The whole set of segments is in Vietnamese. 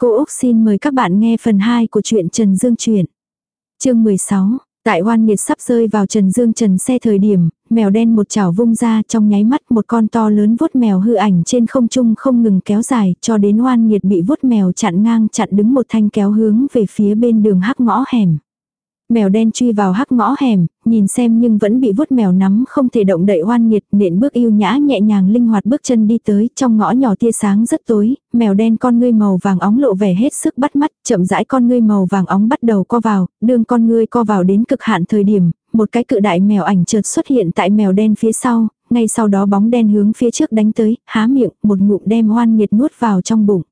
Cô Úc xin mời các bạn nghe phần 2 của truyện Trần Dương truyện. Chương 16. Tại Hoan nghiệt sắp rơi vào Trần Dương trần xe thời điểm, mèo đen một chảo vung ra trong nháy mắt một con to lớn vuốt mèo hư ảnh trên không trung không ngừng kéo dài cho đến Hoan nghiệt bị vuốt mèo chặn ngang chặn đứng một thanh kéo hướng về phía bên đường hắc ngõ hẻm. Mèo đen truy vào hắc ngõ hẻm, nhìn xem nhưng vẫn bị vuốt mèo nắm không thể động đậy oan nghiệt, nện bước yêu nhã nhẹ nhàng linh hoạt bước chân đi tới, trong ngõ nhỏ tia sáng rất tối, mèo đen con ngươi màu vàng óng lộ vẻ hết sức bắt mắt, chậm rãi con ngươi màu vàng óng bắt đầu co vào, đường con ngươi co vào đến cực hạn thời điểm, một cái cự đại mèo ảnh chợt xuất hiện tại mèo đen phía sau, ngay sau đó bóng đen hướng phía trước đánh tới, há miệng, một ngụm đem hoan nghiệt nuốt vào trong bụng.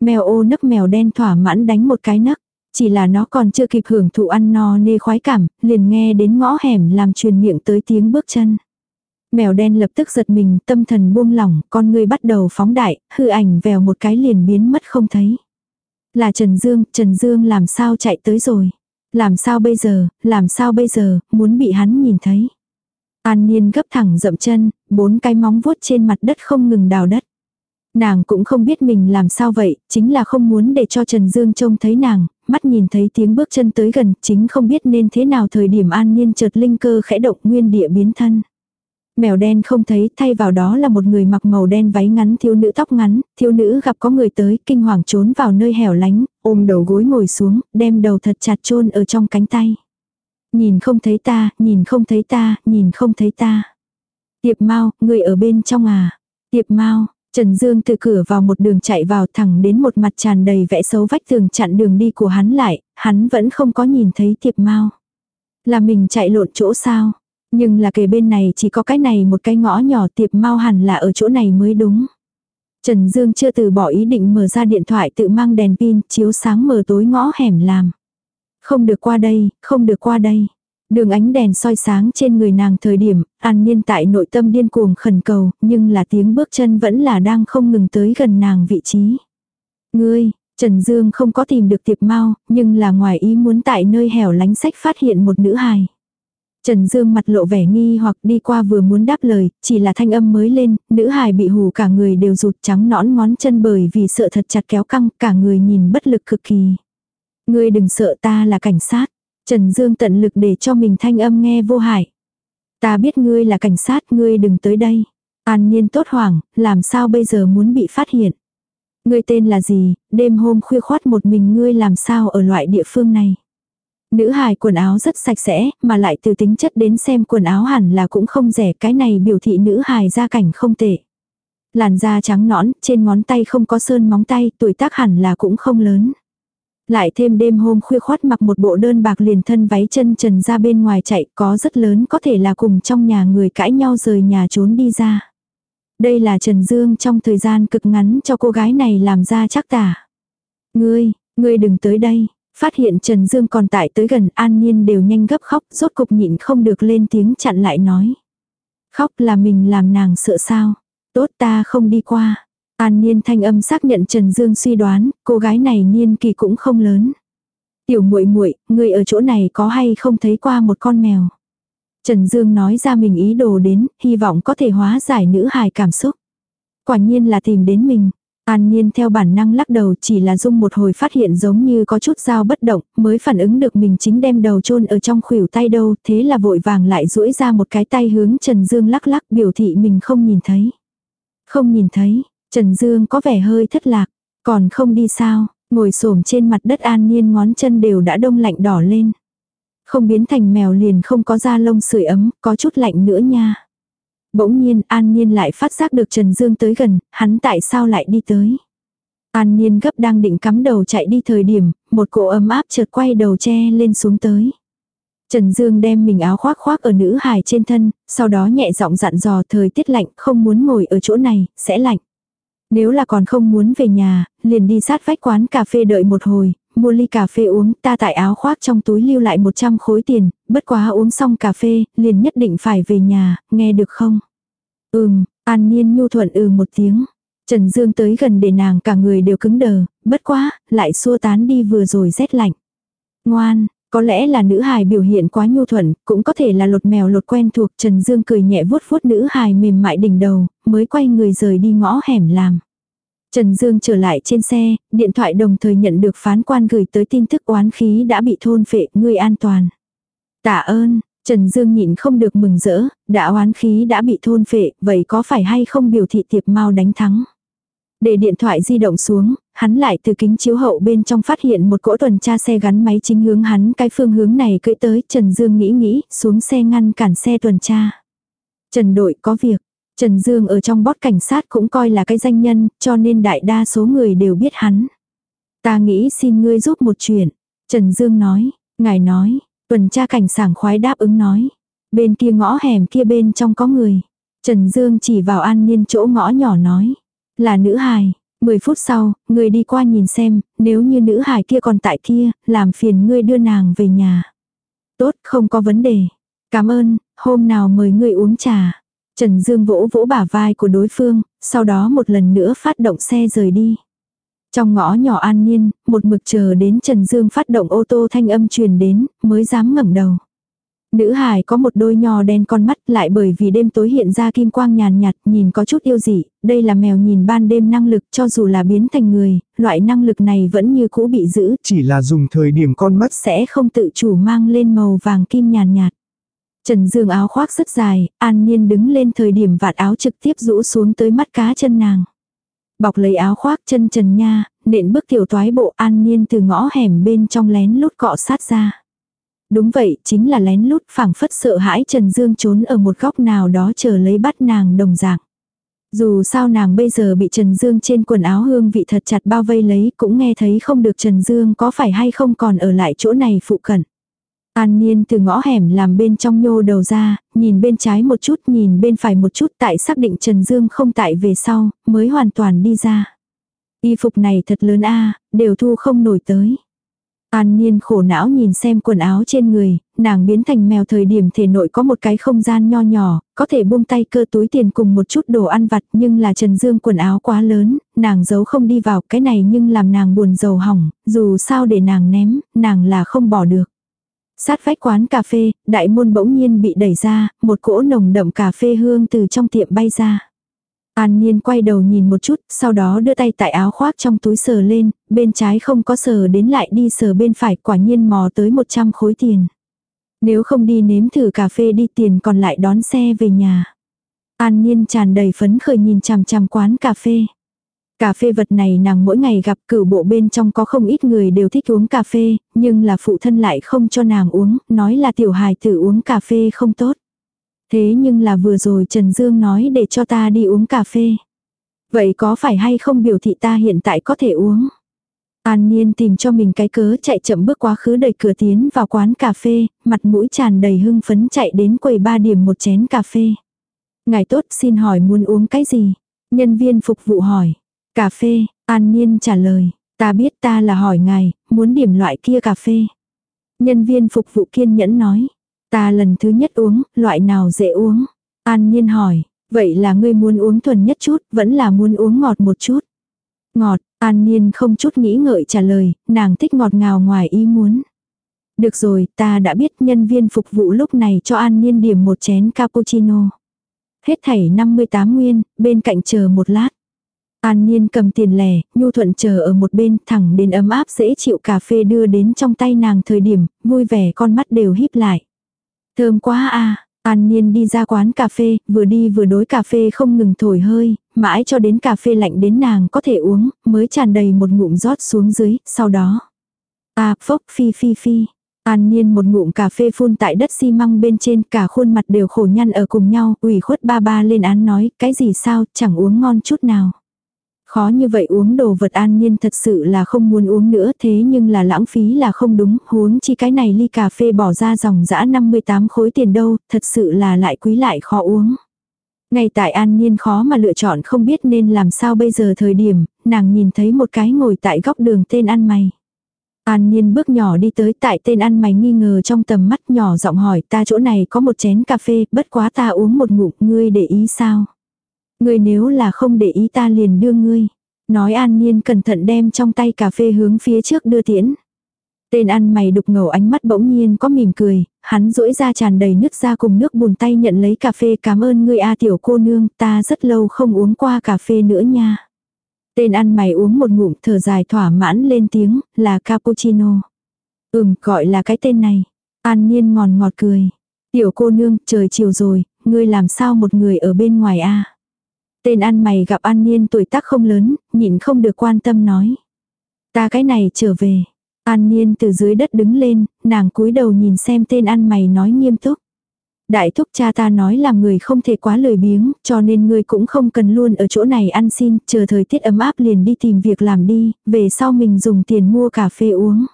Mèo ô nấc mèo đen thỏa mãn đánh một cái nấc. Chỉ là nó còn chưa kịp hưởng thụ ăn no nê khoái cảm, liền nghe đến ngõ hẻm làm truyền miệng tới tiếng bước chân. Mèo đen lập tức giật mình, tâm thần buông lỏng, con người bắt đầu phóng đại, hư ảnh vèo một cái liền biến mất không thấy. Là Trần Dương, Trần Dương làm sao chạy tới rồi. Làm sao bây giờ, làm sao bây giờ, muốn bị hắn nhìn thấy. An Niên gấp thẳng dậm chân, bốn cái móng vuốt trên mặt đất không ngừng đào đất. Nàng cũng không biết mình làm sao vậy, chính là không muốn để cho Trần Dương trông thấy nàng, mắt nhìn thấy tiếng bước chân tới gần, chính không biết nên thế nào thời điểm an nhiên chợt linh cơ khẽ động nguyên địa biến thân. Mèo đen không thấy, thay vào đó là một người mặc màu đen váy ngắn thiếu nữ tóc ngắn, thiếu nữ gặp có người tới, kinh hoàng trốn vào nơi hẻo lánh, ôm đầu gối ngồi xuống, đem đầu thật chặt chôn ở trong cánh tay. Nhìn không thấy ta, nhìn không thấy ta, nhìn không thấy ta. Tiệp mau, người ở bên trong à. Tiệp mau, Trần Dương từ cửa vào một đường chạy vào thẳng đến một mặt tràn đầy vẽ xấu vách tường chặn đường đi của hắn lại, hắn vẫn không có nhìn thấy tiệp mau. Là mình chạy lộn chỗ sao? Nhưng là kề bên này chỉ có cái này một cái ngõ nhỏ tiệp mau hẳn là ở chỗ này mới đúng. Trần Dương chưa từ bỏ ý định mở ra điện thoại tự mang đèn pin chiếu sáng mờ tối ngõ hẻm làm. Không được qua đây, không được qua đây. Đường ánh đèn soi sáng trên người nàng thời điểm, an niên tại nội tâm điên cuồng khẩn cầu, nhưng là tiếng bước chân vẫn là đang không ngừng tới gần nàng vị trí. Ngươi, Trần Dương không có tìm được tiệp mau, nhưng là ngoài ý muốn tại nơi hẻo lánh sách phát hiện một nữ hài. Trần Dương mặt lộ vẻ nghi hoặc đi qua vừa muốn đáp lời, chỉ là thanh âm mới lên, nữ hài bị hù cả người đều rụt trắng nõn ngón chân bởi vì sợ thật chặt kéo căng, cả người nhìn bất lực cực kỳ. Ngươi đừng sợ ta là cảnh sát. Trần Dương tận lực để cho mình thanh âm nghe vô hại. Ta biết ngươi là cảnh sát, ngươi đừng tới đây. An nhiên tốt hoảng, làm sao bây giờ muốn bị phát hiện. Ngươi tên là gì, đêm hôm khuya khoát một mình ngươi làm sao ở loại địa phương này. Nữ hài quần áo rất sạch sẽ, mà lại từ tính chất đến xem quần áo hẳn là cũng không rẻ, cái này biểu thị nữ hài gia cảnh không tệ. Làn da trắng nõn, trên ngón tay không có sơn móng tay, tuổi tác hẳn là cũng không lớn. Lại thêm đêm hôm khuya khoát mặc một bộ đơn bạc liền thân váy chân trần ra bên ngoài chạy có rất lớn có thể là cùng trong nhà người cãi nhau rời nhà trốn đi ra. Đây là Trần Dương trong thời gian cực ngắn cho cô gái này làm ra chắc tả. Ngươi, ngươi đừng tới đây. Phát hiện Trần Dương còn tại tới gần an nhiên đều nhanh gấp khóc rốt cục nhịn không được lên tiếng chặn lại nói. Khóc là mình làm nàng sợ sao. Tốt ta không đi qua. An Niên thanh âm xác nhận Trần Dương suy đoán, cô gái này niên kỳ cũng không lớn. Tiểu muội muội, người ở chỗ này có hay không thấy qua một con mèo? Trần Dương nói ra mình ý đồ đến, hy vọng có thể hóa giải nữ hài cảm xúc. Quả nhiên là tìm đến mình. An Niên theo bản năng lắc đầu chỉ là dung một hồi phát hiện giống như có chút dao bất động, mới phản ứng được mình chính đem đầu chôn ở trong khuỷu tay đâu, thế là vội vàng lại duỗi ra một cái tay hướng Trần Dương lắc lắc biểu thị mình không nhìn thấy. Không nhìn thấy, Trần Dương có vẻ hơi thất lạc, còn không đi sao, ngồi xổm trên mặt đất an nhiên ngón chân đều đã đông lạnh đỏ lên. Không biến thành mèo liền không có da lông sưởi ấm, có chút lạnh nữa nha. Bỗng nhiên an nhiên lại phát giác được Trần Dương tới gần, hắn tại sao lại đi tới. An Niên gấp đang định cắm đầu chạy đi thời điểm, một cỗ ấm áp chợt quay đầu che lên xuống tới. Trần Dương đem mình áo khoác khoác ở nữ hài trên thân, sau đó nhẹ giọng dặn dò thời tiết lạnh không muốn ngồi ở chỗ này, sẽ lạnh. Nếu là còn không muốn về nhà, liền đi sát vách quán cà phê đợi một hồi, mua ly cà phê uống, ta tại áo khoác trong túi lưu lại 100 khối tiền, bất quá uống xong cà phê, liền nhất định phải về nhà, nghe được không? Ừm, An Niên nhu thuận ừ một tiếng. Trần Dương tới gần để nàng cả người đều cứng đờ, bất quá, lại xua tán đi vừa rồi rét lạnh. Ngoan, có lẽ là nữ hài biểu hiện quá nhu thuận, cũng có thể là lột mèo lột quen thuộc Trần Dương cười nhẹ vuốt vuốt nữ hài mềm mại đỉnh đầu, mới quay người rời đi ngõ hẻm làm. Trần Dương trở lại trên xe, điện thoại đồng thời nhận được phán quan gửi tới tin tức oán khí đã bị thôn phệ, ngươi an toàn. Tạ ơn, Trần Dương nhịn không được mừng rỡ, đã oán khí đã bị thôn phệ, vậy có phải hay không biểu thị tiệp mau đánh thắng. Để điện thoại di động xuống, hắn lại từ kính chiếu hậu bên trong phát hiện một cỗ tuần tra xe gắn máy chính hướng hắn cái phương hướng này cưỡi tới, Trần Dương nghĩ nghĩ, xuống xe ngăn cản xe tuần tra. Trần đội có việc, Trần Dương ở trong bót cảnh sát cũng coi là cái danh nhân, cho nên đại đa số người đều biết hắn. Ta nghĩ xin ngươi giúp một chuyện. Trần Dương nói, ngài nói, tuần tra cảnh sảng khoái đáp ứng nói. Bên kia ngõ hẻm kia bên trong có người. Trần Dương chỉ vào an niên chỗ ngõ nhỏ nói. Là nữ hài. Mười phút sau, người đi qua nhìn xem, nếu như nữ hài kia còn tại kia, làm phiền ngươi đưa nàng về nhà. Tốt, không có vấn đề. Cảm ơn, hôm nào mời ngươi uống trà. Trần Dương vỗ vỗ bả vai của đối phương, sau đó một lần nữa phát động xe rời đi. Trong ngõ nhỏ an nhiên, một mực chờ đến Trần Dương phát động ô tô thanh âm truyền đến, mới dám ngẩng đầu. Nữ hài có một đôi nho đen con mắt lại bởi vì đêm tối hiện ra kim quang nhàn nhạt nhìn có chút yêu dị, đây là mèo nhìn ban đêm năng lực cho dù là biến thành người, loại năng lực này vẫn như cũ bị giữ. Chỉ là dùng thời điểm con mắt sẽ không tự chủ mang lên màu vàng kim nhàn nhạt. Trần Dương áo khoác rất dài, an nhiên đứng lên thời điểm vạt áo trực tiếp rũ xuống tới mắt cá chân nàng. Bọc lấy áo khoác chân trần nha, nện bước tiểu toái bộ an nhiên từ ngõ hẻm bên trong lén lút cọ sát ra. Đúng vậy, chính là lén lút phảng phất sợ hãi Trần Dương trốn ở một góc nào đó chờ lấy bắt nàng đồng dạng. Dù sao nàng bây giờ bị Trần Dương trên quần áo hương vị thật chặt bao vây lấy cũng nghe thấy không được Trần Dương có phải hay không còn ở lại chỗ này phụ cận. An Niên từ ngõ hẻm làm bên trong nhô đầu ra, nhìn bên trái một chút nhìn bên phải một chút tại xác định Trần Dương không tại về sau, mới hoàn toàn đi ra. Y phục này thật lớn a đều thu không nổi tới. An Niên khổ não nhìn xem quần áo trên người, nàng biến thành mèo thời điểm thể nội có một cái không gian nho nhỏ, có thể buông tay cơ túi tiền cùng một chút đồ ăn vặt nhưng là Trần Dương quần áo quá lớn, nàng giấu không đi vào cái này nhưng làm nàng buồn dầu hỏng, dù sao để nàng ném, nàng là không bỏ được. Sát vách quán cà phê, đại môn bỗng nhiên bị đẩy ra, một cỗ nồng đậm cà phê hương từ trong tiệm bay ra. An Niên quay đầu nhìn một chút, sau đó đưa tay tại áo khoác trong túi sờ lên, bên trái không có sờ đến lại đi sờ bên phải quả nhiên mò tới 100 khối tiền. Nếu không đi nếm thử cà phê đi tiền còn lại đón xe về nhà. An Niên tràn đầy phấn khởi nhìn chằm chằm quán cà phê. Cà phê vật này nàng mỗi ngày gặp cửu bộ bên trong có không ít người đều thích uống cà phê, nhưng là phụ thân lại không cho nàng uống, nói là tiểu hài tử uống cà phê không tốt. Thế nhưng là vừa rồi Trần Dương nói để cho ta đi uống cà phê. Vậy có phải hay không biểu thị ta hiện tại có thể uống? An Niên tìm cho mình cái cớ chạy chậm bước quá khứ đẩy cửa tiến vào quán cà phê, mặt mũi tràn đầy hưng phấn chạy đến quầy ba điểm một chén cà phê. Ngài tốt xin hỏi muốn uống cái gì? Nhân viên phục vụ hỏi. Cà phê, An Niên trả lời. Ta biết ta là hỏi ngài, muốn điểm loại kia cà phê. Nhân viên phục vụ kiên nhẫn nói. Ta lần thứ nhất uống, loại nào dễ uống? An Nhiên hỏi, vậy là ngươi muốn uống thuần nhất chút, vẫn là muốn uống ngọt một chút? Ngọt, An Nhiên không chút nghĩ ngợi trả lời, nàng thích ngọt ngào ngoài ý muốn. Được rồi, ta đã biết nhân viên phục vụ lúc này cho An Nhiên điểm một chén cappuccino. Hết thảy 58 nguyên, bên cạnh chờ một lát. An Nhiên cầm tiền lẻ, nhu thuận chờ ở một bên thẳng đến ấm áp dễ chịu cà phê đưa đến trong tay nàng thời điểm, vui vẻ con mắt đều híp lại. Thơm quá à, An Niên đi ra quán cà phê, vừa đi vừa đối cà phê không ngừng thổi hơi, mãi cho đến cà phê lạnh đến nàng có thể uống, mới tràn đầy một ngụm rót xuống dưới, sau đó. À, phốc phi phi phi. An Niên một ngụm cà phê phun tại đất xi măng bên trên, cả khuôn mặt đều khổ nhăn ở cùng nhau, ủy khuất ba ba lên án nói, cái gì sao, chẳng uống ngon chút nào. Khó như vậy uống đồ vật an nhiên thật sự là không muốn uống nữa thế nhưng là lãng phí là không đúng, huống chi cái này ly cà phê bỏ ra dòng dã 58 khối tiền đâu, thật sự là lại quý lại khó uống. Ngay tại an nhiên khó mà lựa chọn không biết nên làm sao bây giờ thời điểm, nàng nhìn thấy một cái ngồi tại góc đường tên ăn mày. An Nhiên bước nhỏ đi tới tại tên ăn mày nghi ngờ trong tầm mắt nhỏ giọng hỏi ta chỗ này có một chén cà phê, bất quá ta uống một ngụm, ngươi để ý sao? Ngươi nếu là không để ý ta liền đưa ngươi. Nói an nhiên cẩn thận đem trong tay cà phê hướng phía trước đưa tiễn. Tên ăn mày đục ngầu ánh mắt bỗng nhiên có mỉm cười, hắn rỗi ra tràn đầy nước ra cùng nước bùn tay nhận lấy cà phê cảm ơn ngươi a tiểu cô nương, ta rất lâu không uống qua cà phê nữa nha. Tên ăn mày uống một ngụm thở dài thỏa mãn lên tiếng, là cappuccino. Ừm, gọi là cái tên này. An Niên ngòn ngọt cười. Tiểu cô nương, trời chiều rồi, ngươi làm sao một người ở bên ngoài a? Tên ăn mày gặp An Niên tuổi tác không lớn, nhịn không được quan tâm nói. Ta cái này trở về. An Niên từ dưới đất đứng lên, nàng cúi đầu nhìn xem tên ăn mày nói nghiêm túc. Đại thúc cha ta nói làm người không thể quá lười biếng, cho nên ngươi cũng không cần luôn ở chỗ này ăn xin, chờ thời tiết ấm áp liền đi tìm việc làm đi, về sau mình dùng tiền mua cà phê uống.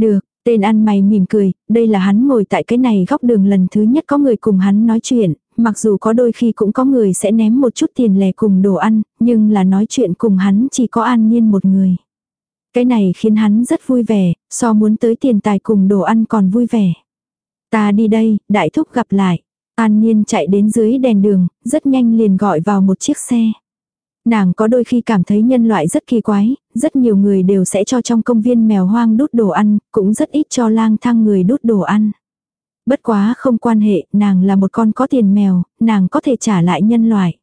Được, tên ăn mày mỉm cười, đây là hắn ngồi tại cái này góc đường lần thứ nhất có người cùng hắn nói chuyện, mặc dù có đôi khi cũng có người sẽ ném một chút tiền lẻ cùng đồ ăn, nhưng là nói chuyện cùng hắn chỉ có an nhiên một người. Cái này khiến hắn rất vui vẻ, so muốn tới tiền tài cùng đồ ăn còn vui vẻ. Ta đi đây, đại thúc gặp lại. An Nhiên chạy đến dưới đèn đường, rất nhanh liền gọi vào một chiếc xe. Nàng có đôi khi cảm thấy nhân loại rất kỳ quái, rất nhiều người đều sẽ cho trong công viên mèo hoang đút đồ ăn, cũng rất ít cho lang thang người đút đồ ăn. Bất quá không quan hệ, nàng là một con có tiền mèo, nàng có thể trả lại nhân loại.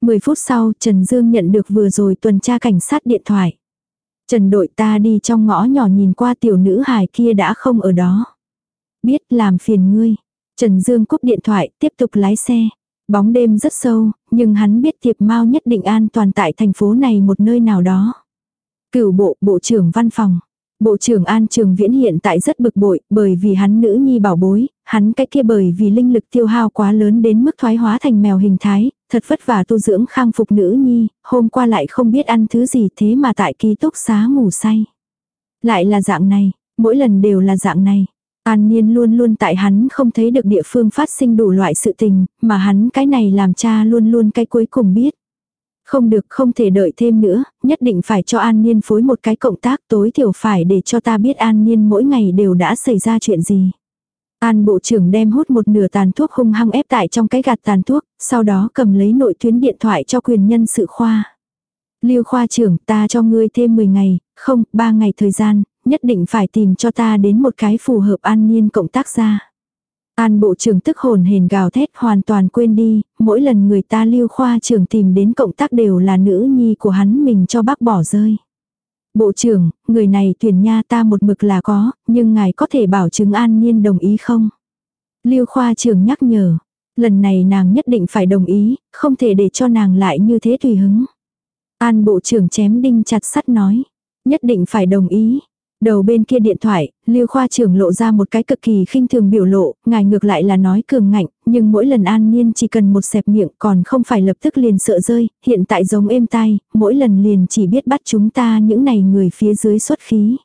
10 phút sau, Trần Dương nhận được vừa rồi tuần tra cảnh sát điện thoại. Trần đội ta đi trong ngõ nhỏ nhìn qua tiểu nữ hài kia đã không ở đó. Biết làm phiền ngươi. Trần Dương cúp điện thoại, tiếp tục lái xe. Bóng đêm rất sâu, nhưng hắn biết tiệp mau nhất định an toàn tại thành phố này một nơi nào đó. Cửu bộ, bộ trưởng văn phòng. Bộ trưởng An Trường Viễn hiện tại rất bực bội, bởi vì hắn nữ nhi bảo bối, hắn cái kia bởi vì linh lực tiêu hao quá lớn đến mức thoái hóa thành mèo hình thái, thật vất vả tu dưỡng khang phục nữ nhi, hôm qua lại không biết ăn thứ gì thế mà tại ký túc xá ngủ say. Lại là dạng này, mỗi lần đều là dạng này. An Niên luôn luôn tại hắn không thấy được địa phương phát sinh đủ loại sự tình, mà hắn cái này làm cha luôn luôn cái cuối cùng biết. Không được không thể đợi thêm nữa, nhất định phải cho An Niên phối một cái cộng tác tối thiểu phải để cho ta biết An Niên mỗi ngày đều đã xảy ra chuyện gì. An bộ trưởng đem hút một nửa tàn thuốc hung hăng ép tại trong cái gạt tàn thuốc, sau đó cầm lấy nội tuyến điện thoại cho quyền nhân sự khoa. Lưu khoa trưởng ta cho ngươi thêm 10 ngày, không, 3 ngày thời gian, nhất định phải tìm cho ta đến một cái phù hợp an niên cộng tác ra An bộ trưởng tức hồn hền gào thét hoàn toàn quên đi, mỗi lần người ta lưu khoa trưởng tìm đến cộng tác đều là nữ nhi của hắn mình cho bác bỏ rơi. Bộ trưởng, người này tuyển nha ta một mực là có, nhưng ngài có thể bảo chứng an nhiên đồng ý không? Lưu khoa trưởng nhắc nhở, lần này nàng nhất định phải đồng ý, không thể để cho nàng lại như thế tùy hứng. An bộ trưởng chém đinh chặt sắt nói, nhất định phải đồng ý, Đầu bên kia điện thoại, Lưu khoa trưởng lộ ra một cái cực kỳ khinh thường biểu lộ, ngài ngược lại là nói cường ngạnh, nhưng mỗi lần an nhiên chỉ cần một xẹp miệng còn không phải lập tức liền sợ rơi, hiện tại giống êm tai, mỗi lần liền chỉ biết bắt chúng ta những này người phía dưới xuất khí.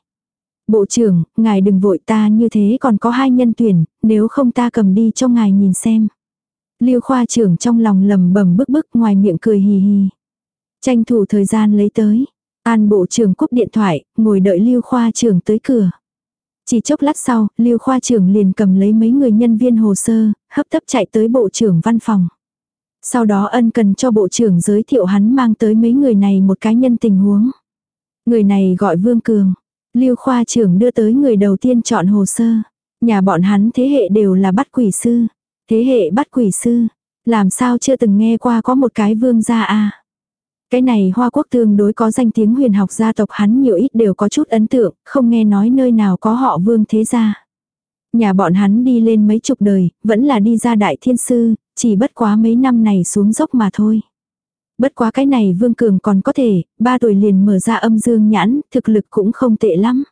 Bộ trưởng, ngài đừng vội ta như thế còn có hai nhân tuyển, nếu không ta cầm đi cho ngài nhìn xem. Lưu khoa trưởng trong lòng lầm bầm bức bức ngoài miệng cười hì hì. Tranh thủ thời gian lấy tới. An bộ trưởng cúp điện thoại, ngồi đợi Lưu khoa trưởng tới cửa. Chỉ chốc lát sau, Lưu khoa trưởng liền cầm lấy mấy người nhân viên hồ sơ, hấp tấp chạy tới bộ trưởng văn phòng. Sau đó ân cần cho bộ trưởng giới thiệu hắn mang tới mấy người này một cái nhân tình huống. Người này gọi Vương Cường. Lưu khoa trưởng đưa tới người đầu tiên chọn hồ sơ. Nhà bọn hắn thế hệ đều là bắt quỷ sư. Thế hệ bắt quỷ sư. Làm sao chưa từng nghe qua có một cái vương gia a cái này Hoa Quốc tương đối có danh tiếng huyền học gia tộc hắn nhiều ít đều có chút ấn tượng, không nghe nói nơi nào có họ vương thế gia. Nhà bọn hắn đi lên mấy chục đời, vẫn là đi ra đại thiên sư, chỉ bất quá mấy năm này xuống dốc mà thôi. Bất quá cái này Vương Cường còn có thể, ba tuổi liền mở ra âm dương nhãn, thực lực cũng không tệ lắm.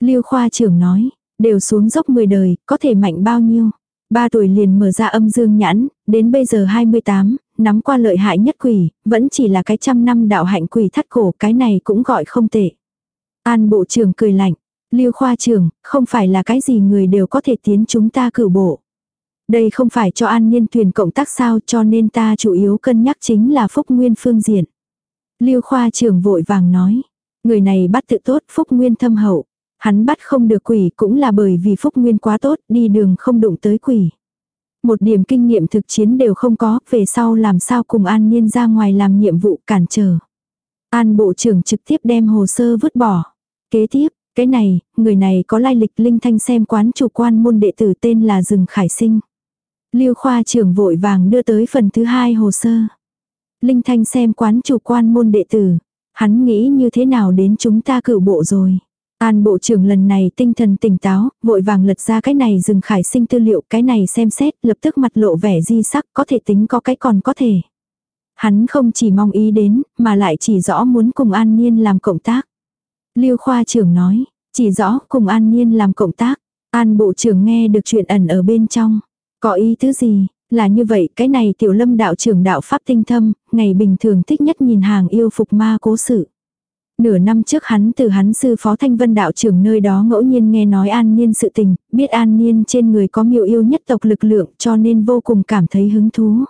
Lưu khoa trưởng nói, đều xuống dốc 10 đời, có thể mạnh bao nhiêu. Ba tuổi liền mở ra âm dương nhãn, đến bây giờ 28, nắm qua lợi hại nhất quỷ, vẫn chỉ là cái trăm năm đạo hạnh quỷ thắt cổ, cái này cũng gọi không tệ. An bộ trưởng cười lạnh, Lưu khoa trưởng, không phải là cái gì người đều có thể tiến chúng ta cử bộ. Đây không phải cho an niên thuyền cộng tác sao cho nên ta chủ yếu cân nhắc chính là phúc nguyên phương diện. Lưu khoa trưởng vội vàng nói, người này bắt tự tốt phúc nguyên thâm hậu. Hắn bắt không được quỷ cũng là bởi vì phúc nguyên quá tốt, đi đường không đụng tới quỷ. Một điểm kinh nghiệm thực chiến đều không có, về sau làm sao cùng An Niên ra ngoài làm nhiệm vụ cản trở. An Bộ trưởng trực tiếp đem hồ sơ vứt bỏ. Kế tiếp, cái này, người này có lai lịch Linh Thanh xem quán chủ quan môn đệ tử tên là Rừng Khải Sinh. Lưu khoa trưởng vội vàng đưa tới phần thứ hai hồ sơ. Linh Thanh xem quán chủ quan môn đệ tử. Hắn nghĩ như thế nào đến chúng ta cử bộ rồi. An bộ trưởng lần này tinh thần tỉnh táo, vội vàng lật ra cái này dừng khải sinh tư liệu, cái này xem xét, lập tức mặt lộ vẻ di sắc, có thể tính có cái còn có thể. Hắn không chỉ mong ý đến, mà lại chỉ rõ muốn cùng An Niên làm cộng tác. Lưu khoa trưởng nói, chỉ rõ cùng An Niên làm cộng tác. An bộ trưởng nghe được chuyện ẩn ở bên trong. Có ý thứ gì? Là như vậy, cái này tiểu lâm đạo trưởng đạo Pháp tinh thâm, ngày bình thường thích nhất nhìn hàng yêu phục ma cố sự. Nửa năm trước hắn từ hắn sư phó thanh vân đạo trưởng nơi đó ngẫu nhiên nghe nói an niên sự tình, biết an niên trên người có miêu yêu nhất tộc lực lượng cho nên vô cùng cảm thấy hứng thú.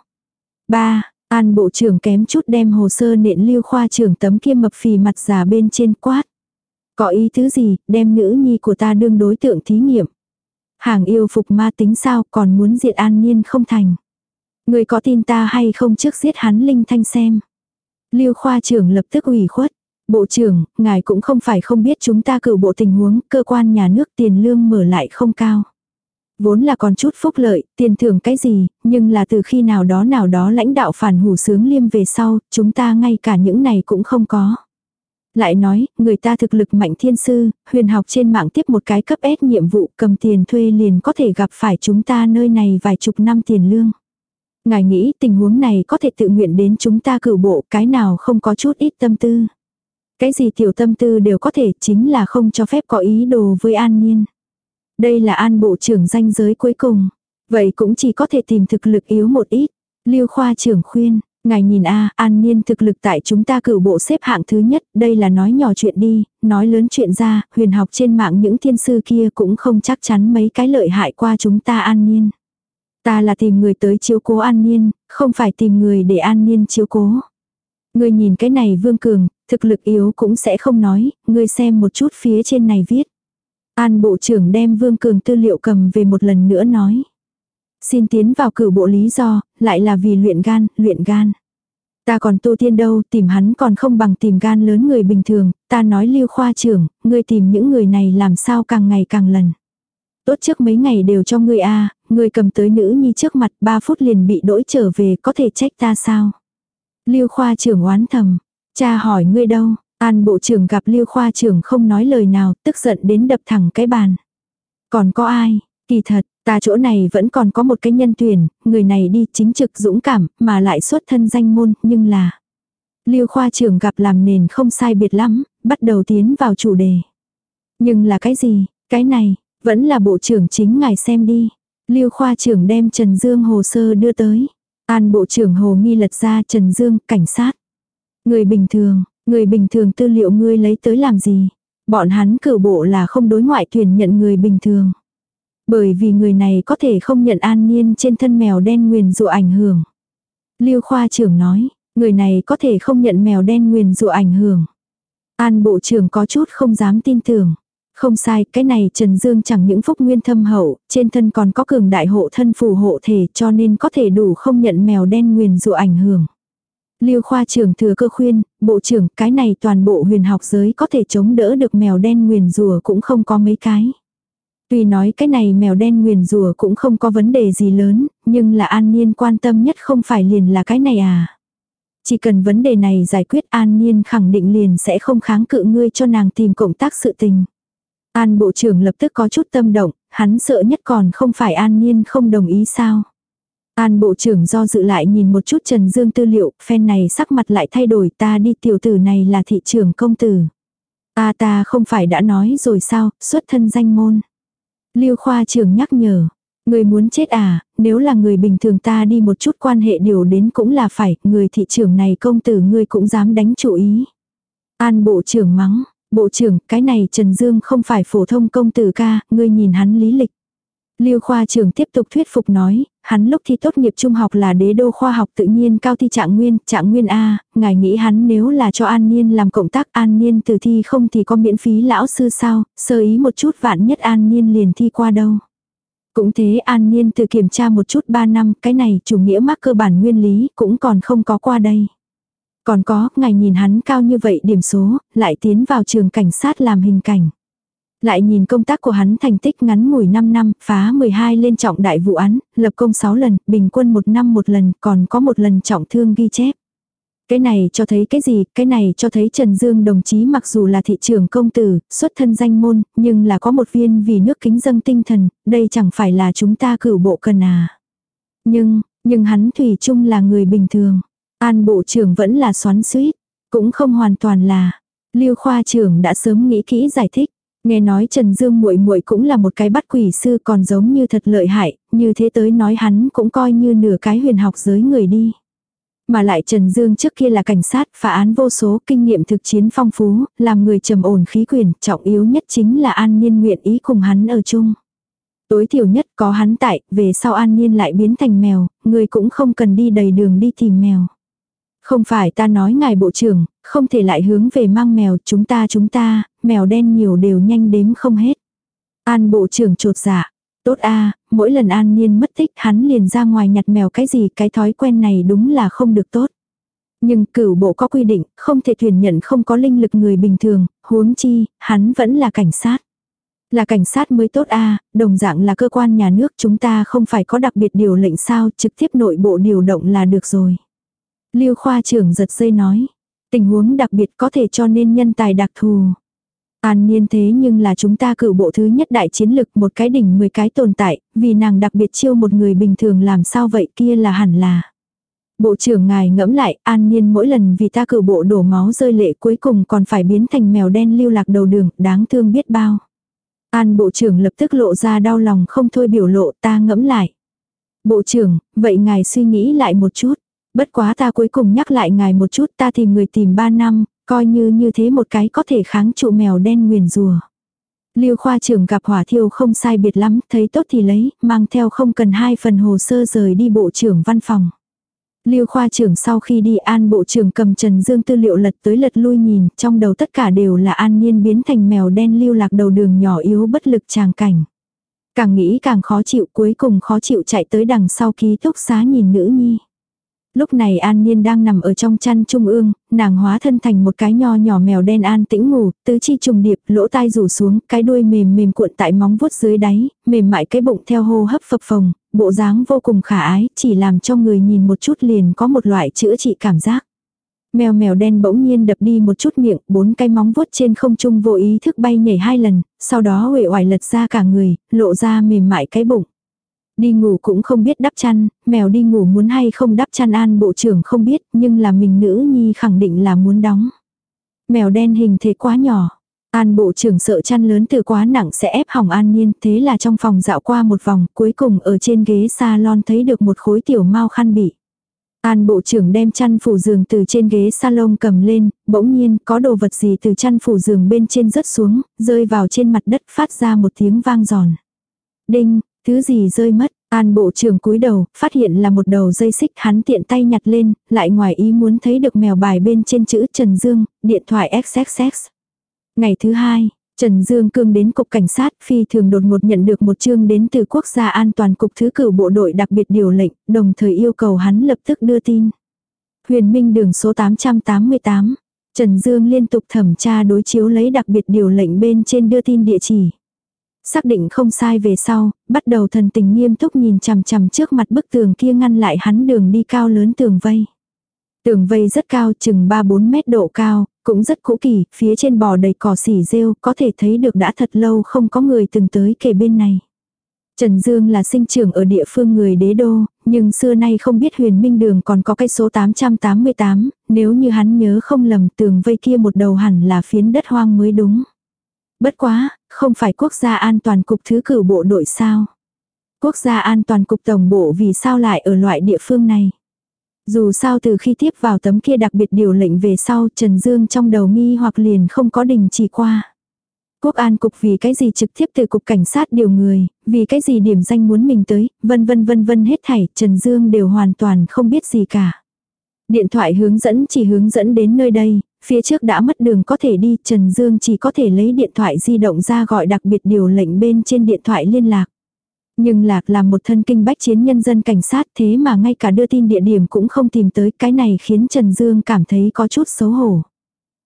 3. An bộ trưởng kém chút đem hồ sơ nện lưu khoa trưởng tấm kia mập phì mặt già bên trên quát. Có ý thứ gì, đem nữ nhi của ta đương đối tượng thí nghiệm. Hàng yêu phục ma tính sao còn muốn diệt an niên không thành. Người có tin ta hay không trước giết hắn linh thanh xem. Lưu khoa trưởng lập tức ủy khuất. Bộ trưởng, ngài cũng không phải không biết chúng ta cử bộ tình huống, cơ quan nhà nước tiền lương mở lại không cao. Vốn là còn chút phúc lợi, tiền thưởng cái gì, nhưng là từ khi nào đó nào đó lãnh đạo phản hủ sướng liêm về sau, chúng ta ngay cả những này cũng không có. Lại nói, người ta thực lực mạnh thiên sư, huyền học trên mạng tiếp một cái cấp S nhiệm vụ cầm tiền thuê liền có thể gặp phải chúng ta nơi này vài chục năm tiền lương. Ngài nghĩ tình huống này có thể tự nguyện đến chúng ta cử bộ cái nào không có chút ít tâm tư. Cái gì tiểu tâm tư đều có thể chính là không cho phép có ý đồ với an nhiên. Đây là an bộ trưởng danh giới cuối cùng. Vậy cũng chỉ có thể tìm thực lực yếu một ít. Lưu khoa trưởng khuyên, ngài nhìn a an nhiên thực lực tại chúng ta cử bộ xếp hạng thứ nhất, đây là nói nhỏ chuyện đi, nói lớn chuyện ra, huyền học trên mạng những thiên sư kia cũng không chắc chắn mấy cái lợi hại qua chúng ta an nhiên Ta là tìm người tới chiếu cố an nhiên không phải tìm người để an nhiên chiếu cố. người nhìn cái này vương cường, thực lực yếu cũng sẽ không nói, ngươi xem một chút phía trên này viết. An bộ trưởng đem vương cường tư liệu cầm về một lần nữa nói. Xin tiến vào cử bộ lý do, lại là vì luyện gan, luyện gan. Ta còn tu tiên đâu, tìm hắn còn không bằng tìm gan lớn người bình thường, ta nói lưu khoa trưởng, ngươi tìm những người này làm sao càng ngày càng lần. Tốt trước mấy ngày đều cho ngươi a ngươi cầm tới nữ nhi trước mặt 3 phút liền bị đỗi trở về có thể trách ta sao. Lưu khoa trưởng oán thầm. Cha hỏi ngươi đâu, an bộ trưởng gặp lưu khoa trưởng không nói lời nào, tức giận đến đập thẳng cái bàn. Còn có ai, kỳ thật, ta chỗ này vẫn còn có một cái nhân tuyển, người này đi chính trực dũng cảm, mà lại xuất thân danh môn, nhưng là... Lưu khoa trưởng gặp làm nền không sai biệt lắm, bắt đầu tiến vào chủ đề. Nhưng là cái gì, cái này, vẫn là bộ trưởng chính ngài xem đi. Lưu khoa trưởng đem Trần Dương hồ sơ đưa tới. An bộ trưởng Hồ Nghi lật ra Trần Dương, cảnh sát. Người bình thường, người bình thường tư liệu ngươi lấy tới làm gì? Bọn hắn cử bộ là không đối ngoại tuyển nhận người bình thường. Bởi vì người này có thể không nhận an niên trên thân mèo đen nguyền dụ ảnh hưởng. Lưu khoa trưởng nói, người này có thể không nhận mèo đen nguyền dụ ảnh hưởng. An bộ trưởng có chút không dám tin tưởng. Không sai, cái này Trần Dương chẳng những phúc nguyên thâm hậu, trên thân còn có cường đại hộ thân phù hộ thể cho nên có thể đủ không nhận mèo đen nguyền dụ ảnh hưởng. Lưu khoa trưởng thừa cơ khuyên, bộ trưởng cái này toàn bộ huyền học giới có thể chống đỡ được mèo đen nguyền rùa cũng không có mấy cái. Tuy nói cái này mèo đen nguyền rùa cũng không có vấn đề gì lớn, nhưng là an niên quan tâm nhất không phải liền là cái này à. Chỉ cần vấn đề này giải quyết an niên khẳng định liền sẽ không kháng cự ngươi cho nàng tìm cộng tác sự tình. An bộ trưởng lập tức có chút tâm động, hắn sợ nhất còn không phải an niên không đồng ý sao. An bộ trưởng do dự lại nhìn một chút Trần Dương tư liệu, phen này sắc mặt lại thay đổi ta đi tiểu tử này là thị trưởng công tử. Ta ta không phải đã nói rồi sao, xuất thân danh môn. Lưu khoa trưởng nhắc nhở, người muốn chết à, nếu là người bình thường ta đi một chút quan hệ điều đến cũng là phải, người thị trưởng này công tử ngươi cũng dám đánh chủ ý. An bộ trưởng mắng, bộ trưởng, cái này Trần Dương không phải phổ thông công tử ca, ngươi nhìn hắn lý lịch. Lưu khoa trưởng tiếp tục thuyết phục nói, hắn lúc thi tốt nghiệp trung học là đế đô khoa học tự nhiên cao thi trạng nguyên, trạng nguyên A, ngài nghĩ hắn nếu là cho An Niên làm cộng tác An Niên từ thi không thì có miễn phí lão sư sao, sơ ý một chút vạn nhất An Niên liền thi qua đâu. Cũng thế An Niên từ kiểm tra một chút 3 năm, cái này chủ nghĩa mắc cơ bản nguyên lý cũng còn không có qua đây. Còn có, ngài nhìn hắn cao như vậy điểm số, lại tiến vào trường cảnh sát làm hình cảnh. Lại nhìn công tác của hắn thành tích ngắn ngủi 5 năm, phá 12 lên trọng đại vụ án, lập công 6 lần, bình quân một năm một lần, còn có một lần trọng thương ghi chép. Cái này cho thấy cái gì, cái này cho thấy Trần Dương đồng chí mặc dù là thị trường công tử, xuất thân danh môn, nhưng là có một viên vì nước kính dâng tinh thần, đây chẳng phải là chúng ta cử bộ cần à. Nhưng, nhưng hắn Thủy chung là người bình thường. An bộ trưởng vẫn là xoắn suýt, cũng không hoàn toàn là. Lưu khoa trưởng đã sớm nghĩ kỹ giải thích. Nghe nói Trần Dương muội muội cũng là một cái bắt quỷ sư còn giống như thật lợi hại, như thế tới nói hắn cũng coi như nửa cái huyền học giới người đi. Mà lại Trần Dương trước kia là cảnh sát, phá án vô số, kinh nghiệm thực chiến phong phú, làm người trầm ổn khí quyền, trọng yếu nhất chính là an niên nguyện ý cùng hắn ở chung. Tối thiểu nhất có hắn tại, về sau an niên lại biến thành mèo, người cũng không cần đi đầy đường đi tìm mèo. Không phải ta nói ngài bộ trưởng, không thể lại hướng về mang mèo, chúng ta chúng ta, mèo đen nhiều đều nhanh đếm không hết. An bộ trưởng trột dạ. Tốt a mỗi lần an niên mất tích hắn liền ra ngoài nhặt mèo cái gì cái thói quen này đúng là không được tốt. Nhưng cửu bộ có quy định, không thể thuyền nhận không có linh lực người bình thường, huống chi, hắn vẫn là cảnh sát. Là cảnh sát mới tốt a đồng dạng là cơ quan nhà nước chúng ta không phải có đặc biệt điều lệnh sao, trực tiếp nội bộ điều động là được rồi. Lưu khoa trưởng giật dây nói, tình huống đặc biệt có thể cho nên nhân tài đặc thù. An Niên thế nhưng là chúng ta cử bộ thứ nhất đại chiến lực một cái đỉnh 10 cái tồn tại, vì nàng đặc biệt chiêu một người bình thường làm sao vậy kia là hẳn là. Bộ trưởng ngài ngẫm lại, An Niên mỗi lần vì ta cử bộ đổ máu rơi lệ cuối cùng còn phải biến thành mèo đen lưu lạc đầu đường, đáng thương biết bao. An bộ trưởng lập tức lộ ra đau lòng không thôi biểu lộ ta ngẫm lại. Bộ trưởng, vậy ngài suy nghĩ lại một chút. Bất quá ta cuối cùng nhắc lại ngài một chút ta tìm người tìm ba năm, coi như như thế một cái có thể kháng trụ mèo đen nguyền rùa. Lưu khoa trưởng gặp hỏa thiêu không sai biệt lắm, thấy tốt thì lấy, mang theo không cần hai phần hồ sơ rời đi bộ trưởng văn phòng. Lưu khoa trưởng sau khi đi an bộ trưởng cầm Trần Dương tư liệu lật tới lật lui nhìn, trong đầu tất cả đều là an nhiên biến thành mèo đen lưu lạc đầu đường nhỏ yếu bất lực tràng cảnh. Càng nghĩ càng khó chịu cuối cùng khó chịu chạy tới đằng sau ký túc xá nhìn nữ nhi. Lúc này An Niên đang nằm ở trong chăn trung ương, nàng hóa thân thành một cái nho nhỏ mèo đen an tĩnh ngủ, tứ chi trùng điệp, lỗ tai rủ xuống, cái đuôi mềm mềm cuộn tại móng vuốt dưới đáy, mềm mại cái bụng theo hô hấp phập phồng, bộ dáng vô cùng khả ái, chỉ làm cho người nhìn một chút liền có một loại chữa trị cảm giác. Mèo mèo đen bỗng nhiên đập đi một chút miệng, bốn cái móng vuốt trên không trung vô ý thức bay nhảy hai lần, sau đó uể oải lật ra cả người, lộ ra mềm mại cái bụng. Đi ngủ cũng không biết đắp chăn, mèo đi ngủ muốn hay không đắp chăn an bộ trưởng không biết, nhưng là mình nữ nhi khẳng định là muốn đóng. Mèo đen hình thế quá nhỏ. An bộ trưởng sợ chăn lớn từ quá nặng sẽ ép hỏng an nhiên, thế là trong phòng dạo qua một vòng, cuối cùng ở trên ghế salon thấy được một khối tiểu mau khăn bị. An bộ trưởng đem chăn phủ giường từ trên ghế salon cầm lên, bỗng nhiên có đồ vật gì từ chăn phủ giường bên trên rớt xuống, rơi vào trên mặt đất phát ra một tiếng vang giòn. Đinh, Thứ gì rơi mất, an bộ trưởng cúi đầu, phát hiện là một đầu dây xích hắn tiện tay nhặt lên, lại ngoài ý muốn thấy được mèo bài bên trên chữ Trần Dương, điện thoại XXX. Ngày thứ hai, Trần Dương cương đến cục cảnh sát phi thường đột ngột nhận được một chương đến từ quốc gia an toàn cục thứ cử bộ đội đặc biệt điều lệnh, đồng thời yêu cầu hắn lập tức đưa tin. Huyền Minh đường số 888. Trần Dương liên tục thẩm tra đối chiếu lấy đặc biệt điều lệnh bên trên đưa tin địa chỉ. Xác định không sai về sau, bắt đầu thần tình nghiêm túc nhìn chằm chằm trước mặt bức tường kia ngăn lại hắn đường đi cao lớn tường vây. Tường vây rất cao chừng 3-4 mét độ cao, cũng rất cũ kỳ, phía trên bò đầy cỏ xỉ rêu, có thể thấy được đã thật lâu không có người từng tới kề bên này. Trần Dương là sinh trưởng ở địa phương người đế đô, nhưng xưa nay không biết huyền minh đường còn có cái số 888, nếu như hắn nhớ không lầm tường vây kia một đầu hẳn là phiến đất hoang mới đúng. Bất quá, không phải quốc gia an toàn cục thứ cử bộ đội sao? Quốc gia an toàn cục tổng bộ vì sao lại ở loại địa phương này? Dù sao từ khi tiếp vào tấm kia đặc biệt điều lệnh về sau Trần Dương trong đầu nghi hoặc liền không có đình chỉ qua. Quốc an cục vì cái gì trực tiếp từ cục cảnh sát điều người, vì cái gì điểm danh muốn mình tới, vân vân vân vân hết thảy, Trần Dương đều hoàn toàn không biết gì cả. Điện thoại hướng dẫn chỉ hướng dẫn đến nơi đây, Phía trước đã mất đường có thể đi, Trần Dương chỉ có thể lấy điện thoại di động ra gọi đặc biệt điều lệnh bên trên điện thoại liên lạc. Nhưng Lạc là một thân kinh bách chiến nhân dân cảnh sát thế mà ngay cả đưa tin địa điểm cũng không tìm tới cái này khiến Trần Dương cảm thấy có chút xấu hổ.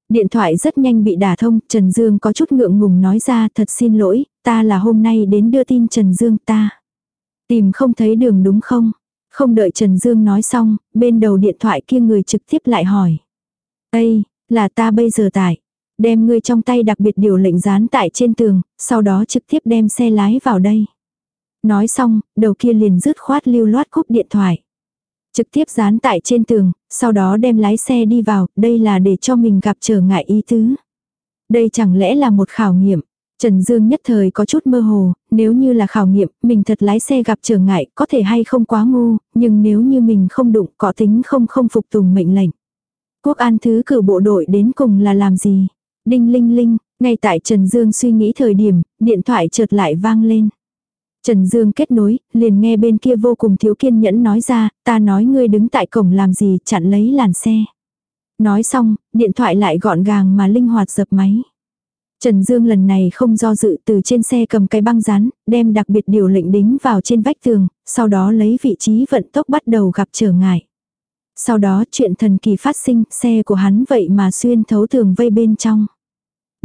Điện thoại rất nhanh bị đả thông, Trần Dương có chút ngượng ngùng nói ra thật xin lỗi, ta là hôm nay đến đưa tin Trần Dương ta. Tìm không thấy đường đúng không? Không đợi Trần Dương nói xong, bên đầu điện thoại kia người trực tiếp lại hỏi. Ây, là ta bây giờ tải. Đem ngươi trong tay đặc biệt điều lệnh dán tại trên tường, sau đó trực tiếp đem xe lái vào đây. Nói xong, đầu kia liền rứt khoát lưu loát cúp điện thoại. Trực tiếp dán tại trên tường, sau đó đem lái xe đi vào, đây là để cho mình gặp trở ngại ý tứ. Đây chẳng lẽ là một khảo nghiệm. Trần Dương nhất thời có chút mơ hồ, nếu như là khảo nghiệm, mình thật lái xe gặp trở ngại, có thể hay không quá ngu, nhưng nếu như mình không đụng, có tính không không phục tùng mệnh lệnh. Quốc an thứ cử bộ đội đến cùng là làm gì? Đinh linh linh, ngay tại Trần Dương suy nghĩ thời điểm, điện thoại chợt lại vang lên. Trần Dương kết nối, liền nghe bên kia vô cùng thiếu kiên nhẫn nói ra, ta nói ngươi đứng tại cổng làm gì, chặn lấy làn xe. Nói xong, điện thoại lại gọn gàng mà linh hoạt dập máy. Trần Dương lần này không do dự từ trên xe cầm cái băng rán, đem đặc biệt điều lệnh đính vào trên vách tường, sau đó lấy vị trí vận tốc bắt đầu gặp trở ngại. Sau đó chuyện thần kỳ phát sinh, xe của hắn vậy mà xuyên thấu tường vây bên trong.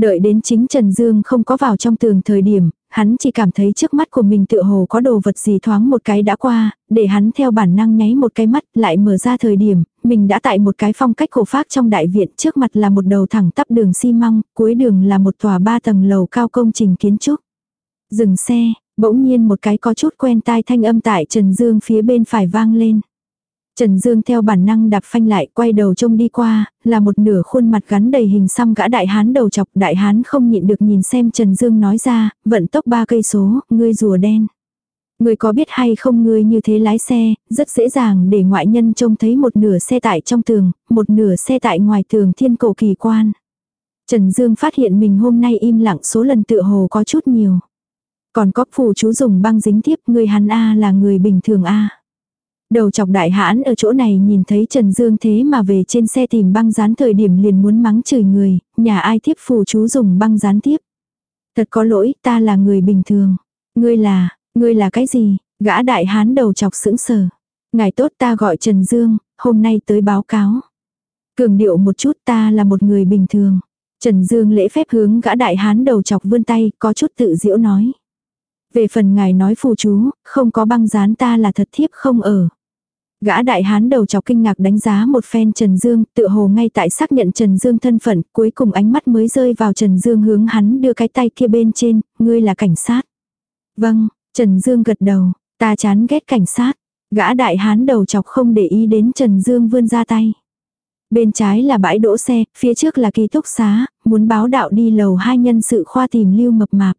Đợi đến chính Trần Dương không có vào trong tường thời điểm, hắn chỉ cảm thấy trước mắt của mình tựa hồ có đồ vật gì thoáng một cái đã qua, để hắn theo bản năng nháy một cái mắt lại mở ra thời điểm, mình đã tại một cái phong cách cổ phác trong đại viện trước mặt là một đầu thẳng tắp đường xi măng, cuối đường là một tòa ba tầng lầu cao công trình kiến trúc. Dừng xe, bỗng nhiên một cái có chút quen tai thanh âm tại Trần Dương phía bên phải vang lên. Trần Dương theo bản năng đạp phanh lại quay đầu trông đi qua, là một nửa khuôn mặt gắn đầy hình xăm gã đại hán đầu chọc. Đại hán không nhịn được nhìn xem Trần Dương nói ra, vận tốc ba cây số, ngươi rùa đen. Ngươi có biết hay không ngươi như thế lái xe, rất dễ dàng để ngoại nhân trông thấy một nửa xe tải trong tường, một nửa xe tải ngoài tường thiên cổ kỳ quan. Trần Dương phát hiện mình hôm nay im lặng số lần tựa hồ có chút nhiều. Còn có phù chú dùng băng dính tiếp người hắn A là người bình thường A. Đầu chọc đại hãn ở chỗ này nhìn thấy Trần Dương thế mà về trên xe tìm băng dán thời điểm liền muốn mắng chửi người, nhà ai thiếp phù chú dùng băng dán tiếp. Thật có lỗi, ta là người bình thường. Ngươi là, ngươi là cái gì? Gã đại hán đầu chọc sững sờ. ngài tốt ta gọi Trần Dương, hôm nay tới báo cáo. Cường điệu một chút ta là một người bình thường. Trần Dương lễ phép hướng gã đại hán đầu chọc vươn tay, có chút tự diễu nói. Về phần ngài nói phù chú, không có băng dán ta là thật thiếp không ở. Gã đại hán đầu chọc kinh ngạc đánh giá một phen Trần Dương, tự hồ ngay tại xác nhận Trần Dương thân phận, cuối cùng ánh mắt mới rơi vào Trần Dương hướng hắn đưa cái tay kia bên trên, ngươi là cảnh sát. Vâng, Trần Dương gật đầu, ta chán ghét cảnh sát. Gã đại hán đầu chọc không để ý đến Trần Dương vươn ra tay. Bên trái là bãi đỗ xe, phía trước là ký túc xá, muốn báo đạo đi lầu hai nhân sự khoa tìm lưu mập mạp.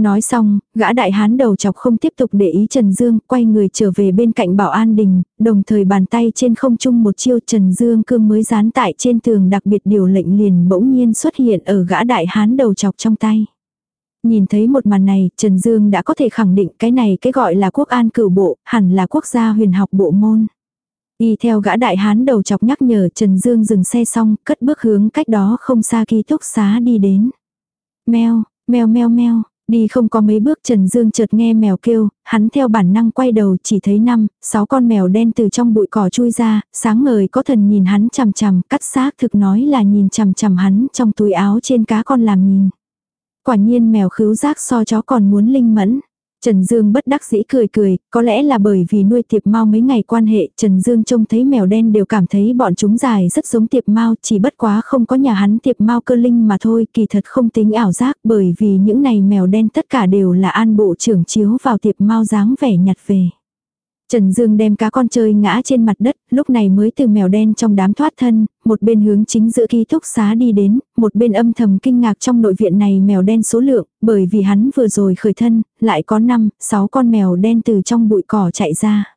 Nói xong, gã đại hán đầu chọc không tiếp tục để ý Trần Dương, quay người trở về bên cạnh bảo an đình, đồng thời bàn tay trên không trung một chiêu Trần Dương cương mới dán tại trên tường đặc biệt điều lệnh liền bỗng nhiên xuất hiện ở gã đại hán đầu chọc trong tay. Nhìn thấy một màn này, Trần Dương đã có thể khẳng định cái này cái gọi là quốc an cửu bộ, hẳn là quốc gia huyền học bộ môn. Y theo gã đại hán đầu chọc nhắc nhở Trần Dương dừng xe xong, cất bước hướng cách đó không xa ký túc xá đi đến. Mèo, mèo mèo mèo, Đi không có mấy bước Trần Dương chợt nghe mèo kêu, hắn theo bản năng quay đầu chỉ thấy năm, sáu con mèo đen từ trong bụi cỏ chui ra, sáng ngời có thần nhìn hắn chằm chằm, cắt xác thực nói là nhìn chằm chằm hắn trong túi áo trên cá con làm nhìn. Quả nhiên mèo khứu giác so chó còn muốn linh mẫn. Trần Dương bất đắc dĩ cười cười, có lẽ là bởi vì nuôi tiệp mau mấy ngày quan hệ, Trần Dương trông thấy mèo đen đều cảm thấy bọn chúng dài rất giống tiệp mau, chỉ bất quá không có nhà hắn tiệp mau cơ linh mà thôi, kỳ thật không tính ảo giác, bởi vì những này mèo đen tất cả đều là an bộ trưởng chiếu vào tiệp mau dáng vẻ nhặt về. Trần Dương đem cá con chơi ngã trên mặt đất, lúc này mới từ mèo đen trong đám thoát thân, một bên hướng chính giữa ký túc xá đi đến, một bên âm thầm kinh ngạc trong nội viện này mèo đen số lượng, bởi vì hắn vừa rồi khởi thân, lại có 5, 6 con mèo đen từ trong bụi cỏ chạy ra.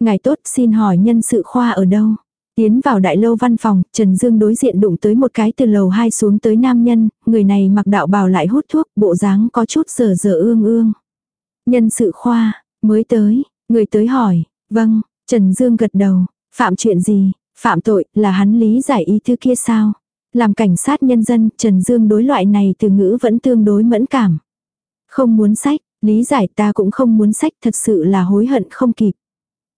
Ngài tốt, xin hỏi nhân sự khoa ở đâu? Tiến vào đại lâu văn phòng, Trần Dương đối diện đụng tới một cái từ lầu 2 xuống tới nam nhân, người này mặc đạo bào lại hút thuốc, bộ dáng có chút giờ dở ương ương. Nhân sự khoa, mới tới, Người tới hỏi, vâng, Trần Dương gật đầu, phạm chuyện gì, phạm tội là hắn lý giải ý thứ kia sao? Làm cảnh sát nhân dân, Trần Dương đối loại này từ ngữ vẫn tương đối mẫn cảm. Không muốn sách, lý giải ta cũng không muốn sách thật sự là hối hận không kịp.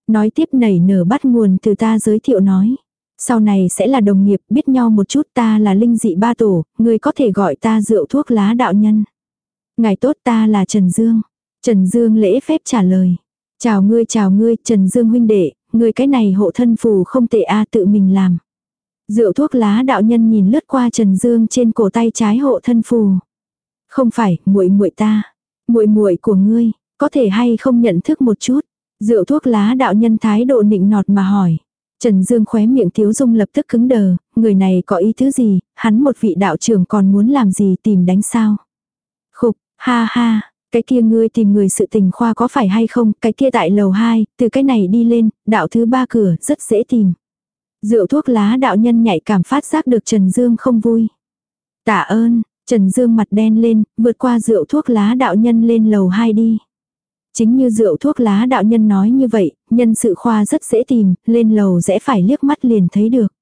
Nói tiếp nảy nở bắt nguồn từ ta giới thiệu nói. Sau này sẽ là đồng nghiệp biết nhau một chút ta là linh dị ba tổ, người có thể gọi ta rượu thuốc lá đạo nhân. Ngày tốt ta là Trần Dương. Trần Dương lễ phép trả lời. Chào ngươi chào ngươi, Trần Dương huynh đệ, ngươi cái này hộ thân phù không tệ a à, tự mình làm. Rượu thuốc lá đạo nhân nhìn lướt qua Trần Dương trên cổ tay trái hộ thân phù. Không phải, muội muội ta. Muội muội của ngươi, có thể hay không nhận thức một chút. Rượu thuốc lá đạo nhân thái độ nịnh nọt mà hỏi. Trần Dương khóe miệng thiếu dung lập tức cứng đờ, người này có ý thứ gì, hắn một vị đạo trưởng còn muốn làm gì tìm đánh sao. Khục, ha ha, cái kia ngươi tìm người sự tình khoa có phải hay không, cái kia tại lầu 2, từ cái này đi lên, đạo thứ ba cửa, rất dễ tìm. Rượu thuốc lá đạo nhân nhạy cảm phát giác được Trần Dương không vui. Tạ ơn, Trần Dương mặt đen lên, vượt qua rượu thuốc lá đạo nhân lên lầu 2 đi. Chính như rượu thuốc lá đạo nhân nói như vậy, nhân sự khoa rất dễ tìm, lên lầu sẽ phải liếc mắt liền thấy được.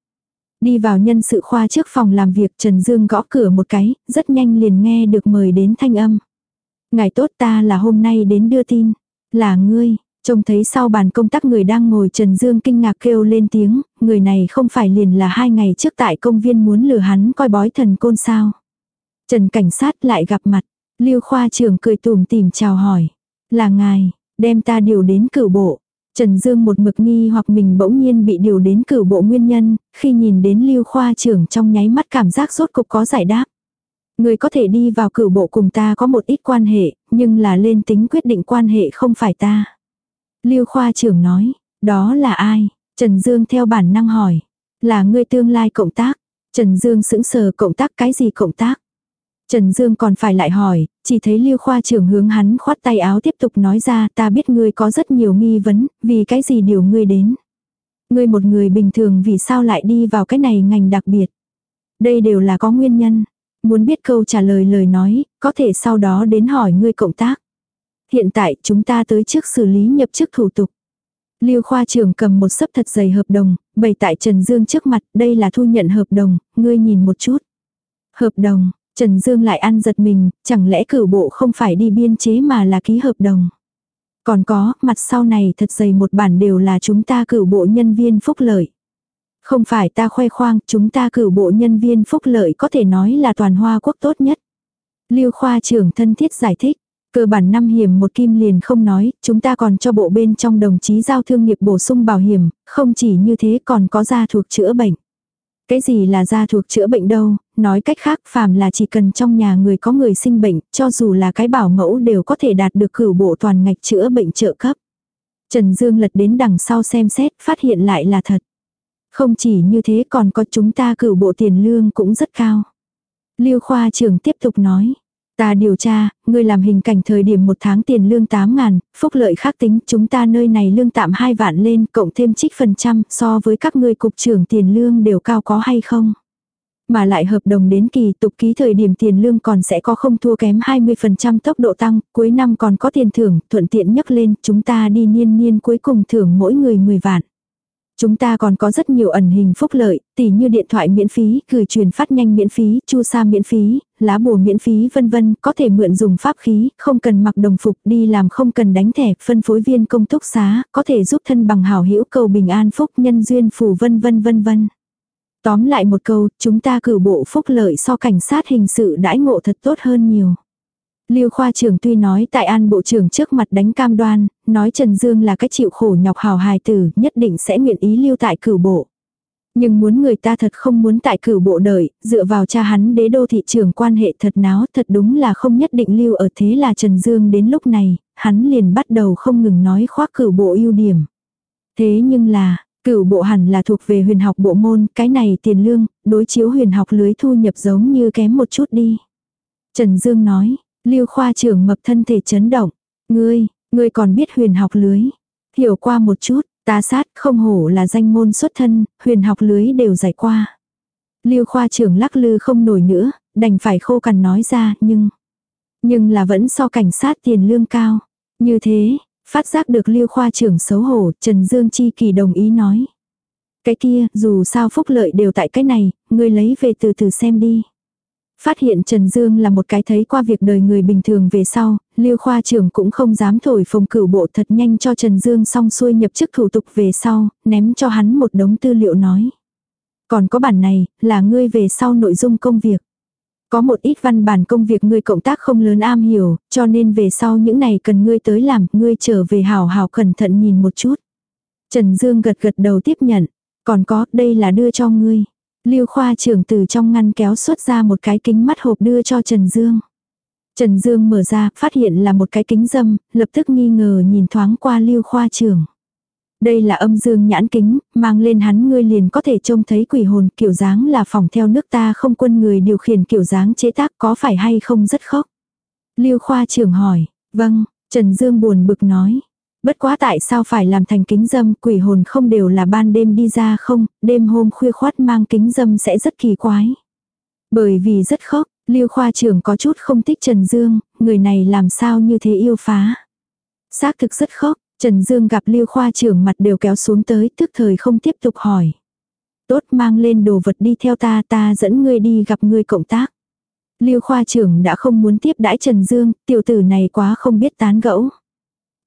Đi vào nhân sự khoa trước phòng làm việc Trần Dương gõ cửa một cái, rất nhanh liền nghe được mời đến thanh âm ngài tốt ta là hôm nay đến đưa tin. Là ngươi, trông thấy sau bàn công tác người đang ngồi Trần Dương kinh ngạc kêu lên tiếng, người này không phải liền là hai ngày trước tại công viên muốn lừa hắn coi bói thần côn sao. Trần cảnh sát lại gặp mặt, Lưu khoa trưởng cười tủm tìm chào hỏi. Là ngài, đem ta điều đến cửu bộ. Trần Dương một mực nghi hoặc mình bỗng nhiên bị điều đến cửu bộ nguyên nhân, khi nhìn đến lưu khoa trưởng trong nháy mắt cảm giác rốt cục có giải đáp. Người có thể đi vào cửu bộ cùng ta có một ít quan hệ, nhưng là lên tính quyết định quan hệ không phải ta. Lưu khoa trưởng nói, đó là ai? Trần Dương theo bản năng hỏi, là người tương lai cộng tác. Trần Dương sững sờ cộng tác cái gì cộng tác? Trần Dương còn phải lại hỏi, chỉ thấy Lưu Khoa trưởng hướng hắn khoát tay áo tiếp tục nói ra ta biết ngươi có rất nhiều nghi vấn, vì cái gì điều ngươi đến. Ngươi một người bình thường vì sao lại đi vào cái này ngành đặc biệt. Đây đều là có nguyên nhân. Muốn biết câu trả lời lời nói, có thể sau đó đến hỏi ngươi cộng tác. Hiện tại chúng ta tới trước xử lý nhập chức thủ tục. Lưu khoa trưởng cầm một sấp thật dày hợp đồng, bày tại Trần Dương trước mặt, đây là thu nhận hợp đồng, ngươi nhìn một chút. Hợp đồng, Trần Dương lại ăn giật mình, chẳng lẽ cử bộ không phải đi biên chế mà là ký hợp đồng. Còn có, mặt sau này thật dày một bản đều là chúng ta cử bộ nhân viên phúc lợi. Không phải ta khoe khoang, chúng ta cử bộ nhân viên phúc lợi có thể nói là toàn hoa quốc tốt nhất. Lưu khoa trưởng thân thiết giải thích. Cơ bản năm hiểm một kim liền không nói, chúng ta còn cho bộ bên trong đồng chí giao thương nghiệp bổ sung bảo hiểm, không chỉ như thế còn có gia thuộc chữa bệnh. Cái gì là gia thuộc chữa bệnh đâu, nói cách khác phàm là chỉ cần trong nhà người có người sinh bệnh, cho dù là cái bảo mẫu đều có thể đạt được cửu bộ toàn ngạch chữa bệnh trợ cấp. Trần Dương lật đến đằng sau xem xét, phát hiện lại là thật. Không chỉ như thế còn có chúng ta cửu bộ tiền lương cũng rất cao. Lưu khoa trưởng tiếp tục nói. Ta điều tra, người làm hình cảnh thời điểm một tháng tiền lương 8 ngàn, phúc lợi khác tính chúng ta nơi này lương tạm 2 vạn lên cộng thêm trích phần trăm so với các ngươi cục trưởng tiền lương đều cao có hay không. Mà lại hợp đồng đến kỳ tục ký thời điểm tiền lương còn sẽ có không thua kém 20% tốc độ tăng, cuối năm còn có tiền thưởng, thuận tiện nhấc lên, chúng ta đi niên niên cuối cùng thưởng mỗi người 10 vạn. Chúng ta còn có rất nhiều ẩn hình phúc lợi, tỉ như điện thoại miễn phí, gửi truyền phát nhanh miễn phí, chu sa miễn phí, lá bùa miễn phí vân vân, có thể mượn dùng pháp khí, không cần mặc đồng phục, đi làm không cần đánh thẻ, phân phối viên công túc xá, có thể giúp thân bằng hảo hữu cầu bình an phúc nhân duyên phù vân vân vân vân. Tóm lại một câu, chúng ta cử bộ phúc lợi so cảnh sát hình sự đãi ngộ thật tốt hơn nhiều. Lưu khoa trưởng tuy nói tại an bộ trưởng trước mặt đánh cam đoan, nói Trần Dương là cái chịu khổ nhọc hào hài tử, nhất định sẽ nguyện ý lưu tại cửu bộ. Nhưng muốn người ta thật không muốn tại cửu bộ đợi, dựa vào cha hắn đế đô thị trường quan hệ thật náo thật đúng là không nhất định lưu ở thế là Trần Dương đến lúc này, hắn liền bắt đầu không ngừng nói khoác cửu bộ ưu điểm. Thế nhưng là, cửu bộ hẳn là thuộc về huyền học bộ môn, cái này tiền lương, đối chiếu huyền học lưới thu nhập giống như kém một chút đi. Trần Dương nói, Lưu khoa trưởng mập thân thể chấn động. Ngươi, ngươi còn biết huyền học lưới. Hiểu qua một chút, ta sát không hổ là danh môn xuất thân, huyền học lưới đều giải qua. Lưu khoa trưởng lắc lư không nổi nữa, đành phải khô cằn nói ra, nhưng... Nhưng là vẫn so cảnh sát tiền lương cao. Như thế, phát giác được lưu khoa trưởng xấu hổ, Trần Dương Chi kỳ đồng ý nói. Cái kia, dù sao phúc lợi đều tại cái này, ngươi lấy về từ từ xem đi. Phát hiện Trần Dương là một cái thấy qua việc đời người bình thường về sau, Lưu khoa trưởng cũng không dám thổi phồng cửu bộ thật nhanh cho Trần Dương xong xuôi nhập chức thủ tục về sau, ném cho hắn một đống tư liệu nói. Còn có bản này, là ngươi về sau nội dung công việc. Có một ít văn bản công việc ngươi cộng tác không lớn am hiểu, cho nên về sau những này cần ngươi tới làm, ngươi trở về hào hào cẩn thận nhìn một chút. Trần Dương gật gật đầu tiếp nhận. Còn có, đây là đưa cho ngươi. Lưu khoa trưởng từ trong ngăn kéo xuất ra một cái kính mắt hộp đưa cho Trần Dương. Trần Dương mở ra, phát hiện là một cái kính dâm, lập tức nghi ngờ nhìn thoáng qua lưu khoa trưởng. Đây là âm dương nhãn kính, mang lên hắn ngươi liền có thể trông thấy quỷ hồn kiểu dáng là phòng theo nước ta không quân người điều khiển kiểu dáng chế tác có phải hay không rất khóc. Lưu khoa trưởng hỏi, vâng, Trần Dương buồn bực nói. Bất quá tại sao phải làm thành kính dâm quỷ hồn không đều là ban đêm đi ra không, đêm hôm khuya khoát mang kính dâm sẽ rất kỳ quái. Bởi vì rất khóc, Lưu khoa trưởng có chút không thích Trần Dương, người này làm sao như thế yêu phá. Xác thực rất khóc, Trần Dương gặp Lưu khoa trưởng mặt đều kéo xuống tới, tức thời không tiếp tục hỏi. Tốt mang lên đồ vật đi theo ta, ta dẫn ngươi đi gặp ngươi cộng tác. Lưu khoa trưởng đã không muốn tiếp đãi Trần Dương, tiểu tử này quá không biết tán gẫu.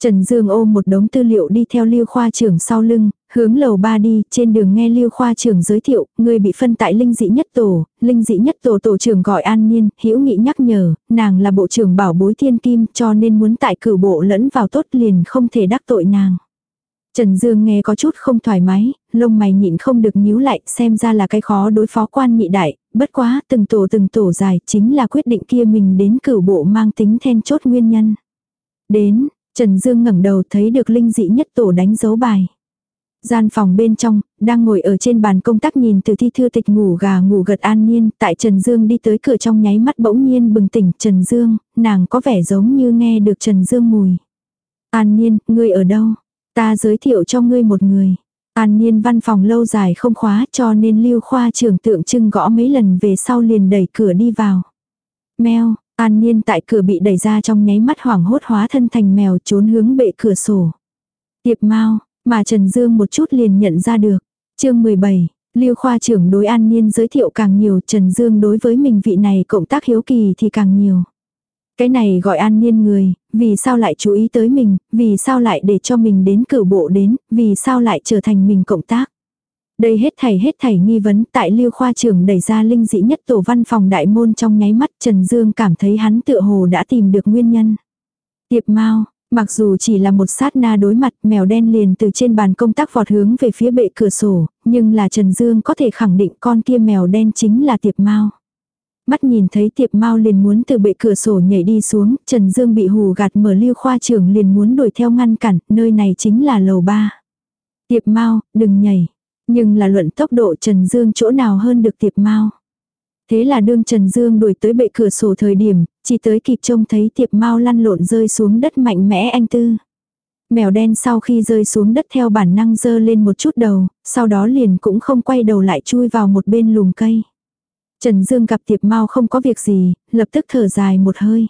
Trần Dương ôm một đống tư liệu đi theo Lưu khoa trưởng sau lưng, hướng lầu ba đi, trên đường nghe Lưu khoa trưởng giới thiệu, người bị phân tại linh dị nhất tổ, linh dị nhất tổ tổ trưởng gọi An Niên, hữu nghị nhắc nhở, nàng là bộ trưởng bảo bối thiên kim, cho nên muốn tại cử bộ lẫn vào tốt liền không thể đắc tội nàng. Trần Dương nghe có chút không thoải mái, lông mày nhịn không được nhíu lại, xem ra là cái khó đối phó quan nhị đại, bất quá từng tổ từng tổ dài chính là quyết định kia mình đến cử bộ mang tính then chốt nguyên nhân. Đến, Trần Dương ngẩng đầu thấy được linh dị nhất tổ đánh dấu bài. Gian phòng bên trong, đang ngồi ở trên bàn công tác nhìn từ thi thư tịch ngủ gà ngủ gật an nhiên, tại Trần Dương đi tới cửa trong nháy mắt bỗng nhiên bừng tỉnh Trần Dương, nàng có vẻ giống như nghe được Trần Dương mùi. An nhiên, ngươi ở đâu? Ta giới thiệu cho ngươi một người. An nhiên văn phòng lâu dài không khóa cho nên lưu khoa trưởng tượng trưng gõ mấy lần về sau liền đẩy cửa đi vào. Mèo, An Niên tại cửa bị đẩy ra trong nháy mắt hoảng hốt hóa thân thành mèo trốn hướng bệ cửa sổ. Tiệp mau, mà Trần Dương một chút liền nhận ra được. chương 17, Lưu khoa trưởng đối An Niên giới thiệu càng nhiều, Trần Dương đối với mình vị này cộng tác hiếu kỳ thì càng nhiều. Cái này gọi An Niên người, vì sao lại chú ý tới mình, vì sao lại để cho mình đến cử bộ đến, vì sao lại trở thành mình cộng tác. Đây hết thảy hết thảy nghi vấn tại lưu khoa trưởng đẩy ra linh Dĩ nhất tổ văn phòng đại môn trong nháy mắt Trần Dương cảm thấy hắn tựa hồ đã tìm được nguyên nhân. Tiệp mau, mặc dù chỉ là một sát na đối mặt mèo đen liền từ trên bàn công tác vọt hướng về phía bệ cửa sổ, nhưng là Trần Dương có thể khẳng định con kia mèo đen chính là tiệp mau. Mắt nhìn thấy tiệp mau liền muốn từ bệ cửa sổ nhảy đi xuống, Trần Dương bị hù gạt mở lưu khoa trưởng liền muốn đuổi theo ngăn cản, nơi này chính là lầu ba. Tiệp mau, đừng nhảy. Nhưng là luận tốc độ Trần Dương chỗ nào hơn được tiệp mau. Thế là đương Trần Dương đuổi tới bệ cửa sổ thời điểm, chỉ tới kịp trông thấy tiệp mau lăn lộn rơi xuống đất mạnh mẽ anh tư. Mèo đen sau khi rơi xuống đất theo bản năng dơ lên một chút đầu, sau đó liền cũng không quay đầu lại chui vào một bên lùm cây. Trần Dương gặp tiệp mau không có việc gì, lập tức thở dài một hơi.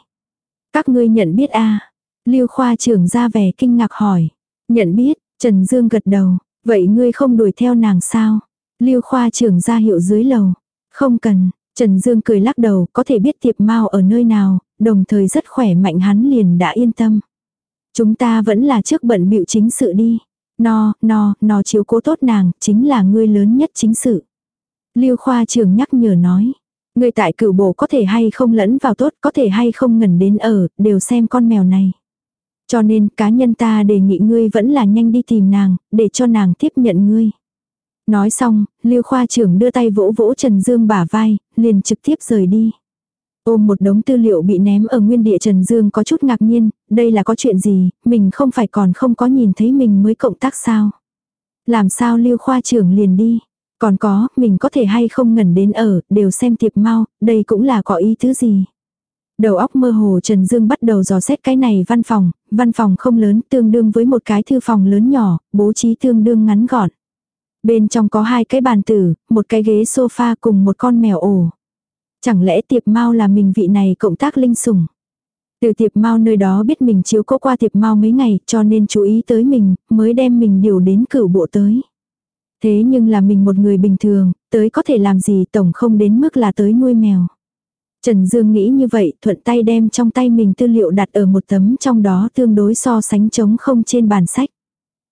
Các ngươi nhận biết a à? Lưu khoa trưởng ra vẻ kinh ngạc hỏi. Nhận biết, Trần Dương gật đầu. Vậy ngươi không đuổi theo nàng sao? Lưu khoa trưởng ra hiệu dưới lầu. Không cần, Trần Dương cười lắc đầu, có thể biết tiệp mau ở nơi nào, đồng thời rất khỏe mạnh hắn liền đã yên tâm. Chúng ta vẫn là trước bận bịu chính sự đi. No, no, no chiếu cố tốt nàng, chính là ngươi lớn nhất chính sự. Lưu khoa trưởng nhắc nhở nói. Ngươi tại cửu bộ có thể hay không lẫn vào tốt, có thể hay không ngẩn đến ở, đều xem con mèo này. Cho nên cá nhân ta đề nghị ngươi vẫn là nhanh đi tìm nàng, để cho nàng tiếp nhận ngươi. Nói xong, Lưu khoa trưởng đưa tay vỗ vỗ Trần Dương bả vai, liền trực tiếp rời đi. Ôm một đống tư liệu bị ném ở nguyên địa Trần Dương có chút ngạc nhiên, đây là có chuyện gì, mình không phải còn không có nhìn thấy mình mới cộng tác sao. Làm sao Lưu khoa trưởng liền đi. Còn có, mình có thể hay không ngẩn đến ở, đều xem tiệp mau, đây cũng là có ý thứ gì. Đầu óc mơ hồ Trần Dương bắt đầu dò xét cái này văn phòng, văn phòng không lớn tương đương với một cái thư phòng lớn nhỏ, bố trí tương đương ngắn gọn. Bên trong có hai cái bàn tử, một cái ghế sofa cùng một con mèo ổ. Chẳng lẽ tiệp mau là mình vị này cộng tác linh sủng. Từ tiệp mau nơi đó biết mình chiếu cố qua tiệp mau mấy ngày cho nên chú ý tới mình, mới đem mình điều đến cửu bộ tới. Thế nhưng là mình một người bình thường, tới có thể làm gì tổng không đến mức là tới nuôi mèo. Trần Dương nghĩ như vậy, thuận tay đem trong tay mình tư liệu đặt ở một tấm trong đó tương đối so sánh trống không trên bàn sách.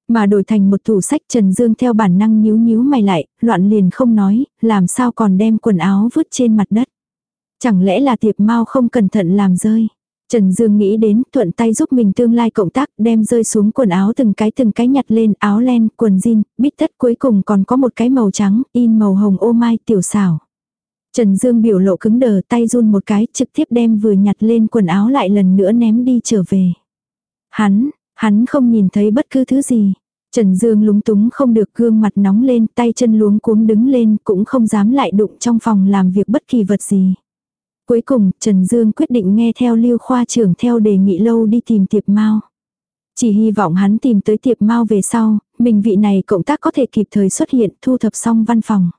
Mà đổi thành một tủ sách Trần Dương theo bản năng nhíu nhíu mày lại, loạn liền không nói, làm sao còn đem quần áo vứt trên mặt đất. Chẳng lẽ là tiệp mau không cẩn thận làm rơi. Trần Dương nghĩ đến thuận tay giúp mình tương lai cộng tác đem rơi xuống quần áo từng cái từng cái nhặt lên áo len, quần jean, bít tất cuối cùng còn có một cái màu trắng, in màu hồng ô mai tiểu xảo. Trần Dương biểu lộ cứng đờ tay run một cái trực tiếp đem vừa nhặt lên quần áo lại lần nữa ném đi trở về. Hắn, hắn không nhìn thấy bất cứ thứ gì. Trần Dương lúng túng không được gương mặt nóng lên tay chân luống cuống đứng lên cũng không dám lại đụng trong phòng làm việc bất kỳ vật gì. Cuối cùng, Trần Dương quyết định nghe theo Lưu Khoa trưởng theo đề nghị lâu đi tìm tiệp mau. Chỉ hy vọng hắn tìm tới tiệp mau về sau, mình vị này cộng tác có thể kịp thời xuất hiện thu thập xong văn phòng.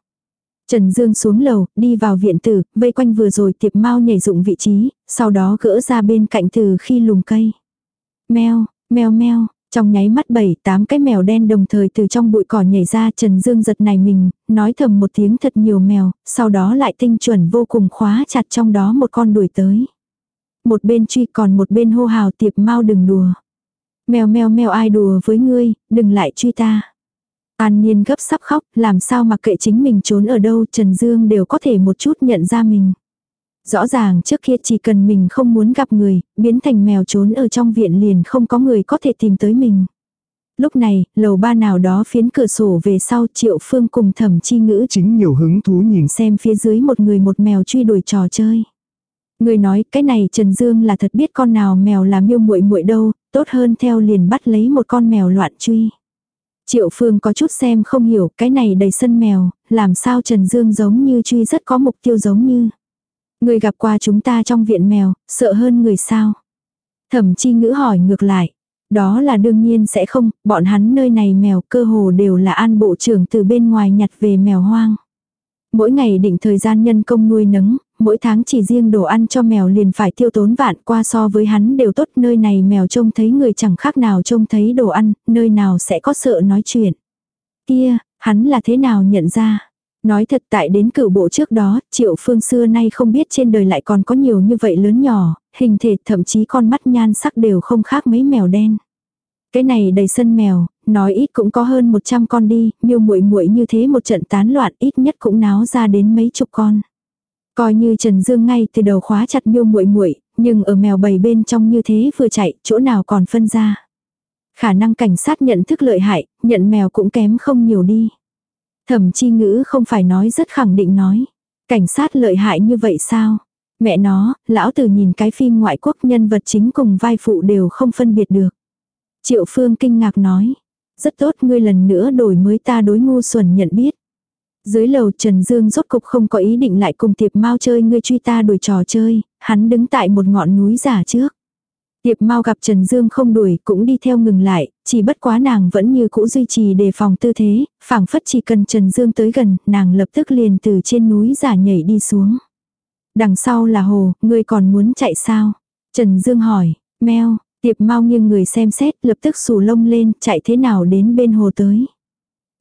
Trần Dương xuống lầu, đi vào viện tử, vây quanh vừa rồi tiệp mau nhảy dụng vị trí, sau đó gỡ ra bên cạnh từ khi lùm cây. Mèo, mèo mèo, trong nháy mắt bảy tám cái mèo đen đồng thời từ trong bụi cỏ nhảy ra Trần Dương giật này mình, nói thầm một tiếng thật nhiều mèo, sau đó lại tinh chuẩn vô cùng khóa chặt trong đó một con đuổi tới. Một bên truy còn một bên hô hào tiệp mau đừng đùa. Mèo mèo mèo ai đùa với ngươi, đừng lại truy ta. An Niên gấp sắp khóc, làm sao mà kệ chính mình trốn ở đâu Trần Dương đều có thể một chút nhận ra mình. Rõ ràng trước kia chỉ cần mình không muốn gặp người, biến thành mèo trốn ở trong viện liền không có người có thể tìm tới mình. Lúc này, lầu ba nào đó phiến cửa sổ về sau triệu phương cùng thẩm chi ngữ Chính nhiều hứng thú nhìn xem phía dưới một người một mèo truy đuổi trò chơi. Người nói cái này Trần Dương là thật biết con nào mèo là miêu muội muội đâu, tốt hơn theo liền bắt lấy một con mèo loạn truy. Triệu Phương có chút xem không hiểu cái này đầy sân mèo, làm sao Trần Dương giống như truy rất có mục tiêu giống như. Người gặp qua chúng ta trong viện mèo, sợ hơn người sao? Thẩm chi ngữ hỏi ngược lại. Đó là đương nhiên sẽ không, bọn hắn nơi này mèo cơ hồ đều là an bộ trưởng từ bên ngoài nhặt về mèo hoang. Mỗi ngày định thời gian nhân công nuôi nấng, mỗi tháng chỉ riêng đồ ăn cho mèo liền phải tiêu tốn vạn qua so với hắn đều tốt nơi này mèo trông thấy người chẳng khác nào trông thấy đồ ăn, nơi nào sẽ có sợ nói chuyện. Kia, hắn là thế nào nhận ra? Nói thật tại đến cửu bộ trước đó, triệu phương xưa nay không biết trên đời lại còn có nhiều như vậy lớn nhỏ, hình thể thậm chí con mắt nhan sắc đều không khác mấy mèo đen. Cái này đầy sân mèo, nói ít cũng có hơn 100 con đi, miêu muội muội như thế một trận tán loạn ít nhất cũng náo ra đến mấy chục con. Coi như Trần Dương ngay từ đầu khóa chặt miêu muội muội, nhưng ở mèo bầy bên trong như thế vừa chạy, chỗ nào còn phân ra. Khả năng cảnh sát nhận thức lợi hại, nhận mèo cũng kém không nhiều đi. Thẩm chi ngữ không phải nói rất khẳng định nói. Cảnh sát lợi hại như vậy sao? Mẹ nó, lão tử nhìn cái phim ngoại quốc nhân vật chính cùng vai phụ đều không phân biệt được. Triệu Phương kinh ngạc nói. Rất tốt ngươi lần nữa đổi mới ta đối ngu xuẩn nhận biết. Dưới lầu Trần Dương rốt cục không có ý định lại cùng tiệp mao chơi ngươi truy ta đuổi trò chơi, hắn đứng tại một ngọn núi giả trước. Tiệp mao gặp Trần Dương không đuổi cũng đi theo ngừng lại, chỉ bất quá nàng vẫn như cũ duy trì đề phòng tư thế, phảng phất chỉ cần Trần Dương tới gần, nàng lập tức liền từ trên núi giả nhảy đi xuống. Đằng sau là hồ, ngươi còn muốn chạy sao? Trần Dương hỏi, meo, tiệp mao nghiêng người xem xét lập tức xù lông lên, chạy thế nào đến bên hồ tới.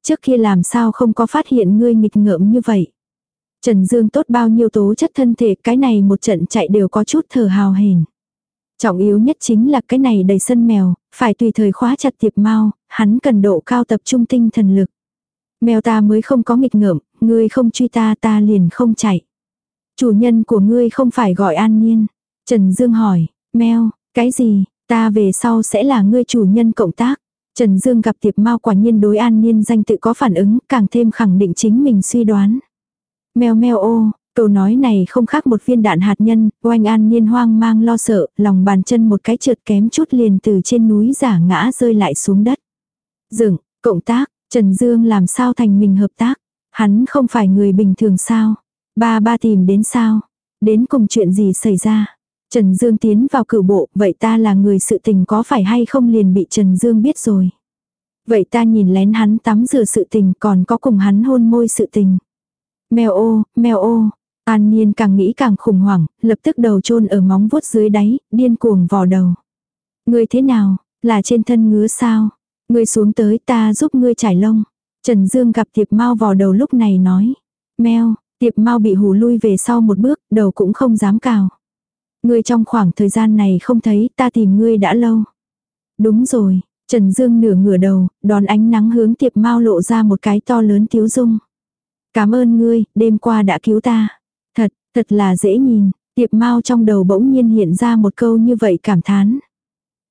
Trước kia làm sao không có phát hiện ngươi nghịch ngợm như vậy. Trần Dương tốt bao nhiêu tố chất thân thể, cái này một trận chạy đều có chút thở hào hển. Trọng yếu nhất chính là cái này đầy sân mèo, phải tùy thời khóa chặt tiệp mau, hắn cần độ cao tập trung tinh thần lực. Mèo ta mới không có nghịch ngợm, ngươi không truy ta ta liền không chạy. Chủ nhân của ngươi không phải gọi an nhiên. Trần Dương hỏi, mèo, cái gì, ta về sau sẽ là ngươi chủ nhân cộng tác. Trần Dương gặp tiệp mau quả nhiên đối an niên danh tự có phản ứng, càng thêm khẳng định chính mình suy đoán. Mèo mèo ô, Câu nói này không khác một viên đạn hạt nhân, oanh an niên hoang mang lo sợ, lòng bàn chân một cái trượt kém chút liền từ trên núi giả ngã rơi lại xuống đất. Dừng, cộng tác, Trần Dương làm sao thành mình hợp tác. Hắn không phải người bình thường sao. Ba ba tìm đến sao. Đến cùng chuyện gì xảy ra. Trần Dương tiến vào cửu bộ, vậy ta là người sự tình có phải hay không liền bị Trần Dương biết rồi. Vậy ta nhìn lén hắn tắm rửa sự tình còn có cùng hắn hôn môi sự tình. Mèo ô, mèo ô, An Niên càng nghĩ càng khủng hoảng, lập tức đầu chôn ở móng vuốt dưới đáy, điên cuồng vò đầu. Ngươi thế nào, là trên thân ngứa sao? Ngươi xuống tới ta giúp ngươi trải lông. Trần Dương gặp Tiệp Mau vò đầu lúc này nói. Mèo, Tiệp Mau bị hù lui về sau một bước, đầu cũng không dám cào. Ngươi trong khoảng thời gian này không thấy ta tìm ngươi đã lâu. Đúng rồi, Trần Dương nửa ngửa đầu, đón ánh nắng hướng Tiệp Mau lộ ra một cái to lớn tiếu dung. Cảm ơn ngươi, đêm qua đã cứu ta. Thật, thật là dễ nhìn, tiệp mau trong đầu bỗng nhiên hiện ra một câu như vậy cảm thán.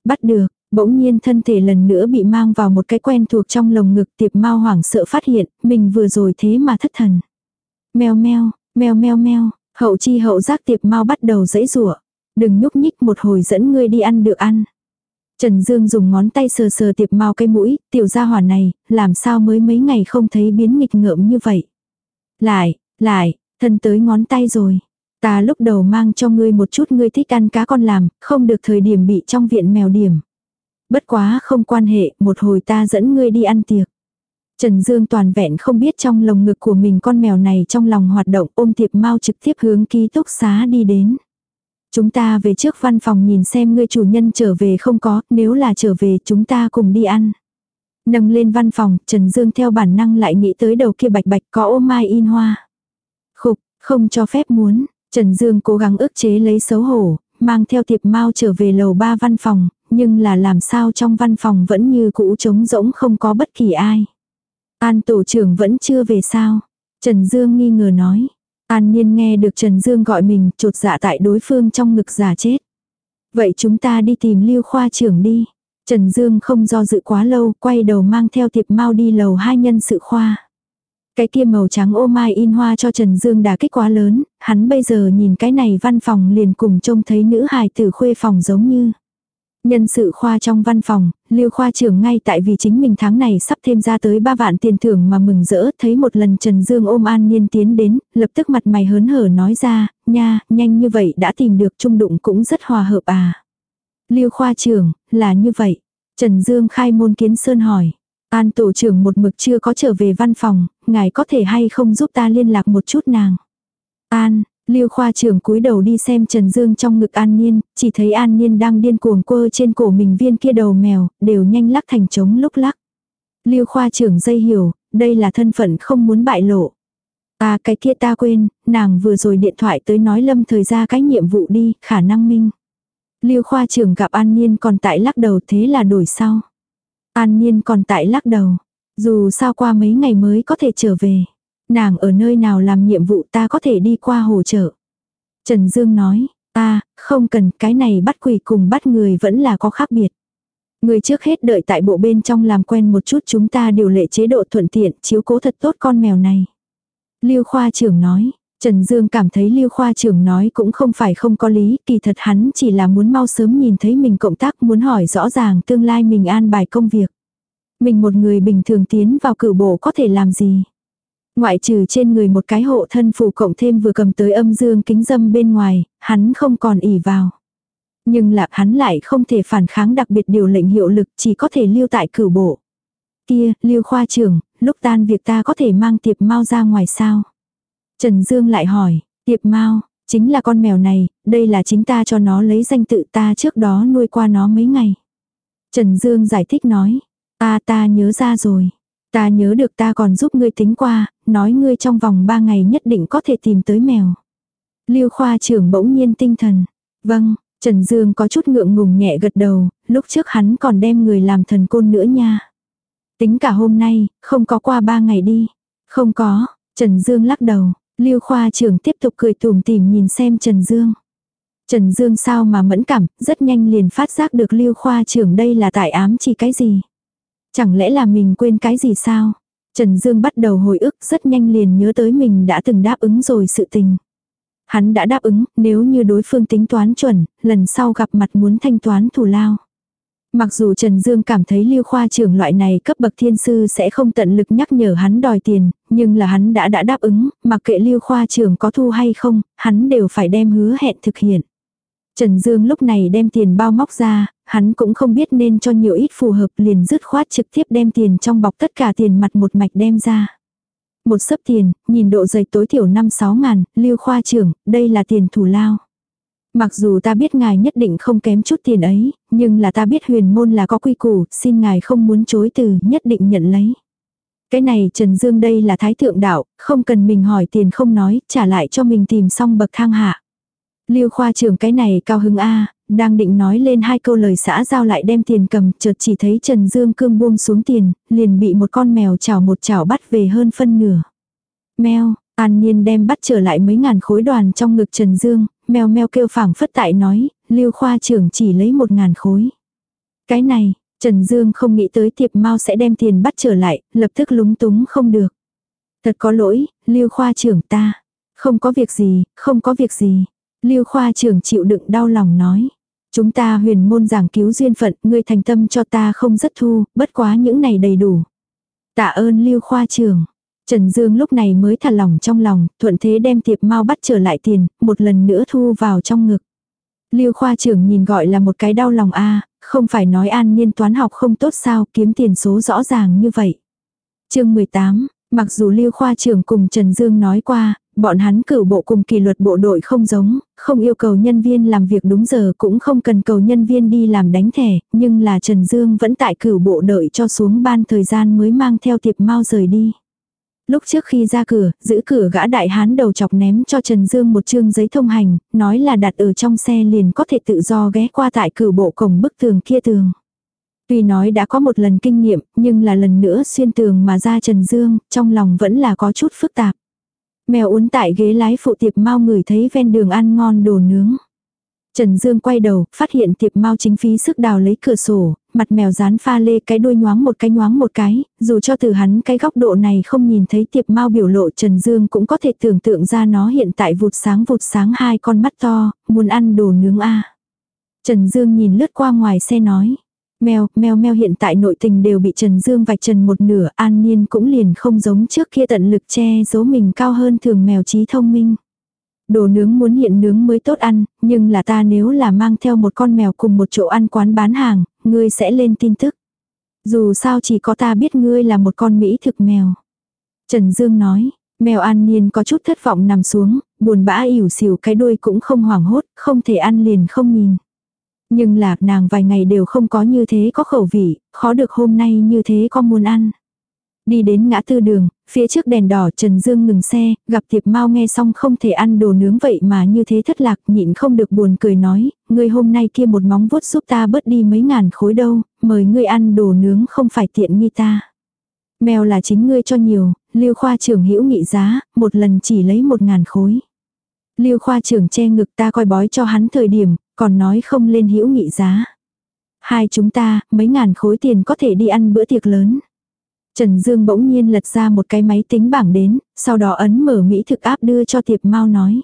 Bắt được, bỗng nhiên thân thể lần nữa bị mang vào một cái quen thuộc trong lồng ngực tiệp mau hoảng sợ phát hiện, mình vừa rồi thế mà thất thần. Mèo meo, mèo meo meo, hậu chi hậu giác tiệp mau bắt đầu dãy rủa Đừng nhúc nhích một hồi dẫn ngươi đi ăn được ăn. Trần Dương dùng ngón tay sờ sờ tiệp mau cái mũi, tiểu gia hỏa này, làm sao mới mấy ngày không thấy biến nghịch ngợm như vậy. Lại, lại, thân tới ngón tay rồi. Ta lúc đầu mang cho ngươi một chút ngươi thích ăn cá con làm, không được thời điểm bị trong viện mèo điểm. Bất quá không quan hệ, một hồi ta dẫn ngươi đi ăn tiệc. Trần Dương toàn vẹn không biết trong lồng ngực của mình con mèo này trong lòng hoạt động ôm tiệp mau trực tiếp hướng ký túc xá đi đến. Chúng ta về trước văn phòng nhìn xem người chủ nhân trở về không có, nếu là trở về chúng ta cùng đi ăn. Nâng lên văn phòng, Trần Dương theo bản năng lại nghĩ tới đầu kia bạch bạch có ô mai in hoa. Khục, không cho phép muốn, Trần Dương cố gắng ức chế lấy xấu hổ, mang theo tiệp mau trở về lầu ba văn phòng, nhưng là làm sao trong văn phòng vẫn như cũ trống rỗng không có bất kỳ ai. An tổ trưởng vẫn chưa về sao? Trần Dương nghi ngờ nói. An Niên nghe được Trần Dương gọi mình, trột dạ tại đối phương trong ngực giả chết. Vậy chúng ta đi tìm Lưu khoa trưởng đi. Trần Dương không do dự quá lâu, quay đầu mang theo tiệp mau đi lầu hai nhân sự khoa. Cái kia màu trắng ô mai in hoa cho Trần Dương đã kích quá lớn, hắn bây giờ nhìn cái này văn phòng liền cùng trông thấy nữ hài tử khuê phòng giống như. Nhân sự khoa trong văn phòng, Lưu khoa trưởng ngay tại vì chính mình tháng này sắp thêm ra tới 3 vạn tiền thưởng mà mừng rỡ, thấy một lần Trần Dương ôm An Niên tiến đến, lập tức mặt mày hớn hở nói ra, nha, nhanh như vậy đã tìm được trung đụng cũng rất hòa hợp à. Lưu khoa trưởng, là như vậy. Trần Dương khai môn kiến sơn hỏi. An tổ trưởng một mực chưa có trở về văn phòng, ngài có thể hay không giúp ta liên lạc một chút nàng. An, Lưu khoa trưởng cúi đầu đi xem Trần Dương trong ngực An Niên, chỉ thấy An Niên đang điên cuồng quơ trên cổ mình viên kia đầu mèo, đều nhanh lắc thành trống lúc lắc. Lưu khoa trưởng dây hiểu, đây là thân phận không muốn bại lộ. À cái kia ta quên, nàng vừa rồi điện thoại tới nói lâm thời ra cái nhiệm vụ đi, khả năng minh. Lưu khoa trưởng gặp An Niên còn tại lắc đầu thế là đổi sau. An Niên còn tại lắc đầu. Dù sao qua mấy ngày mới có thể trở về. Nàng ở nơi nào làm nhiệm vụ ta có thể đi qua hỗ trợ. Trần Dương nói, ta, không cần cái này bắt quỷ cùng bắt người vẫn là có khác biệt. Người trước hết đợi tại bộ bên trong làm quen một chút chúng ta điều lệ chế độ thuận tiện chiếu cố thật tốt con mèo này. Lưu khoa trưởng nói, Trần Dương cảm thấy Lưu khoa trưởng nói cũng không phải không có lý, kỳ thật hắn chỉ là muốn mau sớm nhìn thấy mình cộng tác muốn hỏi rõ ràng tương lai mình an bài công việc. Mình một người bình thường tiến vào cử bộ có thể làm gì? Ngoại trừ trên người một cái hộ thân phù cộng thêm vừa cầm tới âm dương kính dâm bên ngoài, hắn không còn ỉ vào. Nhưng lạc hắn lại không thể phản kháng đặc biệt điều lệnh hiệu lực chỉ có thể lưu tại cử bộ. Kia, lưu khoa trưởng, lúc tan việc ta có thể mang tiệp mau ra ngoài sao? Trần Dương lại hỏi, tiệp mau, chính là con mèo này, đây là chính ta cho nó lấy danh tự ta trước đó nuôi qua nó mấy ngày. Trần Dương giải thích nói, ta ta nhớ ra rồi. Ta nhớ được ta còn giúp ngươi tính qua, nói ngươi trong vòng 3 ngày nhất định có thể tìm tới mèo. Lưu khoa trưởng bỗng nhiên tinh thần. Vâng, Trần Dương có chút ngượng ngùng nhẹ gật đầu, lúc trước hắn còn đem người làm thần côn nữa nha. Tính cả hôm nay, không có qua 3 ngày đi. Không có, Trần Dương lắc đầu, Lưu khoa trưởng tiếp tục cười tùm tìm nhìn xem Trần Dương. Trần Dương sao mà mẫn cảm, rất nhanh liền phát giác được Lưu khoa trưởng đây là tại ám chỉ cái gì. Chẳng lẽ là mình quên cái gì sao? Trần Dương bắt đầu hồi ức rất nhanh liền nhớ tới mình đã từng đáp ứng rồi sự tình. Hắn đã đáp ứng, nếu như đối phương tính toán chuẩn, lần sau gặp mặt muốn thanh toán thù lao. Mặc dù Trần Dương cảm thấy lưu khoa trưởng loại này cấp bậc thiên sư sẽ không tận lực nhắc nhở hắn đòi tiền, nhưng là hắn đã đã đáp ứng, mặc kệ lưu khoa trưởng có thu hay không, hắn đều phải đem hứa hẹn thực hiện. Trần Dương lúc này đem tiền bao móc ra, hắn cũng không biết nên cho nhiều ít phù hợp liền dứt khoát trực tiếp đem tiền trong bọc tất cả tiền mặt một mạch đem ra. Một sấp tiền, nhìn độ dày tối thiểu 5-6 ngàn, lưu khoa trưởng, đây là tiền thủ lao. Mặc dù ta biết ngài nhất định không kém chút tiền ấy, nhưng là ta biết huyền môn là có quy củ, xin ngài không muốn chối từ, nhất định nhận lấy. Cái này Trần Dương đây là thái thượng đạo, không cần mình hỏi tiền không nói, trả lại cho mình tìm xong bậc thang hạ. Lưu khoa trưởng cái này cao hứng A, đang định nói lên hai câu lời xã giao lại đem tiền cầm, chợt chỉ thấy Trần Dương Cương buông xuống tiền, liền bị một con mèo chảo một chảo bắt về hơn phân nửa. Mèo, An Niên đem bắt trở lại mấy ngàn khối đoàn trong ngực Trần Dương, mèo mèo kêu phảng phất tại nói, Lưu khoa trưởng chỉ lấy một ngàn khối. Cái này, Trần Dương không nghĩ tới tiệp mau sẽ đem tiền bắt trở lại, lập tức lúng túng không được. Thật có lỗi, Lưu khoa trưởng ta. Không có việc gì, không có việc gì. Lưu khoa trưởng chịu đựng đau lòng nói. Chúng ta huyền môn giảng cứu duyên phận, ngươi thành tâm cho ta không rất thu, bất quá những này đầy đủ. Tạ ơn Lưu khoa trưởng. Trần Dương lúc này mới thả lỏng trong lòng, thuận thế đem tiệp mau bắt trở lại tiền, một lần nữa thu vào trong ngực. Lưu khoa trưởng nhìn gọi là một cái đau lòng a, không phải nói an niên toán học không tốt sao, kiếm tiền số rõ ràng như vậy. Chương 18, mặc dù Lưu khoa trưởng cùng Trần Dương nói qua, bọn hắn cử bộ cùng kỷ luật bộ đội không giống, không yêu cầu nhân viên làm việc đúng giờ cũng không cần cầu nhân viên đi làm đánh thẻ, nhưng là Trần Dương vẫn tại cử bộ đợi cho xuống ban thời gian mới mang theo tiệp mau rời đi. Lúc trước khi ra cửa, giữ cửa gã đại hán đầu chọc ném cho Trần Dương một chương giấy thông hành, nói là đặt ở trong xe liền có thể tự do ghé qua tại cử bộ cổng bức tường kia tường. Tuy nói đã có một lần kinh nghiệm, nhưng là lần nữa xuyên tường mà ra Trần Dương, trong lòng vẫn là có chút phức tạp. Mèo uốn tại ghế lái phụ tiệp mau ngửi thấy ven đường ăn ngon đồ nướng. Trần Dương quay đầu, phát hiện tiệp mau chính phí sức đào lấy cửa sổ, mặt mèo dán pha lê cái đuôi nhoáng một cái nhoáng một cái, dù cho từ hắn cái góc độ này không nhìn thấy tiệp mau biểu lộ Trần Dương cũng có thể tưởng tượng ra nó hiện tại vụt sáng vụt sáng hai con mắt to, muốn ăn đồ nướng a Trần Dương nhìn lướt qua ngoài xe nói. Mèo, mèo mèo hiện tại nội tình đều bị Trần Dương vạch trần một nửa, an nhiên cũng liền không giống trước kia tận lực che giấu mình cao hơn thường mèo trí thông minh. Đồ nướng muốn hiện nướng mới tốt ăn, nhưng là ta nếu là mang theo một con mèo cùng một chỗ ăn quán bán hàng, ngươi sẽ lên tin tức. Dù sao chỉ có ta biết ngươi là một con Mỹ thực mèo. Trần Dương nói, mèo an niên có chút thất vọng nằm xuống, buồn bã ỉu xỉu cái đuôi cũng không hoảng hốt, không thể ăn liền không nhìn. Nhưng là nàng vài ngày đều không có như thế có khẩu vị, khó được hôm nay như thế có muốn ăn. Đi đến ngã tư đường, phía trước đèn đỏ Trần Dương ngừng xe, gặp tiệp mau nghe xong không thể ăn đồ nướng vậy mà như thế thất lạc nhịn không được buồn cười nói, ngươi hôm nay kia một móng vuốt giúp ta bớt đi mấy ngàn khối đâu, mời ngươi ăn đồ nướng không phải tiện nghi ta. Mèo là chính ngươi cho nhiều, lưu khoa trưởng hữu nghị giá, một lần chỉ lấy một ngàn khối. Lưu khoa trưởng che ngực ta coi bói cho hắn thời điểm, còn nói không lên hữu nghị giá. Hai chúng ta, mấy ngàn khối tiền có thể đi ăn bữa tiệc lớn. Trần Dương bỗng nhiên lật ra một cái máy tính bảng đến, sau đó ấn mở Mỹ thực áp đưa cho tiệp mau nói.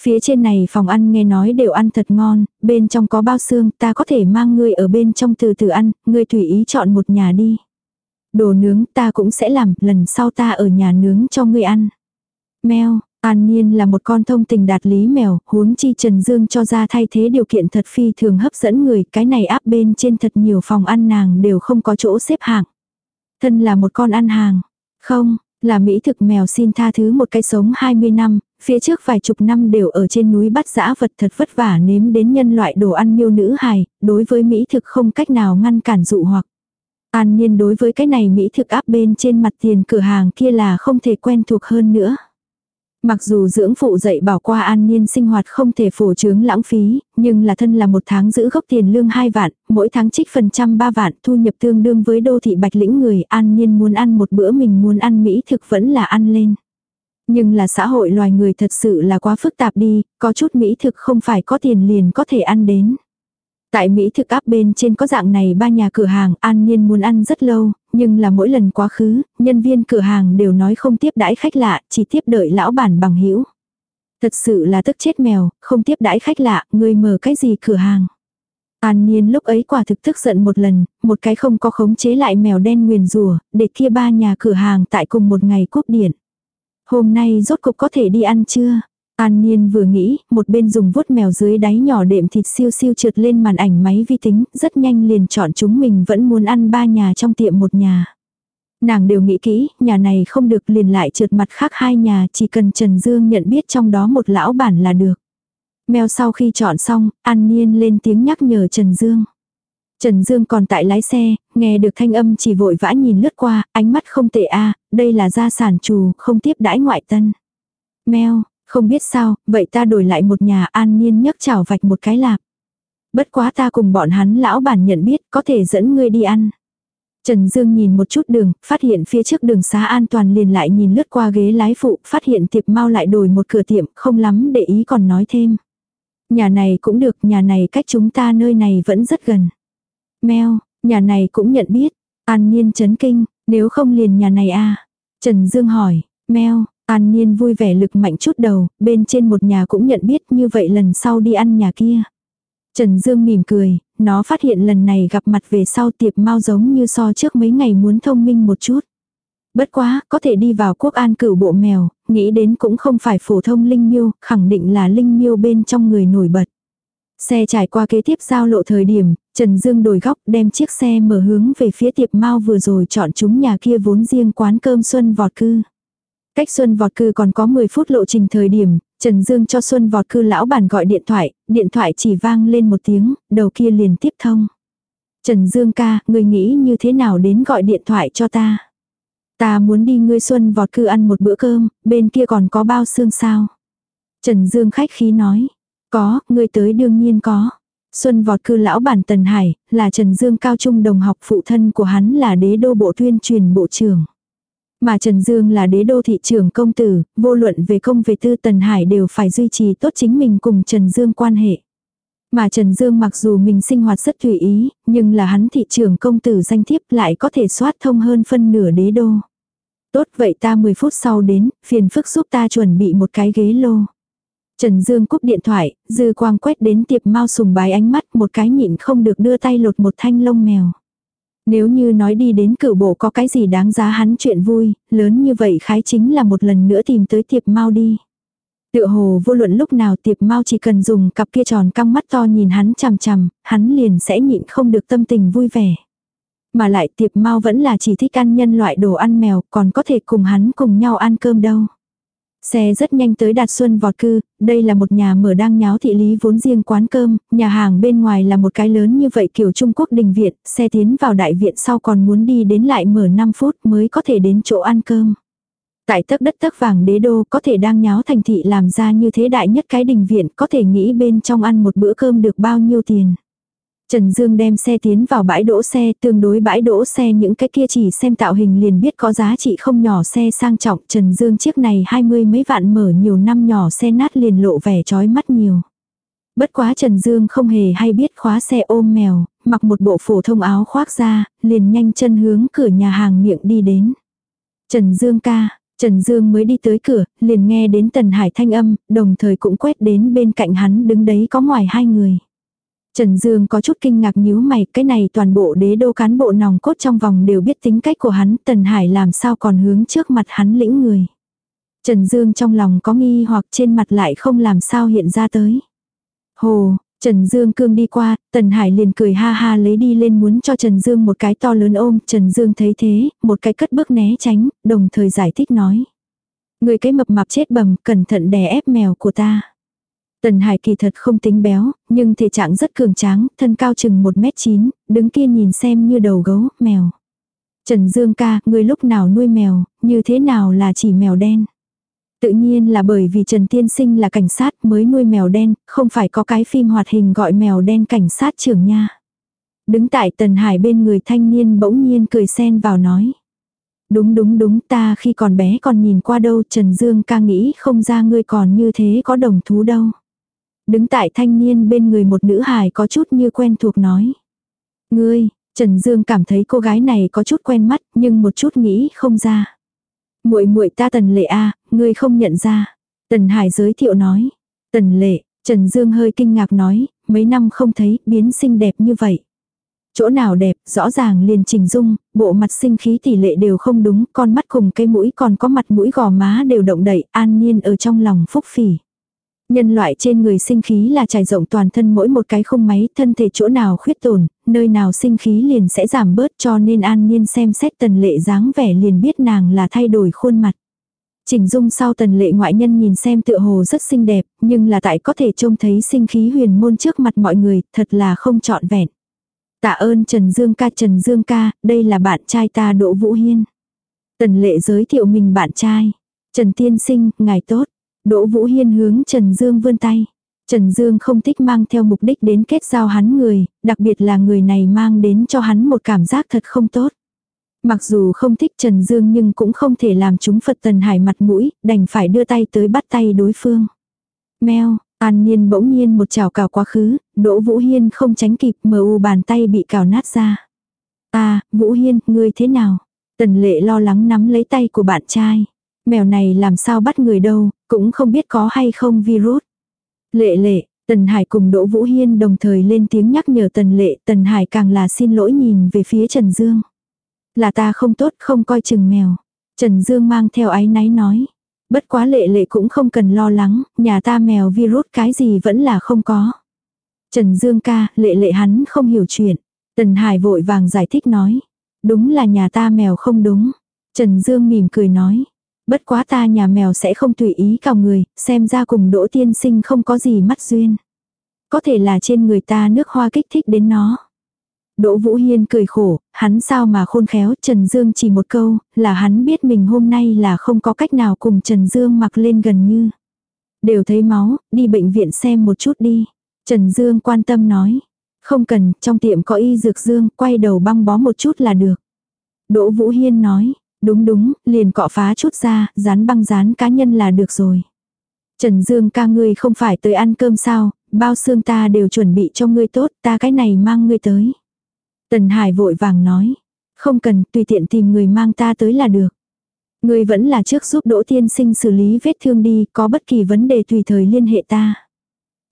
Phía trên này phòng ăn nghe nói đều ăn thật ngon, bên trong có bao xương, ta có thể mang ngươi ở bên trong từ từ ăn, ngươi tùy ý chọn một nhà đi. Đồ nướng ta cũng sẽ làm, lần sau ta ở nhà nướng cho ngươi ăn. Mèo, An Nhiên là một con thông tình đạt lý mèo, huống chi Trần Dương cho ra thay thế điều kiện thật phi thường hấp dẫn người, cái này áp bên trên thật nhiều phòng ăn nàng đều không có chỗ xếp hạng. Thân là một con ăn hàng. Không, là mỹ thực mèo xin tha thứ một cái sống 20 năm, phía trước vài chục năm đều ở trên núi bắt dã vật thật vất vả nếm đến nhân loại đồ ăn miêu nữ hài, đối với mỹ thực không cách nào ngăn cản dụ hoặc. An nhiên đối với cái này mỹ thực áp bên trên mặt tiền cửa hàng kia là không thể quen thuộc hơn nữa. Mặc dù dưỡng phụ dạy bảo qua an niên sinh hoạt không thể phổ trướng lãng phí, nhưng là thân là một tháng giữ gốc tiền lương 2 vạn, mỗi tháng trích phần trăm 3 vạn thu nhập tương đương với đô thị bạch lĩnh người an niên muốn ăn một bữa mình muốn ăn mỹ thực vẫn là ăn lên. Nhưng là xã hội loài người thật sự là quá phức tạp đi, có chút mỹ thực không phải có tiền liền có thể ăn đến. Tại Mỹ thực áp bên trên có dạng này ba nhà cửa hàng an nhiên muốn ăn rất lâu, nhưng là mỗi lần quá khứ, nhân viên cửa hàng đều nói không tiếp đãi khách lạ, chỉ tiếp đợi lão bản bằng hữu Thật sự là tức chết mèo, không tiếp đãi khách lạ, người mở cái gì cửa hàng. An Niên lúc ấy quả thực tức giận một lần, một cái không có khống chế lại mèo đen nguyền rùa, để kia ba nhà cửa hàng tại cùng một ngày cúp điện. Hôm nay rốt cục có thể đi ăn chưa? An Nhiên vừa nghĩ, một bên dùng vuốt mèo dưới đáy nhỏ đệm thịt siêu siêu trượt lên màn ảnh máy vi tính, rất nhanh liền chọn chúng mình vẫn muốn ăn ba nhà trong tiệm một nhà. Nàng đều nghĩ kỹ, nhà này không được liền lại trượt mặt khác hai nhà, chỉ cần Trần Dương nhận biết trong đó một lão bản là được. Mèo sau khi chọn xong, An Nhiên lên tiếng nhắc nhở Trần Dương. Trần Dương còn tại lái xe, nghe được thanh âm chỉ vội vã nhìn lướt qua, ánh mắt không tệ a đây là gia sản chủ không tiếp đãi ngoại tân. Mèo, không biết sao, vậy ta đổi lại một nhà an nhiên nhấc chảo vạch một cái lạp. Bất quá ta cùng bọn hắn lão bản nhận biết có thể dẫn ngươi đi ăn. Trần Dương nhìn một chút đường, phát hiện phía trước đường xá an toàn liền lại nhìn lướt qua ghế lái phụ, phát hiện tiệp mau lại đổi một cửa tiệm, không lắm để ý còn nói thêm. Nhà này cũng được, nhà này cách chúng ta nơi này vẫn rất gần. Mèo, nhà này cũng nhận biết. An Niên chấn kinh, nếu không liền nhà này à? Trần Dương hỏi, mèo, An Niên vui vẻ lực mạnh chút đầu, bên trên một nhà cũng nhận biết như vậy lần sau đi ăn nhà kia. Trần Dương mỉm cười, nó phát hiện lần này gặp mặt về sau tiệp mau giống như so trước mấy ngày muốn thông minh một chút. Bất quá, có thể đi vào quốc an cửu bộ mèo, nghĩ đến cũng không phải phổ thông linh miêu, khẳng định là linh miêu bên trong người nổi bật. Xe trải qua kế tiếp giao lộ thời điểm, Trần Dương đổi góc đem chiếc xe mở hướng về phía tiệp mau vừa rồi chọn chúng nhà kia vốn riêng quán cơm Xuân Vọt Cư. Cách Xuân Vọt Cư còn có 10 phút lộ trình thời điểm, Trần Dương cho Xuân Vọt Cư lão bản gọi điện thoại, điện thoại chỉ vang lên một tiếng, đầu kia liền tiếp thông. Trần Dương ca, người nghĩ như thế nào đến gọi điện thoại cho ta? Ta muốn đi ngươi Xuân Vọt Cư ăn một bữa cơm, bên kia còn có bao xương sao? Trần Dương khách khí nói. Có, ngươi tới đương nhiên có. Xuân vọt cư lão bản Tần Hải, là Trần Dương cao trung đồng học phụ thân của hắn là đế đô bộ tuyên truyền bộ trưởng. Mà Trần Dương là đế đô thị trưởng công tử, vô luận về công về tư Tần Hải đều phải duy trì tốt chính mình cùng Trần Dương quan hệ. Mà Trần Dương mặc dù mình sinh hoạt rất tùy ý, nhưng là hắn thị trưởng công tử danh thiếp lại có thể soát thông hơn phân nửa đế đô. Tốt vậy ta 10 phút sau đến, phiền phức giúp ta chuẩn bị một cái ghế lô. Trần Dương cúp điện thoại, dư quang quét đến tiệp mau sùng bái ánh mắt một cái nhịn không được đưa tay lột một thanh lông mèo. Nếu như nói đi đến cửu bộ có cái gì đáng giá hắn chuyện vui, lớn như vậy khái chính là một lần nữa tìm tới tiệp mau đi. Tựa hồ vô luận lúc nào tiệp mau chỉ cần dùng cặp kia tròn căng mắt to nhìn hắn chằm chằm, hắn liền sẽ nhịn không được tâm tình vui vẻ. Mà lại tiệp mau vẫn là chỉ thích ăn nhân loại đồ ăn mèo, còn có thể cùng hắn cùng nhau ăn cơm đâu. Xe rất nhanh tới đạt xuân vọt cư, đây là một nhà mở đang nháo thị lý vốn riêng quán cơm, nhà hàng bên ngoài là một cái lớn như vậy kiểu Trung Quốc đình viện, xe tiến vào đại viện sau còn muốn đi đến lại mở 5 phút mới có thể đến chỗ ăn cơm. Tại tấc đất tấc vàng đế đô có thể đang nháo thành thị làm ra như thế đại nhất cái đình viện có thể nghĩ bên trong ăn một bữa cơm được bao nhiêu tiền. Trần Dương đem xe tiến vào bãi đỗ xe, tương đối bãi đỗ xe những cái kia chỉ xem tạo hình liền biết có giá trị không nhỏ xe sang trọng. Trần Dương chiếc này hai mươi mấy vạn mở nhiều năm nhỏ xe nát liền lộ vẻ chói mắt nhiều. Bất quá Trần Dương không hề hay biết khóa xe ôm mèo, mặc một bộ phổ thông áo khoác ra, liền nhanh chân hướng cửa nhà hàng miệng đi đến. Trần Dương ca, Trần Dương mới đi tới cửa, liền nghe đến Tần Hải thanh âm, đồng thời cũng quét đến bên cạnh hắn đứng đấy có ngoài hai người. Trần Dương có chút kinh ngạc nhíu mày, cái này toàn bộ đế đô cán bộ nòng cốt trong vòng đều biết tính cách của hắn, Tần Hải làm sao còn hướng trước mặt hắn lĩnh người. Trần Dương trong lòng có nghi hoặc trên mặt lại không làm sao hiện ra tới. Hồ, Trần Dương cương đi qua, Tần Hải liền cười ha ha lấy đi lên muốn cho Trần Dương một cái to lớn ôm, Trần Dương thấy thế, một cái cất bước né tránh, đồng thời giải thích nói. Người cái mập mạp chết bầm, cẩn thận đè ép mèo của ta. Tần Hải kỳ thật không tính béo, nhưng thể trạng rất cường tráng, thân cao chừng 1m9, đứng kia nhìn xem như đầu gấu, mèo. Trần Dương ca, người lúc nào nuôi mèo, như thế nào là chỉ mèo đen? Tự nhiên là bởi vì Trần Tiên Sinh là cảnh sát mới nuôi mèo đen, không phải có cái phim hoạt hình gọi mèo đen cảnh sát trưởng nha. Đứng tại Tần Hải bên người thanh niên bỗng nhiên cười xen vào nói. Đúng đúng đúng ta khi còn bé còn nhìn qua đâu Trần Dương ca nghĩ không ra ngươi còn như thế có đồng thú đâu. Đứng tại thanh niên bên người một nữ hài có chút như quen thuộc nói. Ngươi, Trần Dương cảm thấy cô gái này có chút quen mắt nhưng một chút nghĩ không ra. muội muội ta Tần Lệ a, ngươi không nhận ra. Tần Hải giới thiệu nói. Tần Lệ, Trần Dương hơi kinh ngạc nói, mấy năm không thấy biến xinh đẹp như vậy. Chỗ nào đẹp, rõ ràng liền trình dung, bộ mặt sinh khí tỷ lệ đều không đúng, con mắt cùng cây mũi còn có mặt mũi gò má đều động đậy, an nhiên ở trong lòng phúc phỉ. Nhân loại trên người sinh khí là trải rộng toàn thân mỗi một cái khung máy, thân thể chỗ nào khuyết tổn, nơi nào sinh khí liền sẽ giảm bớt cho nên an nhiên xem xét tần lệ dáng vẻ liền biết nàng là thay đổi khuôn mặt. Trình dung sau tần lệ ngoại nhân nhìn xem tựa hồ rất xinh đẹp, nhưng là tại có thể trông thấy sinh khí huyền môn trước mặt mọi người, thật là không trọn vẹn. Tạ ơn Trần Dương ca Trần Dương ca, đây là bạn trai ta Đỗ Vũ Hiên. Tần lệ giới thiệu mình bạn trai. Trần Tiên Sinh, ngài tốt. Đỗ Vũ Hiên hướng Trần Dương vươn tay. Trần Dương không thích mang theo mục đích đến kết giao hắn người, đặc biệt là người này mang đến cho hắn một cảm giác thật không tốt. Mặc dù không thích Trần Dương nhưng cũng không thể làm chúng Phật Tần Hải mặt mũi, đành phải đưa tay tới bắt tay đối phương. Mèo, An Niên bỗng nhiên một chảo cào quá khứ, Đỗ Vũ Hiên không tránh kịp mờ u bàn tay bị cào nát ra. À, Vũ Hiên, ngươi thế nào? Tần lệ lo lắng nắm lấy tay của bạn trai. Mèo này làm sao bắt người đâu, cũng không biết có hay không virus. Lệ lệ, Tần Hải cùng Đỗ Vũ Hiên đồng thời lên tiếng nhắc nhở Tần Lệ, Tần Hải càng là xin lỗi nhìn về phía Trần Dương. Là ta không tốt không coi chừng mèo. Trần Dương mang theo ái náy nói. Bất quá lệ lệ cũng không cần lo lắng, nhà ta mèo virus cái gì vẫn là không có. Trần Dương ca, lệ lệ hắn không hiểu chuyện. Tần Hải vội vàng giải thích nói. Đúng là nhà ta mèo không đúng. Trần Dương mỉm cười nói. Bất quá ta nhà mèo sẽ không tùy ý cào người, xem ra cùng đỗ tiên sinh không có gì mắt duyên. Có thể là trên người ta nước hoa kích thích đến nó. Đỗ Vũ Hiên cười khổ, hắn sao mà khôn khéo, Trần Dương chỉ một câu, là hắn biết mình hôm nay là không có cách nào cùng Trần Dương mặc lên gần như. Đều thấy máu, đi bệnh viện xem một chút đi. Trần Dương quan tâm nói. Không cần, trong tiệm có y dược dương, quay đầu băng bó một chút là được. Đỗ Vũ Hiên nói, đúng đúng, liền cọ phá chút ra, dán băng dán cá nhân là được rồi. Trần Dương ca ngươi không phải tới ăn cơm sao, bao xương ta đều chuẩn bị cho ngươi tốt, ta cái này mang ngươi tới. Tần Hải vội vàng nói, không cần, tùy tiện tìm người mang ta tới là được. Ngươi vẫn là trước giúp Đỗ Tiên Sinh xử lý vết thương đi, có bất kỳ vấn đề tùy thời liên hệ ta.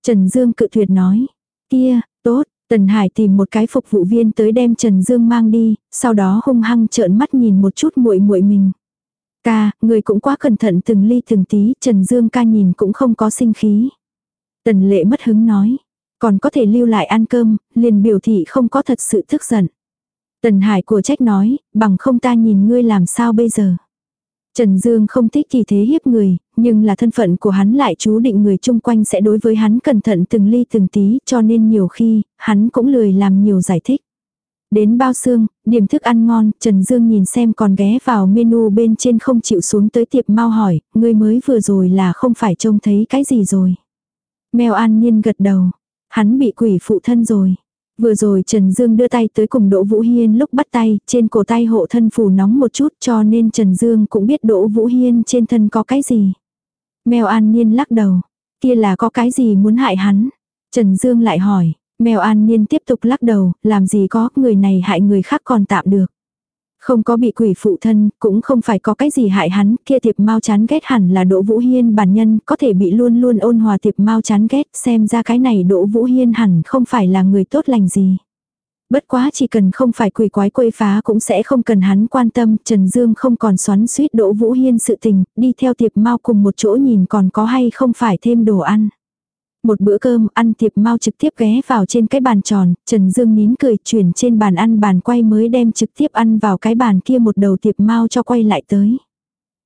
Trần Dương cự tuyệt nói, kia, tốt, Tần Hải tìm một cái phục vụ viên tới đem Trần Dương mang đi, sau đó hung hăng trợn mắt nhìn một chút muội muội mình. Ca, người cũng quá cẩn thận từng ly từng tí, Trần Dương ca nhìn cũng không có sinh khí. Tần lệ mất hứng nói, còn có thể lưu lại ăn cơm, liền biểu thị không có thật sự tức giận. Tần Hải của trách nói, bằng không ta nhìn ngươi làm sao bây giờ. Trần Dương không thích kỳ thế hiếp người, nhưng là thân phận của hắn lại chú định người chung quanh sẽ đối với hắn cẩn thận từng ly từng tí cho nên nhiều khi, hắn cũng lười làm nhiều giải thích. Đến bao xương, điểm thức ăn ngon, Trần Dương nhìn xem còn ghé vào menu bên trên không chịu xuống tới tiệp mau hỏi, người mới vừa rồi là không phải trông thấy cái gì rồi. Mèo an nhiên gật đầu, hắn bị quỷ phụ thân rồi. Vừa rồi Trần Dương đưa tay tới cùng Đỗ Vũ Hiên lúc bắt tay, trên cổ tay hộ thân phù nóng một chút cho nên Trần Dương cũng biết Đỗ Vũ Hiên trên thân có cái gì. Mèo an niên lắc đầu, kia là có cái gì muốn hại hắn. Trần Dương lại hỏi, mèo an niên tiếp tục lắc đầu, làm gì có, người này hại người khác còn tạm được. Không có bị quỷ phụ thân, cũng không phải có cái gì hại hắn, kia tiệp mau chán ghét hẳn là Đỗ Vũ Hiên bản nhân, có thể bị luôn luôn ôn hòa tiệp mau chán ghét, xem ra cái này Đỗ Vũ Hiên hẳn không phải là người tốt lành gì. Bất quá chỉ cần không phải quỷ quái quấy phá cũng sẽ không cần hắn quan tâm, Trần Dương không còn xoắn suýt Đỗ Vũ Hiên sự tình, đi theo tiệp mau cùng một chỗ nhìn còn có hay không phải thêm đồ ăn. Một bữa cơm ăn tiệp mau trực tiếp ghé vào trên cái bàn tròn, Trần Dương nín cười chuyển trên bàn ăn bàn quay mới đem trực tiếp ăn vào cái bàn kia một đầu tiệp mau cho quay lại tới.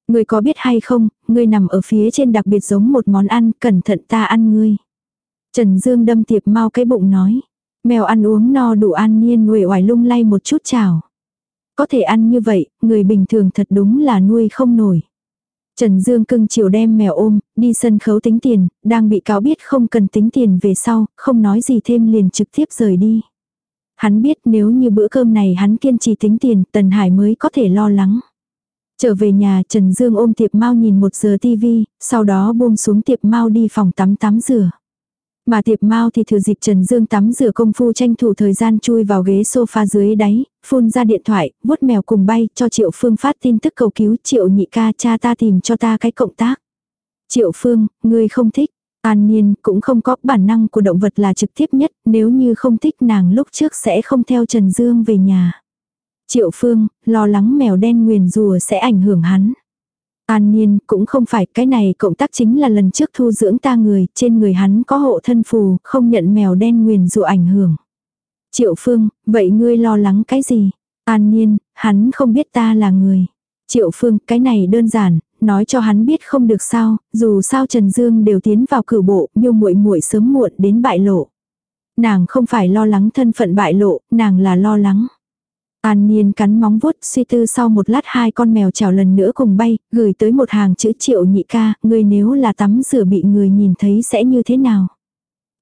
Người có biết hay không, người nằm ở phía trên đặc biệt giống một món ăn, cẩn thận ta ăn ngươi. Trần Dương đâm tiệp mau cái bụng nói. Mèo ăn uống no đủ an nhiên nguệ oải lung lay một chút chào Có thể ăn như vậy, người bình thường thật đúng là nuôi không nổi. Trần Dương cưng chiều đem mèo ôm, đi sân khấu tính tiền, đang bị cáo biết không cần tính tiền về sau, không nói gì thêm liền trực tiếp rời đi. Hắn biết nếu như bữa cơm này hắn kiên trì tính tiền, Tần Hải mới có thể lo lắng. Trở về nhà Trần Dương ôm tiệp mau nhìn một giờ tivi, sau đó buông xuống tiệp mau đi phòng tắm tắm rửa. Mà tiệp mau thì thừa dịp Trần Dương tắm rửa công phu tranh thủ thời gian chui vào ghế sofa dưới đáy, phun ra điện thoại, vuốt mèo cùng bay cho Triệu Phương phát tin tức cầu cứu Triệu nhị ca cha ta tìm cho ta cái cộng tác. Triệu Phương, ngươi không thích. An Niên cũng không có bản năng của động vật là trực tiếp nhất, nếu như không thích nàng lúc trước sẽ không theo Trần Dương về nhà. Triệu Phương, lo lắng mèo đen nguyền rùa sẽ ảnh hưởng hắn. An Niên cũng không phải cái này cộng tác chính là lần trước thu dưỡng ta người, trên người hắn có hộ thân phù, không nhận mèo đen nguyền dụ ảnh hưởng. Triệu Phương, vậy ngươi lo lắng cái gì? An Niên, hắn không biết ta là người. Triệu Phương, cái này đơn giản, nói cho hắn biết không được sao, dù sao Trần Dương đều tiến vào cử bộ, miêu muội muội sớm muộn đến bại lộ. Nàng không phải lo lắng thân phận bại lộ, nàng là lo lắng. An Niên cắn móng vuốt suy tư sau một lát hai con mèo chảo lần nữa cùng bay, gửi tới một hàng chữ triệu nhị ca, người nếu là tắm rửa bị người nhìn thấy sẽ như thế nào?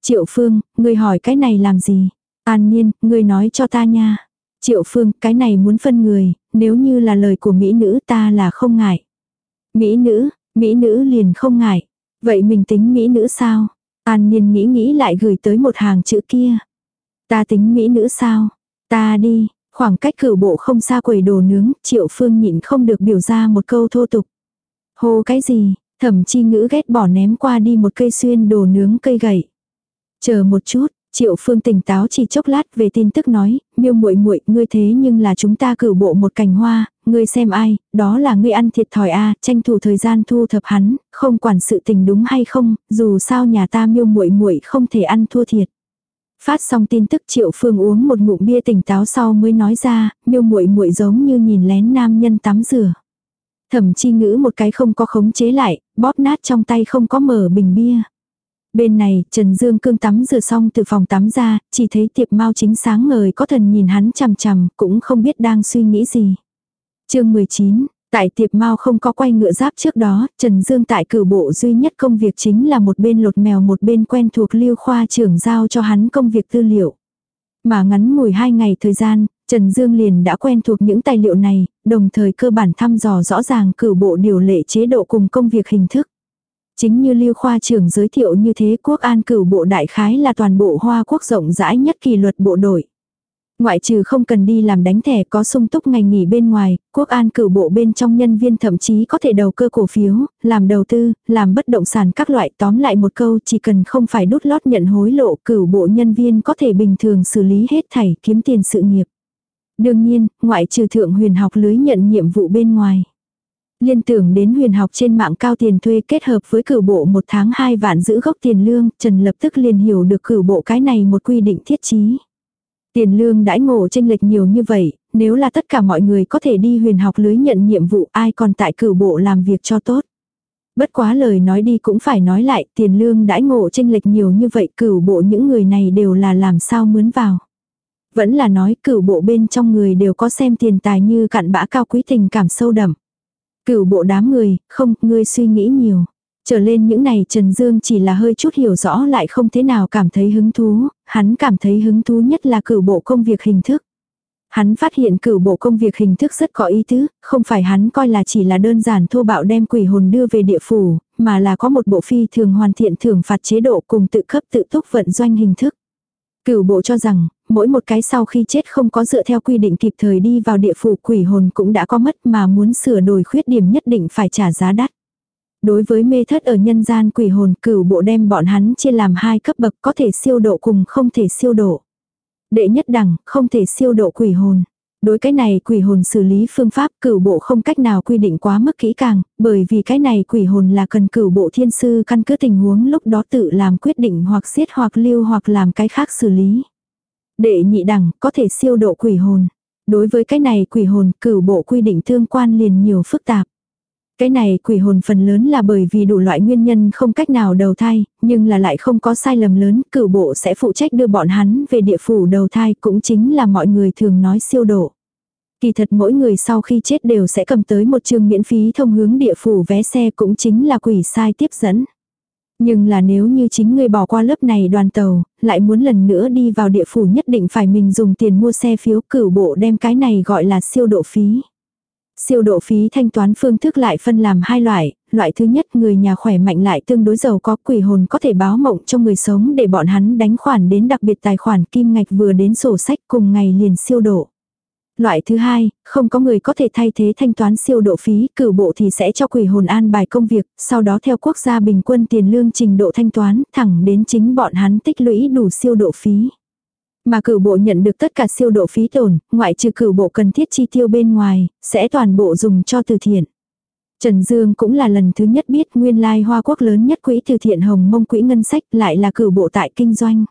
Triệu Phương, người hỏi cái này làm gì? An Niên, người nói cho ta nha. Triệu Phương, cái này muốn phân người, nếu như là lời của mỹ nữ ta là không ngại. Mỹ nữ, mỹ nữ liền không ngại. Vậy mình tính mỹ nữ sao? An Niên nghĩ nghĩ lại gửi tới một hàng chữ kia. Ta tính mỹ nữ sao? Ta đi, khoảng cách cửu bộ không xa quầy đồ nướng, triệu phương nhịn không được biểu ra một câu thô tục. Hô cái gì, thẩm chi ngữ ghét bỏ ném qua đi một cây xuyên đồ nướng cây gậy. Chờ một chút, Triệu Phương tỉnh táo chỉ chốc lát về tin tức nói, miêu muội muội ngươi thế nhưng là chúng ta cử bộ một cành hoa, ngươi xem ai, đó là ngươi ăn thiệt thòi a tranh thủ thời gian thu thập hắn, không quản sự tình đúng hay không, dù sao nhà ta miêu muội muội không thể ăn thua thiệt. Phát xong tin tức Triệu Phương uống một ngụm bia tỉnh táo sau mới nói ra, miêu muội muội giống như nhìn lén nam nhân tắm rửa. Thẩm chi ngữ một cái không có khống chế lại, bóp nát trong tay không có mở bình bia. Bên này, Trần Dương Cương tắm rửa xong từ phòng tắm ra, chỉ thấy tiệp mau chính sáng ngời có thần nhìn hắn chằm chằm, cũng không biết đang suy nghĩ gì. chương 19, tại tiệp mau không có quay ngựa giáp trước đó, Trần Dương tại cử bộ duy nhất công việc chính là một bên lột mèo một bên quen thuộc lưu khoa trưởng giao cho hắn công việc tư liệu. Mà ngắn ngủi hai ngày thời gian, Trần Dương liền đã quen thuộc những tài liệu này, đồng thời cơ bản thăm dò rõ ràng cử bộ điều lệ chế độ cùng công việc hình thức. Chính như Lưu Khoa trưởng giới thiệu như thế quốc an cử bộ đại khái là toàn bộ hoa quốc rộng rãi nhất kỷ luật bộ đội. Ngoại trừ không cần đi làm đánh thẻ có sung túc ngày nghỉ bên ngoài, quốc an cử bộ bên trong nhân viên thậm chí có thể đầu cơ cổ phiếu, làm đầu tư, làm bất động sản các loại tóm lại một câu chỉ cần không phải đút lót nhận hối lộ cử bộ nhân viên có thể bình thường xử lý hết thảy kiếm tiền sự nghiệp. Đương nhiên, ngoại trừ thượng huyền học lưới nhận nhiệm vụ bên ngoài. Liên tưởng đến huyền học trên mạng cao tiền thuê kết hợp với cử bộ một tháng hai vạn giữ gốc tiền lương, Trần lập tức liền hiểu được cử bộ cái này một quy định thiết chí. Tiền lương đãi ngộ tranh lệch nhiều như vậy, nếu là tất cả mọi người có thể đi huyền học lưới nhận nhiệm vụ ai còn tại cử bộ làm việc cho tốt. Bất quá lời nói đi cũng phải nói lại, tiền lương đãi ngộ tranh lệch nhiều như vậy cử bộ những người này đều là làm sao mướn vào. Vẫn là nói cửu bộ bên trong người đều có xem tiền tài như cặn bã cao quý tình cảm sâu đậm. Cửu bộ đám người, không, ngươi suy nghĩ nhiều. Trở lên những này Trần Dương chỉ là hơi chút hiểu rõ lại không thế nào cảm thấy hứng thú, hắn cảm thấy hứng thú nhất là cử bộ công việc hình thức. Hắn phát hiện cử bộ công việc hình thức rất có ý tứ, không phải hắn coi là chỉ là đơn giản thô bạo đem quỷ hồn đưa về địa phủ, mà là có một bộ phi thường hoàn thiện thưởng phạt chế độ cùng tự cấp tự túc vận doanh hình thức. Cửu bộ cho rằng, mỗi một cái sau khi chết không có dựa theo quy định kịp thời đi vào địa phủ quỷ hồn cũng đã có mất mà muốn sửa đổi khuyết điểm nhất định phải trả giá đắt. Đối với mê thất ở nhân gian quỷ hồn cửu bộ đem bọn hắn chia làm hai cấp bậc có thể siêu độ cùng không thể siêu độ. Đệ nhất đẳng, không thể siêu độ quỷ hồn. Đối cái này quỷ hồn xử lý phương pháp cửu bộ không cách nào quy định quá mức kỹ càng, bởi vì cái này quỷ hồn là cần cửu bộ thiên sư căn cứ tình huống lúc đó tự làm quyết định hoặc siết hoặc lưu hoặc làm cái khác xử lý. Đệ nhị đẳng có thể siêu độ quỷ hồn. Đối với cái này quỷ hồn cửu bộ quy định tương quan liền nhiều phức tạp. Cái này quỷ hồn phần lớn là bởi vì đủ loại nguyên nhân không cách nào đầu thai, nhưng là lại không có sai lầm lớn, cửu bộ sẽ phụ trách đưa bọn hắn về địa phủ đầu thai cũng chính là mọi người thường nói siêu độ. Kỳ thật mỗi người sau khi chết đều sẽ cầm tới một chương miễn phí thông hướng địa phủ vé xe cũng chính là quỷ sai tiếp dẫn. Nhưng là nếu như chính người bỏ qua lớp này đoàn tàu, lại muốn lần nữa đi vào địa phủ nhất định phải mình dùng tiền mua xe phiếu cửu bộ đem cái này gọi là siêu độ phí. Siêu độ phí thanh toán phương thức lại phân làm hai loại, loại thứ nhất người nhà khỏe mạnh lại tương đối giàu có quỷ hồn có thể báo mộng cho người sống để bọn hắn đánh khoản đến đặc biệt tài khoản kim ngạch vừa đến sổ sách cùng ngày liền siêu độ. Loại thứ hai, không có người có thể thay thế thanh toán siêu độ phí, cử bộ thì sẽ cho quỷ hồn an bài công việc, sau đó theo quốc gia bình quân tiền lương trình độ thanh toán, thẳng đến chính bọn hắn tích lũy đủ siêu độ phí. Mà cử bộ nhận được tất cả siêu độ phí tổn, ngoại trừ cử bộ cần thiết chi tiêu bên ngoài, sẽ toàn bộ dùng cho từ thiện. Trần Dương cũng là lần thứ nhất biết nguyên lai Hoa Quốc lớn nhất quỹ từ thiện Hồng Mông quỹ ngân sách lại là cử bộ tại kinh doanh.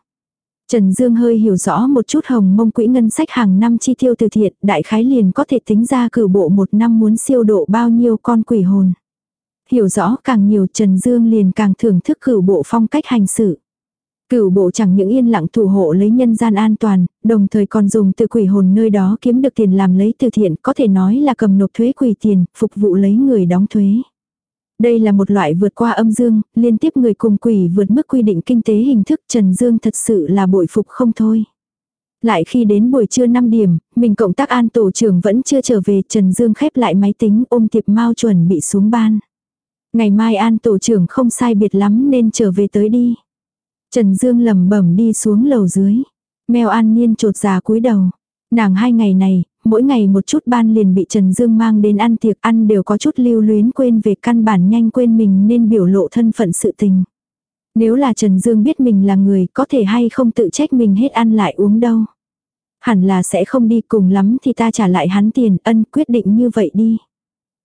Trần Dương hơi hiểu rõ một chút hồng mông quỹ ngân sách hàng năm chi tiêu từ thiện, đại khái liền có thể tính ra cử bộ một năm muốn siêu độ bao nhiêu con quỷ hồn. Hiểu rõ càng nhiều Trần Dương liền càng thưởng thức cử bộ phong cách hành xử. Cửu bộ chẳng những yên lặng thủ hộ lấy nhân gian an toàn, đồng thời còn dùng từ quỷ hồn nơi đó kiếm được tiền làm lấy từ thiện, có thể nói là cầm nộp thuế quỷ tiền, phục vụ lấy người đóng thuế. Đây là một loại vượt qua âm dương, liên tiếp người cùng quỷ vượt mức quy định kinh tế hình thức Trần Dương thật sự là bội phục không thôi. Lại khi đến buổi trưa 5 điểm, mình cộng tác an tổ trưởng vẫn chưa trở về, Trần Dương khép lại máy tính ôm tiệp mau chuẩn bị xuống ban. Ngày mai an tổ trưởng không sai biệt lắm nên trở về tới đi. Trần Dương lẩm bẩm đi xuống lầu dưới. Mèo an niên trột già cúi đầu. Nàng hai ngày này, mỗi ngày một chút ban liền bị Trần Dương mang đến ăn tiệc ăn đều có chút lưu luyến quên về căn bản nhanh quên mình nên biểu lộ thân phận sự tình. Nếu là Trần Dương biết mình là người có thể hay không tự trách mình hết ăn lại uống đâu. Hẳn là sẽ không đi cùng lắm thì ta trả lại hắn tiền ân quyết định như vậy đi.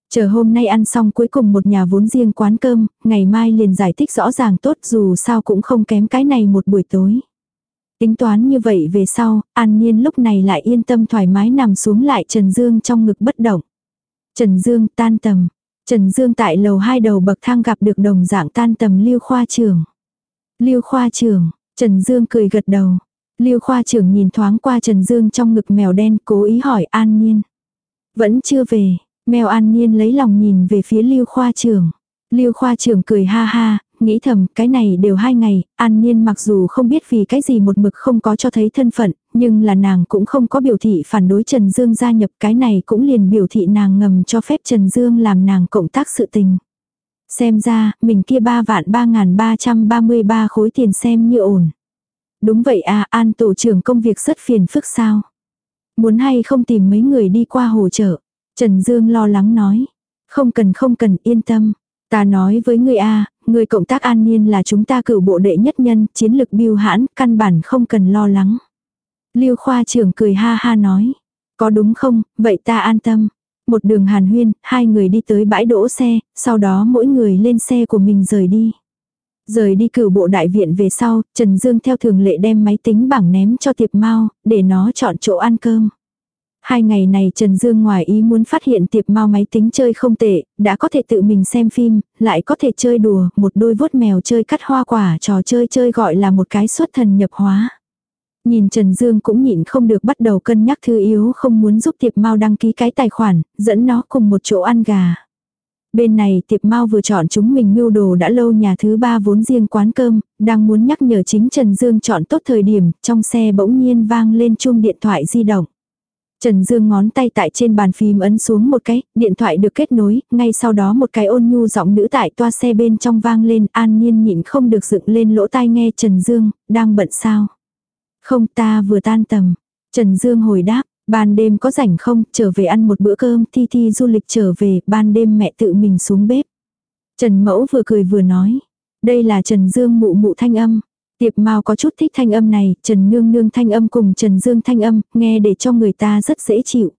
Chờ hôm nay ăn xong cuối cùng một nhà vốn riêng quán cơm, ngày mai liền giải thích rõ ràng tốt dù sao cũng không kém cái này một buổi tối. Tính toán như vậy về sau, An Nhiên lúc này lại yên tâm thoải mái nằm xuống lại Trần Dương trong ngực bất động. Trần Dương tan tầm. Trần Dương tại lầu hai đầu bậc thang gặp được đồng dạng tan tầm Lưu Khoa trường Lưu Khoa trường Trần Dương cười gật đầu. Lưu Khoa trường nhìn thoáng qua Trần Dương trong ngực mèo đen cố ý hỏi An Nhiên. Vẫn chưa về, mèo An Nhiên lấy lòng nhìn về phía Lưu Khoa trưởng. Lưu Khoa trưởng cười ha ha, nghĩ thầm cái này đều hai ngày, An Nhiên mặc dù không biết vì cái gì một mực không có cho thấy thân phận, nhưng là nàng cũng không có biểu thị phản đối Trần Dương gia nhập cái này cũng liền biểu thị nàng ngầm cho phép Trần Dương làm nàng cộng tác sự tình. Xem ra, mình kia ba vạn ba ngàn ba trăm ba mươi ba khối tiền xem như ổn. Đúng vậy à, An tổ trưởng công việc rất phiền phức sao. Muốn hay không tìm mấy người đi qua hỗ trợ. Trần Dương lo lắng nói. Không cần không cần yên tâm. Ta nói với người A, người cộng tác an niên là chúng ta cử bộ đệ nhất nhân, chiến lực biêu hãn, căn bản không cần lo lắng. Lưu khoa trưởng cười ha ha nói. Có đúng không, vậy ta an tâm. Một đường hàn huyên, hai người đi tới bãi đỗ xe, sau đó mỗi người lên xe của mình rời đi. Rời đi cử bộ đại viện về sau, Trần Dương theo thường lệ đem máy tính bảng ném cho tiệp mau, để nó chọn chỗ ăn cơm. Hai ngày này Trần Dương ngoài ý muốn phát hiện tiệp mau máy tính chơi không tệ, đã có thể tự mình xem phim, lại có thể chơi đùa, một đôi vuốt mèo chơi cắt hoa quả trò chơi chơi gọi là một cái xuất thần nhập hóa. Nhìn Trần Dương cũng nhịn không được bắt đầu cân nhắc thư yếu không muốn giúp tiệp mau đăng ký cái tài khoản, dẫn nó cùng một chỗ ăn gà. Bên này tiệp mau vừa chọn chúng mình mưu đồ đã lâu nhà thứ ba vốn riêng quán cơm, đang muốn nhắc nhở chính Trần Dương chọn tốt thời điểm, trong xe bỗng nhiên vang lên chuông điện thoại di động. Trần Dương ngón tay tại trên bàn phím ấn xuống một cái, điện thoại được kết nối, ngay sau đó một cái ôn nhu giọng nữ tại toa xe bên trong vang lên, an nhiên nhịn không được dựng lên lỗ tai nghe Trần Dương, đang bận sao. Không ta vừa tan tầm. Trần Dương hồi đáp, ban đêm có rảnh không, trở về ăn một bữa cơm, thi thi du lịch trở về, ban đêm mẹ tự mình xuống bếp. Trần Mẫu vừa cười vừa nói, đây là Trần Dương mụ mụ thanh âm. Tiệp Mao có chút thích thanh âm này, Trần Nương Nương thanh âm cùng Trần Dương thanh âm, nghe để cho người ta rất dễ chịu.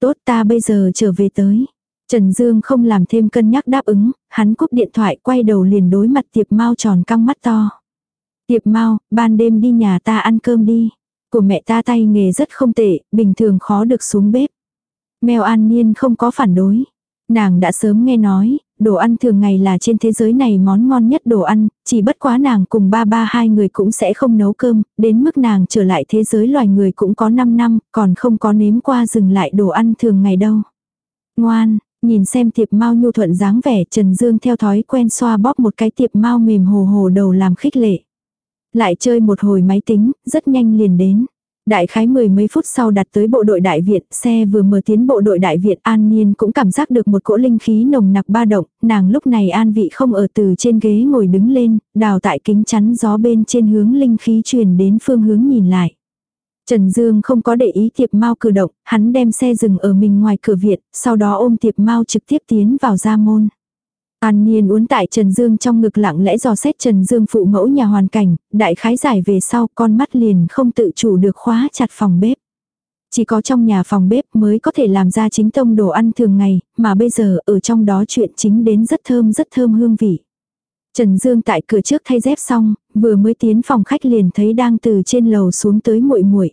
Tốt ta bây giờ trở về tới. Trần Dương không làm thêm cân nhắc đáp ứng, hắn cúp điện thoại quay đầu liền đối mặt Tiệp Mao tròn căng mắt to. Tiệp Mao, ban đêm đi nhà ta ăn cơm đi. Của mẹ ta tay nghề rất không tệ, bình thường khó được xuống bếp. Mèo an niên không có phản đối. Nàng đã sớm nghe nói, đồ ăn thường ngày là trên thế giới này món ngon nhất đồ ăn, chỉ bất quá nàng cùng ba ba hai người cũng sẽ không nấu cơm, đến mức nàng trở lại thế giới loài người cũng có 5 năm, còn không có nếm qua dừng lại đồ ăn thường ngày đâu. Ngoan, nhìn xem tiệp mau nhu thuận dáng vẻ Trần Dương theo thói quen xoa bóp một cái tiệp mau mềm hồ hồ đầu làm khích lệ. Lại chơi một hồi máy tính, rất nhanh liền đến. Đại khái mười mấy phút sau đặt tới bộ đội đại viện, xe vừa mở tiến bộ đội đại viện An Nhiên cũng cảm giác được một cỗ linh khí nồng nặc ba động, nàng lúc này an vị không ở từ trên ghế ngồi đứng lên, đào tại kính chắn gió bên trên hướng linh khí truyền đến phương hướng nhìn lại. Trần Dương không có để ý tiệp mau cử động, hắn đem xe dừng ở mình ngoài cửa viện, sau đó ôm tiệp mau trực tiếp tiến vào gia môn. An Niên uốn tại Trần Dương trong ngực lặng lẽ dò xét Trần Dương phụ mẫu nhà hoàn cảnh, đại khái giải về sau con mắt liền không tự chủ được khóa chặt phòng bếp. Chỉ có trong nhà phòng bếp mới có thể làm ra chính tông đồ ăn thường ngày, mà bây giờ ở trong đó chuyện chính đến rất thơm rất thơm hương vị. Trần Dương tại cửa trước thay dép xong, vừa mới tiến phòng khách liền thấy đang từ trên lầu xuống tới muội muội.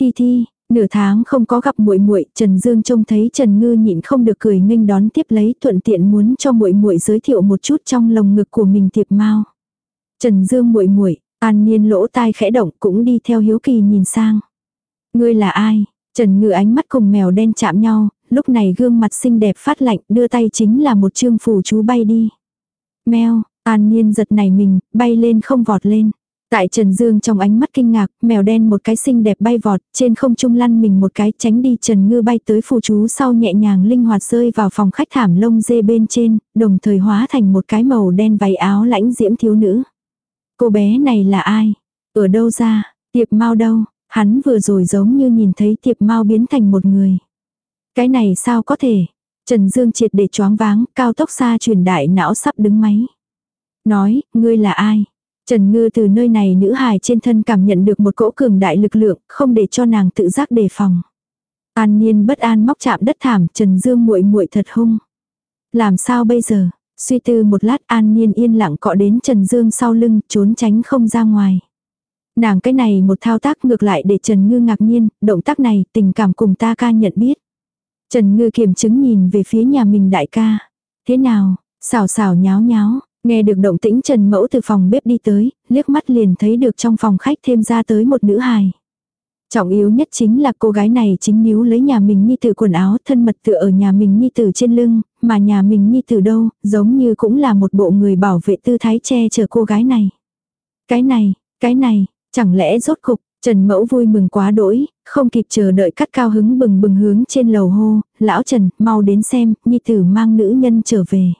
Thi Thi, Nửa tháng không có gặp muội muội, Trần Dương trông thấy Trần Ngư nhịn không được cười nghênh đón tiếp lấy, thuận tiện muốn cho muội muội giới thiệu một chút trong lồng ngực của mình tiệp mau. Trần Dương muội muội, An Niên lỗ tai khẽ động, cũng đi theo hiếu kỳ nhìn sang. Ngươi là ai? Trần Ngư ánh mắt cùng mèo đen chạm nhau, lúc này gương mặt xinh đẹp phát lạnh, đưa tay chính là một chương phủ chú bay đi. Mèo, An Niên giật nảy mình, bay lên không vọt lên. Tại Trần Dương trong ánh mắt kinh ngạc, mèo đen một cái xinh đẹp bay vọt, trên không trung lăn mình một cái tránh đi Trần Ngư bay tới phù chú sau nhẹ nhàng linh hoạt rơi vào phòng khách thảm lông dê bên trên, đồng thời hóa thành một cái màu đen váy áo lãnh diễm thiếu nữ. Cô bé này là ai? Ở đâu ra? Tiệp mau đâu? Hắn vừa rồi giống như nhìn thấy tiệp mau biến thành một người. Cái này sao có thể? Trần Dương triệt để choáng váng, cao tốc xa truyền đại não sắp đứng máy. Nói, ngươi là ai? Trần Ngư từ nơi này nữ hài trên thân cảm nhận được một cỗ cường đại lực lượng, không để cho nàng tự giác đề phòng. An Niên bất an móc chạm đất thảm, Trần Dương muội muội thật hung. Làm sao bây giờ? Suy tư một lát An Niên yên lặng cọ đến Trần Dương sau lưng, trốn tránh không ra ngoài. Nàng cái này một thao tác ngược lại để Trần Ngư ngạc nhiên, động tác này tình cảm cùng ta ca nhận biết. Trần Ngư kiểm chứng nhìn về phía nhà mình đại ca. Thế nào, xào xào nháo nháo, nghe được động tĩnh Trần Mẫu từ phòng bếp đi tới, liếc mắt liền thấy được trong phòng khách thêm ra tới một nữ hài. Trọng yếu nhất chính là cô gái này chính níu lấy nhà mình nhi tử quần áo thân mật tựa ở nhà mình nhi tử trên lưng, mà nhà mình nhi tử đâu, giống như cũng là một bộ người bảo vệ tư thái che chở cô gái này. Cái này, cái này, chẳng lẽ rốt cục, Trần Mẫu vui mừng quá đỗi, không kịp chờ đợi cắt cao hứng bừng bừng hướng trên lầu hô, lão Trần, mau đến xem, nhi tử mang nữ nhân trở về.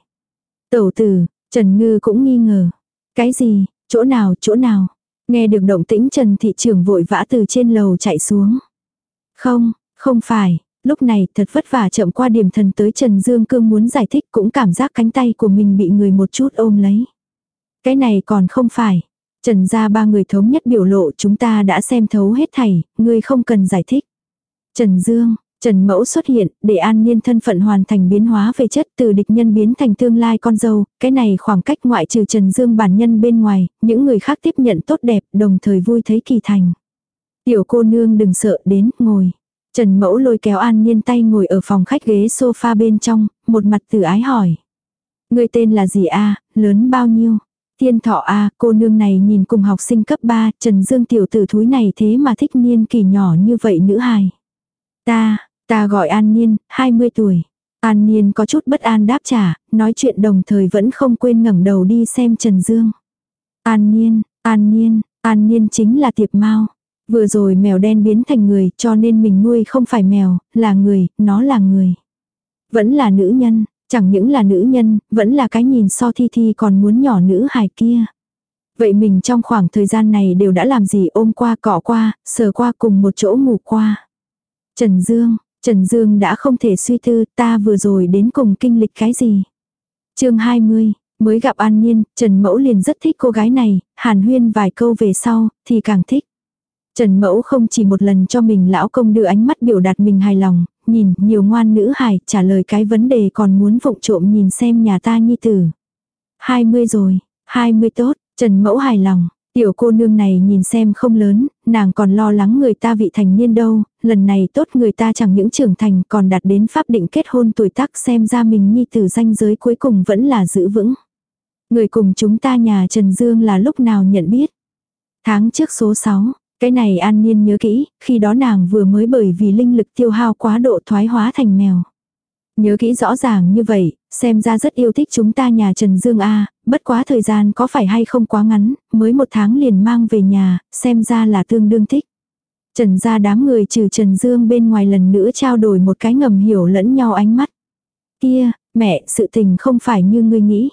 Tẩu tử, Trần Ngư cũng nghi ngờ. Cái gì, chỗ nào, chỗ nào? Nghe được động tĩnh Trần thị trưởng vội vã từ trên lầu chạy xuống. Không, không phải, lúc này thật vất vả chậm qua điểm thần tới Trần Dương Cương muốn giải thích cũng cảm giác cánh tay của mình bị người một chút ôm lấy. Cái này còn không phải, Trần gia ba người thống nhất biểu lộ chúng ta đã xem thấu hết thảy, ngươi không cần giải thích. Trần Dương, Trần Mẫu xuất hiện, để an niên thân phận hoàn thành biến hóa về chất từ địch nhân biến thành tương lai con dâu, cái này khoảng cách ngoại trừ Trần Dương bản nhân bên ngoài, những người khác tiếp nhận tốt đẹp, đồng thời vui thấy kỳ thành. Tiểu cô nương đừng sợ đến, ngồi. Trần Mẫu lôi kéo an niên tay ngồi ở phòng khách ghế sofa bên trong, một mặt từ ái hỏi. Người tên là gì a lớn bao nhiêu? Tiên thọ a cô nương này nhìn cùng học sinh cấp 3, Trần Dương tiểu tử thúi này thế mà thích niên kỳ nhỏ như vậy nữ hài. Ta, ta gọi An Niên, 20 tuổi. An Niên có chút bất an đáp trả, nói chuyện đồng thời vẫn không quên ngẩng đầu đi xem Trần Dương. An Niên, An Niên, An Niên chính là tiệp mau. Vừa rồi mèo đen biến thành người cho nên mình nuôi không phải mèo, là người, nó là người. Vẫn là nữ nhân, Chẳng những là nữ nhân, vẫn là cái nhìn so thi thi còn muốn nhỏ nữ hài kia. Vậy mình trong khoảng thời gian này đều đã làm gì ôm qua cọ qua, sờ qua cùng một chỗ ngủ qua. Trần Dương, Trần Dương đã không thể suy tư ta vừa rồi đến cùng kinh lịch cái gì. chương 20, mới gặp An Nhiên, Trần Mẫu liền rất thích cô gái này, hàn huyên vài câu về sau, thì càng thích. Trần Mẫu không chỉ một lần cho mình lão công đưa ánh mắt biểu đạt mình hài lòng, nhìn nhiều ngoan nữ hài trả lời cái vấn đề còn muốn vụng trộm nhìn xem nhà ta nhi tử. 20 rồi, 20 tốt, Trần Mẫu hài lòng. Tiểu cô nương này nhìn xem không lớn, nàng còn lo lắng người ta vị thành niên đâu, lần này tốt người ta chẳng những trưởng thành còn đạt đến pháp định kết hôn tuổi tác xem ra mình nhi tử danh giới cuối cùng vẫn là giữ vững. Người cùng chúng ta nhà Trần Dương là lúc nào nhận biết. Tháng trước số 6, cái này an niên nhớ kỹ, khi đó nàng vừa mới bởi vì linh lực tiêu hao quá độ thoái hóa thành mèo. Nhớ kỹ rõ ràng như vậy, xem ra rất yêu thích chúng ta nhà Trần Dương A, bất quá thời gian có phải hay không quá ngắn, mới một tháng liền mang về nhà, xem ra là tương đương thích. Trần ra đám người trừ Trần Dương bên ngoài lần nữa trao đổi một cái ngầm hiểu lẫn nhau ánh mắt. Kia, mẹ, sự tình không phải như ngươi nghĩ.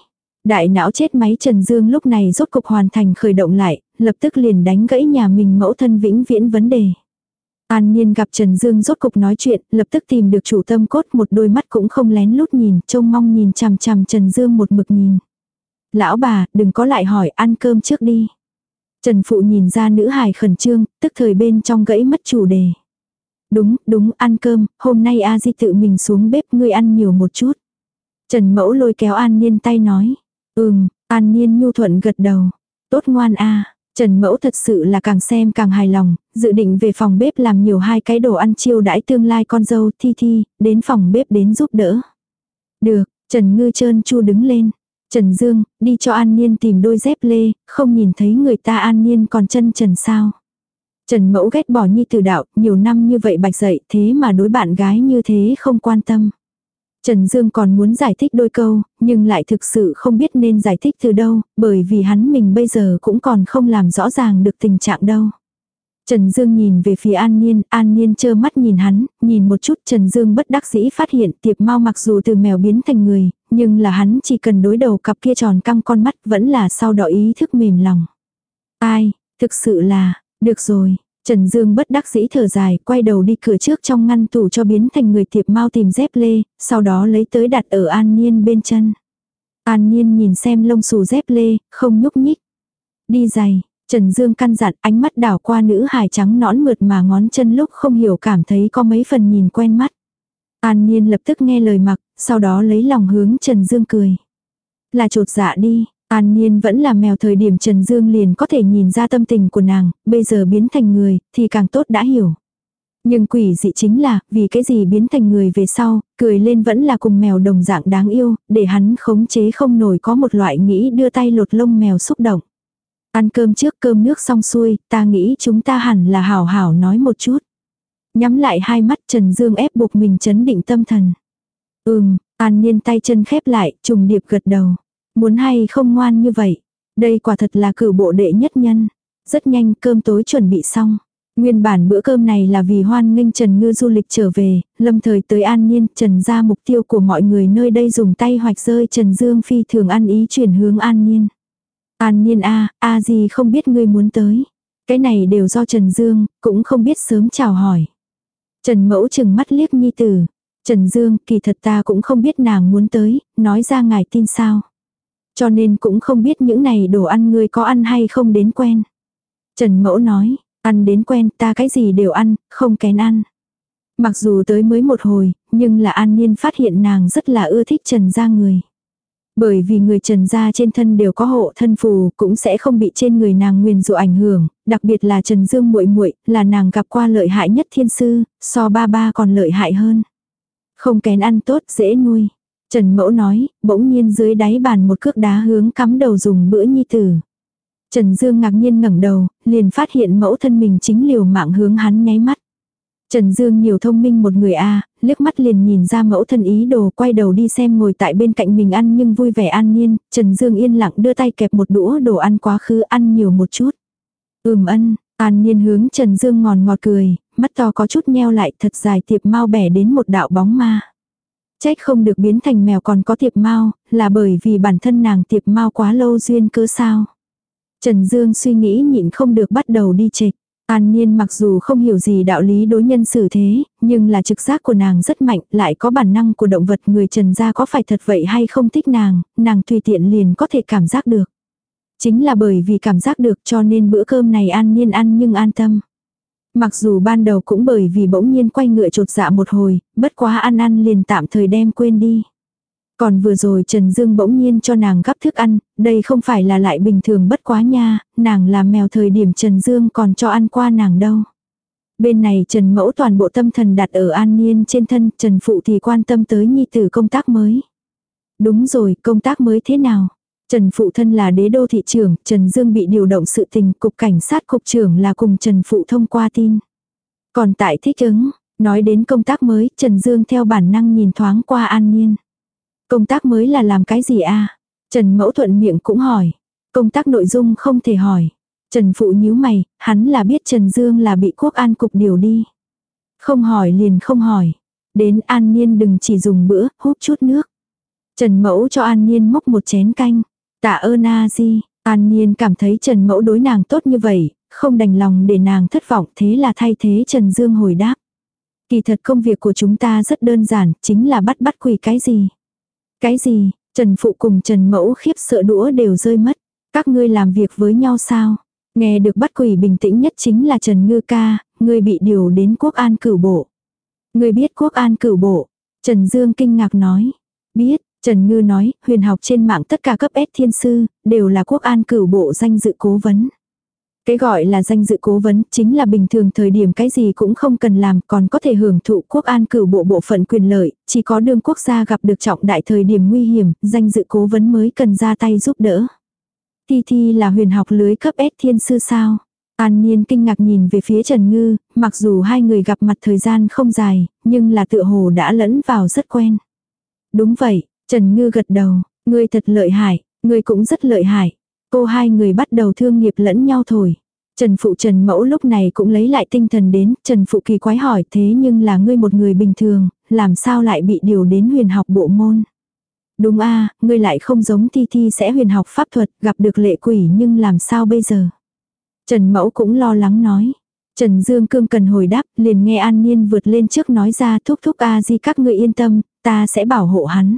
Đại não chết máy Trần Dương lúc này rốt cục hoàn thành khởi động lại, lập tức liền đánh gãy nhà mình mẫu thân vĩnh viễn vấn đề. An Nhiên gặp Trần Dương rốt cục nói chuyện, lập tức tìm được chủ tâm cốt một đôi mắt cũng không lén lút nhìn, trông mong nhìn chằm chằm Trần Dương một mực nhìn. Lão bà, đừng có lại hỏi ăn cơm trước đi. Trần Phụ nhìn ra nữ hài khẩn trương, tức thời bên trong gãy mất chủ đề. Đúng, đúng, ăn cơm, hôm nay A Di tự mình xuống bếp ngươi ăn nhiều một chút. Trần Mẫu lôi kéo An Niên tay nói. Ừm, An Niên nhu thuận gật đầu. Tốt ngoan a Trần Mẫu thật sự là càng xem càng hài lòng, dự định về phòng bếp làm nhiều hai cái đồ ăn chiêu đãi tương lai con dâu Thi Thi, đến phòng bếp đến giúp đỡ. Được, Trần Ngư trơn chu đứng lên. Trần Dương, đi cho An Niên tìm đôi dép lê, không nhìn thấy người ta An Niên còn chân trần sao. Trần Mẫu ghét bỏ nhi tử đạo, nhiều năm như vậy bạch dậy thế mà đối bạn gái như thế không quan tâm. Trần Dương còn muốn giải thích đôi câu, nhưng lại thực sự không biết nên giải thích từ đâu, bởi vì hắn mình bây giờ cũng còn không làm rõ ràng được tình trạng đâu. Trần Dương nhìn về phía An Niên, An Niên trơ mắt nhìn hắn, nhìn một chút Trần Dương bất đắc dĩ phát hiện tiệp mau mặc dù từ mèo biến thành người, nhưng là hắn chỉ cần đối đầu cặp kia tròn căng con mắt vẫn là sau đó ý thức mềm lòng. Ai, thực sự là, được rồi, Trần Dương bất đắc dĩ thở dài, quay đầu đi cửa trước trong ngăn tủ cho biến thành người tiệp mau tìm dép lê, sau đó lấy tới đặt ở An Niên bên chân. An Niên nhìn xem lông xù dép lê, không nhúc nhích. Đi giày, Trần Dương căn dặn ánh mắt đảo qua nữ hài trắng nõn mượt mà ngón chân lúc không hiểu cảm thấy có mấy phần nhìn quen mắt. An Niên lập tức nghe lời mặc, sau đó lấy lòng hướng Trần Dương cười. Là trột dạ đi, An Nhiên vẫn là mèo thời điểm Trần Dương liền có thể nhìn ra tâm tình của nàng, bây giờ biến thành người, thì càng tốt đã hiểu. Nhưng quỷ dị chính là, vì cái gì biến thành người về sau, cười lên vẫn là cùng mèo đồng dạng đáng yêu, để hắn khống chế không nổi có một loại nghĩ đưa tay lột lông mèo xúc động. Ăn cơm trước cơm nước xong xuôi, ta nghĩ chúng ta hẳn là hảo hảo nói một chút. Nhắm lại hai mắt Trần Dương ép buộc mình chấn định tâm thần. Ừm, An Niên tay chân khép lại, trùng điệp gật đầu. Muốn hay không ngoan như vậy. Đây quả thật là cử bộ đệ nhất nhân. Rất nhanh cơm tối chuẩn bị xong. Nguyên bản bữa cơm này là vì hoan nghênh Trần Ngư du lịch trở về, lâm thời tới an nhiên Trần ra mục tiêu của mọi người nơi đây dùng tay hoạch rơi Trần Dương phi thường ăn ý chuyển hướng an nhiên An nhiên a a gì không biết ngươi muốn tới. Cái này đều do Trần Dương, cũng không biết sớm chào hỏi. Trần mẫu chừng mắt liếc nhi tử. Trần Dương, kỳ thật ta cũng không biết nàng muốn tới, nói ra ngài tin sao. Cho nên cũng không biết những này đồ ăn ngươi có ăn hay không đến quen. Trần Mẫu nói, ăn đến quen ta cái gì đều ăn, không kén ăn. Mặc dù tới mới một hồi, nhưng là An Niên phát hiện nàng rất là ưa thích Trần gia người. Bởi vì người Trần gia trên thân đều có hộ thân phù, cũng sẽ không bị trên người nàng nguyền dụ ảnh hưởng, đặc biệt là Trần Dương muội muội, là nàng gặp qua lợi hại nhất thiên sư, so ba ba còn lợi hại hơn. Không kén ăn tốt, dễ nuôi. Trần Mẫu nói, bỗng nhiên dưới đáy bàn một cước đá hướng cắm đầu dùng bữa nhi tử. Trần Dương ngạc nhiên ngẩng đầu, liền phát hiện mẫu thân mình chính liều mạng hướng hắn nháy mắt. Trần Dương nhiều thông minh một người a, liếc mắt liền nhìn ra mẫu thân ý đồ quay đầu đi xem ngồi tại bên cạnh mình ăn nhưng vui vẻ an nhiên, Trần Dương yên lặng đưa tay kẹp một đũa đồ ăn quá khứ ăn nhiều một chút. Ừm ân, an nhiên hướng Trần Dương ngòn ngọt cười, mắt to có chút nheo lại thật dài tiệp mau bẻ đến một đạo bóng ma. Trách không được biến thành mèo còn có tiệp mau, là bởi vì bản thân nàng tiệp mau quá lâu duyên cớ sao. Trần Dương suy nghĩ nhịn không được bắt đầu đi trịch. An Niên mặc dù không hiểu gì đạo lý đối nhân xử thế, nhưng là trực giác của nàng rất mạnh, lại có bản năng của động vật người Trần gia có phải thật vậy hay không thích nàng, nàng tùy tiện liền có thể cảm giác được. Chính là bởi vì cảm giác được cho nên bữa cơm này An Niên ăn nhưng an tâm. Mặc dù ban đầu cũng bởi vì bỗng nhiên quay ngựa trột dạ một hồi, bất quá ăn ăn liền tạm thời đem quên đi. Còn vừa rồi Trần Dương bỗng nhiên cho nàng gắp thức ăn, đây không phải là lại bình thường bất quá nha, nàng là mèo thời điểm Trần Dương còn cho ăn qua nàng đâu. Bên này Trần Mẫu toàn bộ tâm thần đặt ở an niên trên thân, Trần Phụ thì quan tâm tới nhi tử công tác mới. Đúng rồi, công tác mới thế nào? Trần Phụ thân là đế đô thị trưởng, Trần Dương bị điều động sự tình, cục cảnh sát cục trưởng là cùng Trần Phụ thông qua tin. Còn tại thích ứng, nói đến công tác mới, Trần Dương theo bản năng nhìn thoáng qua An nhiên. Công tác mới là làm cái gì a Trần Mẫu thuận miệng cũng hỏi. Công tác nội dung không thể hỏi. Trần Phụ nhíu mày, hắn là biết Trần Dương là bị quốc an cục điều đi. Không hỏi liền không hỏi. Đến An Niên đừng chỉ dùng bữa, hút chút nước. Trần Mẫu cho An Niên mốc một chén canh. Tạ ơn a di, An nhiên cảm thấy Trần Mẫu đối nàng tốt như vậy, không đành lòng để nàng thất vọng thế là thay thế Trần Dương hồi đáp. Kỳ thật công việc của chúng ta rất đơn giản, chính là bắt bắt quỷ cái gì. Cái gì, Trần Phụ cùng Trần Mẫu khiếp sợ đũa đều rơi mất. Các ngươi làm việc với nhau sao? Nghe được bắt quỷ bình tĩnh nhất chính là Trần Ngư ca, ngươi bị điều đến quốc an cửu bộ. Ngươi biết quốc an cửu bộ. Trần Dương kinh ngạc nói. Biết, Trần Ngư nói, huyền học trên mạng tất cả cấp S thiên sư, đều là quốc an cửu bộ danh dự cố vấn. Cái gọi là danh dự cố vấn chính là bình thường thời điểm cái gì cũng không cần làm còn có thể hưởng thụ quốc an cửu bộ bộ phận quyền lợi, chỉ có đương quốc gia gặp được trọng đại thời điểm nguy hiểm, danh dự cố vấn mới cần ra tay giúp đỡ. Thi Thi là huyền học lưới cấp S thiên sư sao? An Niên kinh ngạc nhìn về phía Trần Ngư, mặc dù hai người gặp mặt thời gian không dài, nhưng là tựa hồ đã lẫn vào rất quen. Đúng vậy, Trần Ngư gật đầu, ngươi thật lợi hại, ngươi cũng rất lợi hại. Cô hai người bắt đầu thương nghiệp lẫn nhau thổi. Trần Phụ Trần Mẫu lúc này cũng lấy lại tinh thần đến, Trần Phụ kỳ quái hỏi thế nhưng là ngươi một người bình thường, làm sao lại bị điều đến huyền học bộ môn. Đúng a ngươi lại không giống Thi Thi sẽ huyền học pháp thuật, gặp được lệ quỷ nhưng làm sao bây giờ. Trần Mẫu cũng lo lắng nói. Trần Dương Cương cần hồi đáp, liền nghe An Niên vượt lên trước nói ra thúc thúc a di các ngươi yên tâm, ta sẽ bảo hộ hắn.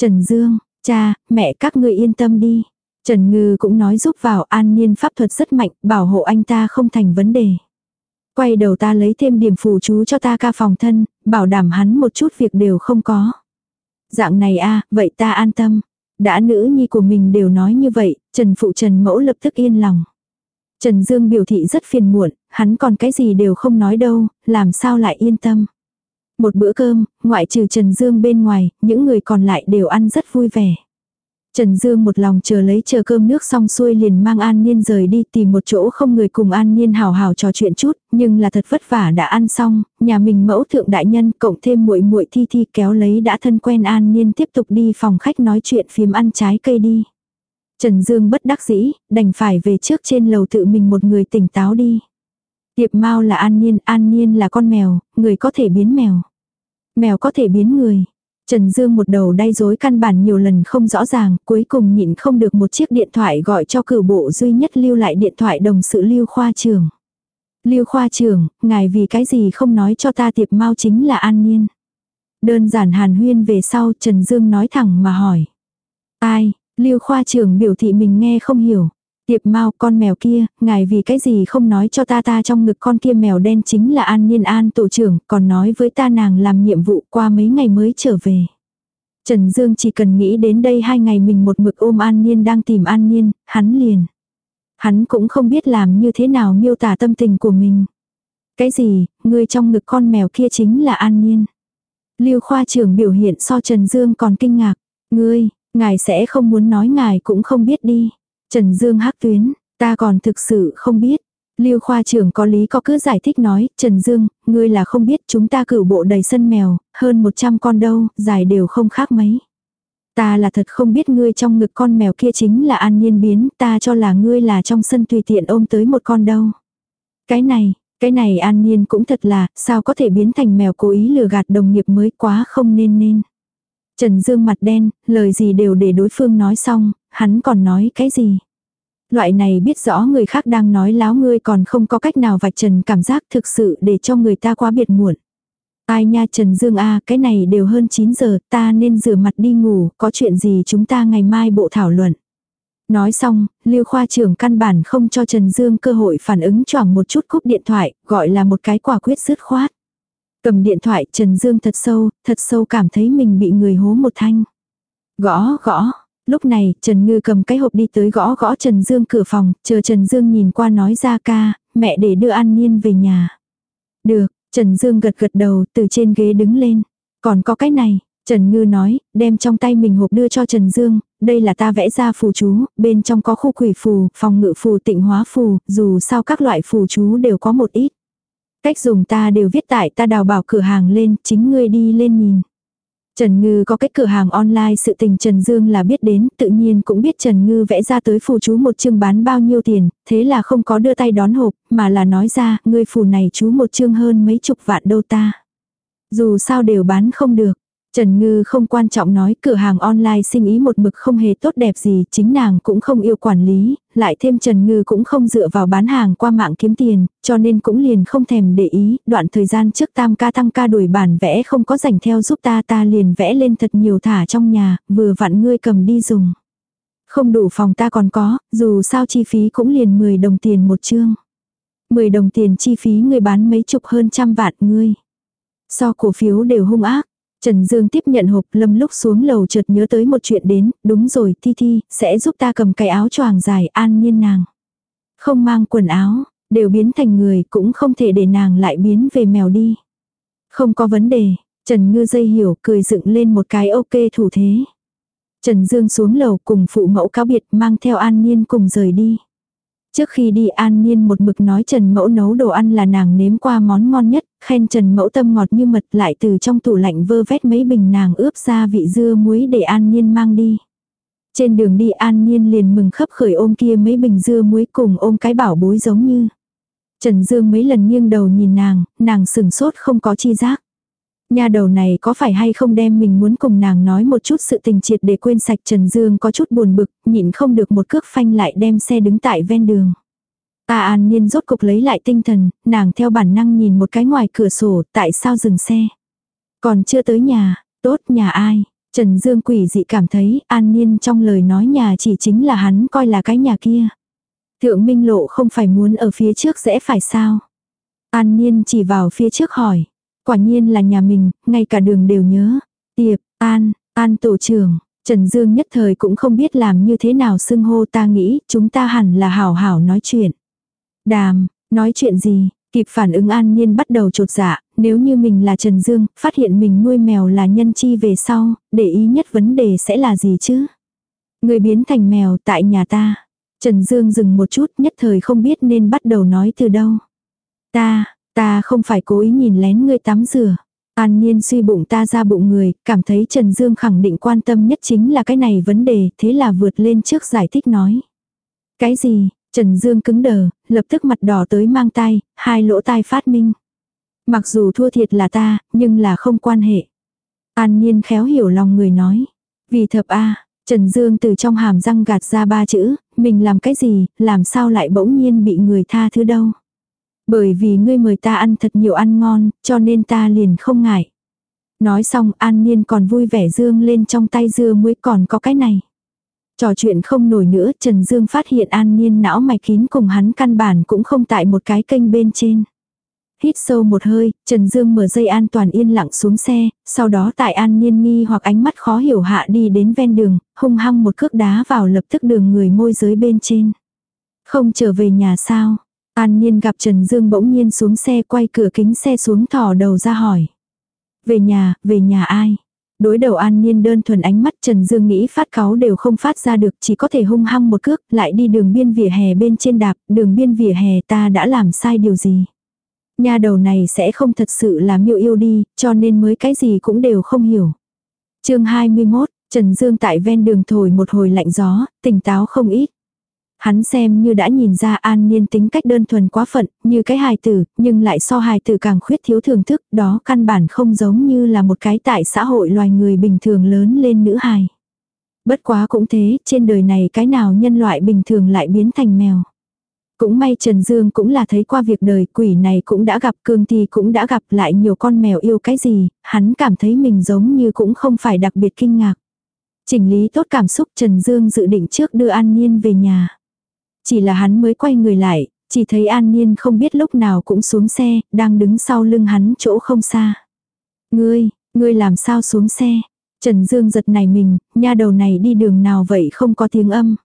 Trần Dương, cha, mẹ các ngươi yên tâm đi. Trần Ngư cũng nói giúp vào an niên pháp thuật rất mạnh, bảo hộ anh ta không thành vấn đề. Quay đầu ta lấy thêm điểm phù chú cho ta ca phòng thân, bảo đảm hắn một chút việc đều không có. Dạng này a vậy ta an tâm. Đã nữ nhi của mình đều nói như vậy, Trần Phụ Trần Mẫu lập tức yên lòng. Trần Dương biểu thị rất phiền muộn, hắn còn cái gì đều không nói đâu, làm sao lại yên tâm. Một bữa cơm, ngoại trừ Trần Dương bên ngoài, những người còn lại đều ăn rất vui vẻ. Trần Dương một lòng chờ lấy chờ cơm nước xong xuôi liền mang An Niên rời đi tìm một chỗ không người cùng An Niên hào hào trò chuyện chút, nhưng là thật vất vả đã ăn xong, nhà mình mẫu thượng đại nhân cộng thêm muội muội thi thi kéo lấy đã thân quen An Niên tiếp tục đi phòng khách nói chuyện phím ăn trái cây đi. Trần Dương bất đắc dĩ, đành phải về trước trên lầu tự mình một người tỉnh táo đi. Tiệp Mao là An Niên, An Niên là con mèo, người có thể biến mèo. Mèo có thể biến người. Trần Dương một đầu đay dối căn bản nhiều lần không rõ ràng, cuối cùng nhịn không được một chiếc điện thoại gọi cho cử bộ duy nhất lưu lại điện thoại đồng sự lưu khoa trường. Lưu khoa trường, ngài vì cái gì không nói cho ta tiệp mau chính là an nhiên. Đơn giản hàn huyên về sau Trần Dương nói thẳng mà hỏi. Ai, lưu khoa trường biểu thị mình nghe không hiểu. Tiệp mau con mèo kia, ngài vì cái gì không nói cho ta ta trong ngực con kia mèo đen chính là An Niên An tổ trưởng, còn nói với ta nàng làm nhiệm vụ qua mấy ngày mới trở về. Trần Dương chỉ cần nghĩ đến đây hai ngày mình một mực ôm An Niên đang tìm An Niên, hắn liền. Hắn cũng không biết làm như thế nào miêu tả tâm tình của mình. Cái gì, người trong ngực con mèo kia chính là An Niên. Lưu khoa trưởng biểu hiện so Trần Dương còn kinh ngạc. Ngươi, ngài sẽ không muốn nói ngài cũng không biết đi. Trần Dương hắc tuyến, ta còn thực sự không biết. Lưu khoa trưởng có lý có cứ giải thích nói, Trần Dương, ngươi là không biết chúng ta cử bộ đầy sân mèo, hơn 100 con đâu, dài đều không khác mấy. Ta là thật không biết ngươi trong ngực con mèo kia chính là an nhiên biến, ta cho là ngươi là trong sân tùy tiện ôm tới một con đâu. Cái này, cái này an nhiên cũng thật là, sao có thể biến thành mèo cố ý lừa gạt đồng nghiệp mới quá không nên nên. Trần Dương mặt đen, lời gì đều để đối phương nói xong, hắn còn nói cái gì. Loại này biết rõ người khác đang nói láo ngươi còn không có cách nào vạch trần cảm giác thực sự để cho người ta quá biệt muộn. Ai nha Trần Dương a cái này đều hơn 9 giờ, ta nên rửa mặt đi ngủ, có chuyện gì chúng ta ngày mai bộ thảo luận. Nói xong, Lưu khoa trưởng căn bản không cho Trần Dương cơ hội phản ứng choảng một chút cúp điện thoại, gọi là một cái quả quyết dứt khoát. Cầm điện thoại Trần Dương thật sâu, thật sâu cảm thấy mình bị người hố một thanh. Gõ, gõ. Lúc này, Trần Ngư cầm cái hộp đi tới gõ gõ Trần Dương cửa phòng, chờ Trần Dương nhìn qua nói ra ca, mẹ để đưa An Niên về nhà. Được, Trần Dương gật gật đầu, từ trên ghế đứng lên. Còn có cái này, Trần Ngư nói, đem trong tay mình hộp đưa cho Trần Dương, đây là ta vẽ ra phù chú, bên trong có khu quỷ phù, phòng ngự phù tịnh hóa phù, dù sao các loại phù chú đều có một ít. Cách dùng ta đều viết tại ta đào bảo cửa hàng lên, chính ngươi đi lên nhìn. Trần Ngư có cái cửa hàng online sự tình Trần Dương là biết đến, tự nhiên cũng biết Trần Ngư vẽ ra tới phù chú một chương bán bao nhiêu tiền, thế là không có đưa tay đón hộp, mà là nói ra, ngươi phù này chú một chương hơn mấy chục vạn đâu ta. Dù sao đều bán không được, Trần Ngư không quan trọng nói cửa hàng online sinh ý một mực không hề tốt đẹp gì, chính nàng cũng không yêu quản lý, lại thêm Trần Ngư cũng không dựa vào bán hàng qua mạng kiếm tiền, cho nên cũng liền không thèm để ý, đoạn thời gian trước tam ca tăng ca đuổi bản vẽ không có dành theo giúp ta ta liền vẽ lên thật nhiều thả trong nhà, vừa vặn ngươi cầm đi dùng. Không đủ phòng ta còn có, dù sao chi phí cũng liền 10 đồng tiền một chương. 10 đồng tiền chi phí người bán mấy chục hơn trăm vạn ngươi. So cổ phiếu đều hung ác, Trần Dương tiếp nhận hộp lâm lúc xuống lầu chợt nhớ tới một chuyện đến, đúng rồi Thi Thi, sẽ giúp ta cầm cái áo choàng dài an nhiên nàng. Không mang quần áo, đều biến thành người cũng không thể để nàng lại biến về mèo đi. Không có vấn đề, Trần Ngư dây hiểu cười dựng lên một cái ok thủ thế. Trần Dương xuống lầu cùng phụ mẫu cáo biệt mang theo an nhiên cùng rời đi. Trước khi đi An Niên một mực nói Trần Mẫu nấu đồ ăn là nàng nếm qua món ngon nhất, khen Trần Mẫu tâm ngọt như mật lại từ trong tủ lạnh vơ vét mấy bình nàng ướp ra vị dưa muối để An Niên mang đi. Trên đường đi An Niên liền mừng khấp khởi ôm kia mấy bình dưa muối cùng ôm cái bảo bối giống như. Trần Dương mấy lần nghiêng đầu nhìn nàng, nàng sừng sốt không có chi giác. Nhà đầu này có phải hay không đem mình muốn cùng nàng nói một chút sự tình triệt để quên sạch Trần Dương có chút buồn bực, nhịn không được một cước phanh lại đem xe đứng tại ven đường. Ta an niên rốt cục lấy lại tinh thần, nàng theo bản năng nhìn một cái ngoài cửa sổ, tại sao dừng xe. Còn chưa tới nhà, tốt nhà ai. Trần Dương quỷ dị cảm thấy an niên trong lời nói nhà chỉ chính là hắn coi là cái nhà kia. Thượng Minh Lộ không phải muốn ở phía trước dễ phải sao. An niên chỉ vào phía trước hỏi. Quả nhiên là nhà mình, ngay cả đường đều nhớ. Tiệp, An, An tổ trưởng. Trần Dương nhất thời cũng không biết làm như thế nào xưng hô ta nghĩ chúng ta hẳn là hảo hảo nói chuyện. Đàm, nói chuyện gì, kịp phản ứng an niên bắt đầu trột dạ, nếu như mình là Trần Dương, phát hiện mình nuôi mèo là nhân chi về sau, để ý nhất vấn đề sẽ là gì chứ? Người biến thành mèo tại nhà ta. Trần Dương dừng một chút nhất thời không biết nên bắt đầu nói từ đâu. Ta, ta không phải cố ý nhìn lén ngươi tắm rửa. An Niên suy bụng ta ra bụng người, cảm thấy Trần Dương khẳng định quan tâm nhất chính là cái này vấn đề, thế là vượt lên trước giải thích nói. Cái gì, Trần Dương cứng đờ, lập tức mặt đỏ tới mang tay, hai lỗ tai phát minh. Mặc dù thua thiệt là ta, nhưng là không quan hệ. An Niên khéo hiểu lòng người nói. Vì thập A, Trần Dương từ trong hàm răng gạt ra ba chữ, mình làm cái gì, làm sao lại bỗng nhiên bị người tha thứ đâu. Bởi vì ngươi mời ta ăn thật nhiều ăn ngon, cho nên ta liền không ngại. Nói xong An Niên còn vui vẻ dương lên trong tay dưa muối còn có cái này. Trò chuyện không nổi nữa, Trần Dương phát hiện An Niên não mạch kín cùng hắn căn bản cũng không tại một cái kênh bên trên. Hít sâu một hơi, Trần Dương mở dây an toàn yên lặng xuống xe, sau đó tại An Niên nghi hoặc ánh mắt khó hiểu hạ đi đến ven đường, hung hăng một cước đá vào lập tức đường người môi giới bên trên. Không trở về nhà sao? An Niên gặp Trần Dương bỗng nhiên xuống xe quay cửa kính xe xuống thỏ đầu ra hỏi. Về nhà, về nhà ai? Đối đầu an niên đơn thuần ánh mắt Trần Dương nghĩ phát cáo đều không phát ra được chỉ có thể hung hăng một cước lại đi đường biên vỉa hè bên trên đạp, đường biên vỉa hè ta đã làm sai điều gì. Nhà đầu này sẽ không thật sự là miêu yêu đi, cho nên mới cái gì cũng đều không hiểu. chương 21, Trần Dương tại ven đường thổi một hồi lạnh gió, tỉnh táo không ít. Hắn xem như đã nhìn ra an niên tính cách đơn thuần quá phận, như cái hài tử, nhưng lại so hài tử càng khuyết thiếu thưởng thức, đó căn bản không giống như là một cái tại xã hội loài người bình thường lớn lên nữ hài. Bất quá cũng thế, trên đời này cái nào nhân loại bình thường lại biến thành mèo. Cũng may Trần Dương cũng là thấy qua việc đời quỷ này cũng đã gặp cương thì cũng đã gặp lại nhiều con mèo yêu cái gì, hắn cảm thấy mình giống như cũng không phải đặc biệt kinh ngạc. Chỉnh lý tốt cảm xúc Trần Dương dự định trước đưa An Niên về nhà. Chỉ là hắn mới quay người lại, chỉ thấy An Niên không biết lúc nào cũng xuống xe, đang đứng sau lưng hắn chỗ không xa. Ngươi, ngươi làm sao xuống xe? Trần Dương giật này mình, nha đầu này đi đường nào vậy không có tiếng âm.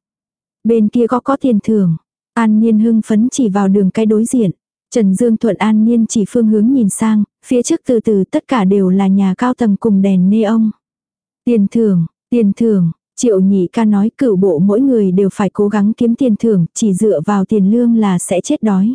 Bên kia có có tiền thưởng. An Niên hưng phấn chỉ vào đường cái đối diện. Trần Dương thuận An Niên chỉ phương hướng nhìn sang, phía trước từ từ tất cả đều là nhà cao tầng cùng đèn nê ông. Tiền thưởng, tiền thưởng, Triệu nhị ca nói cửu bộ mỗi người đều phải cố gắng kiếm tiền thưởng, chỉ dựa vào tiền lương là sẽ chết đói.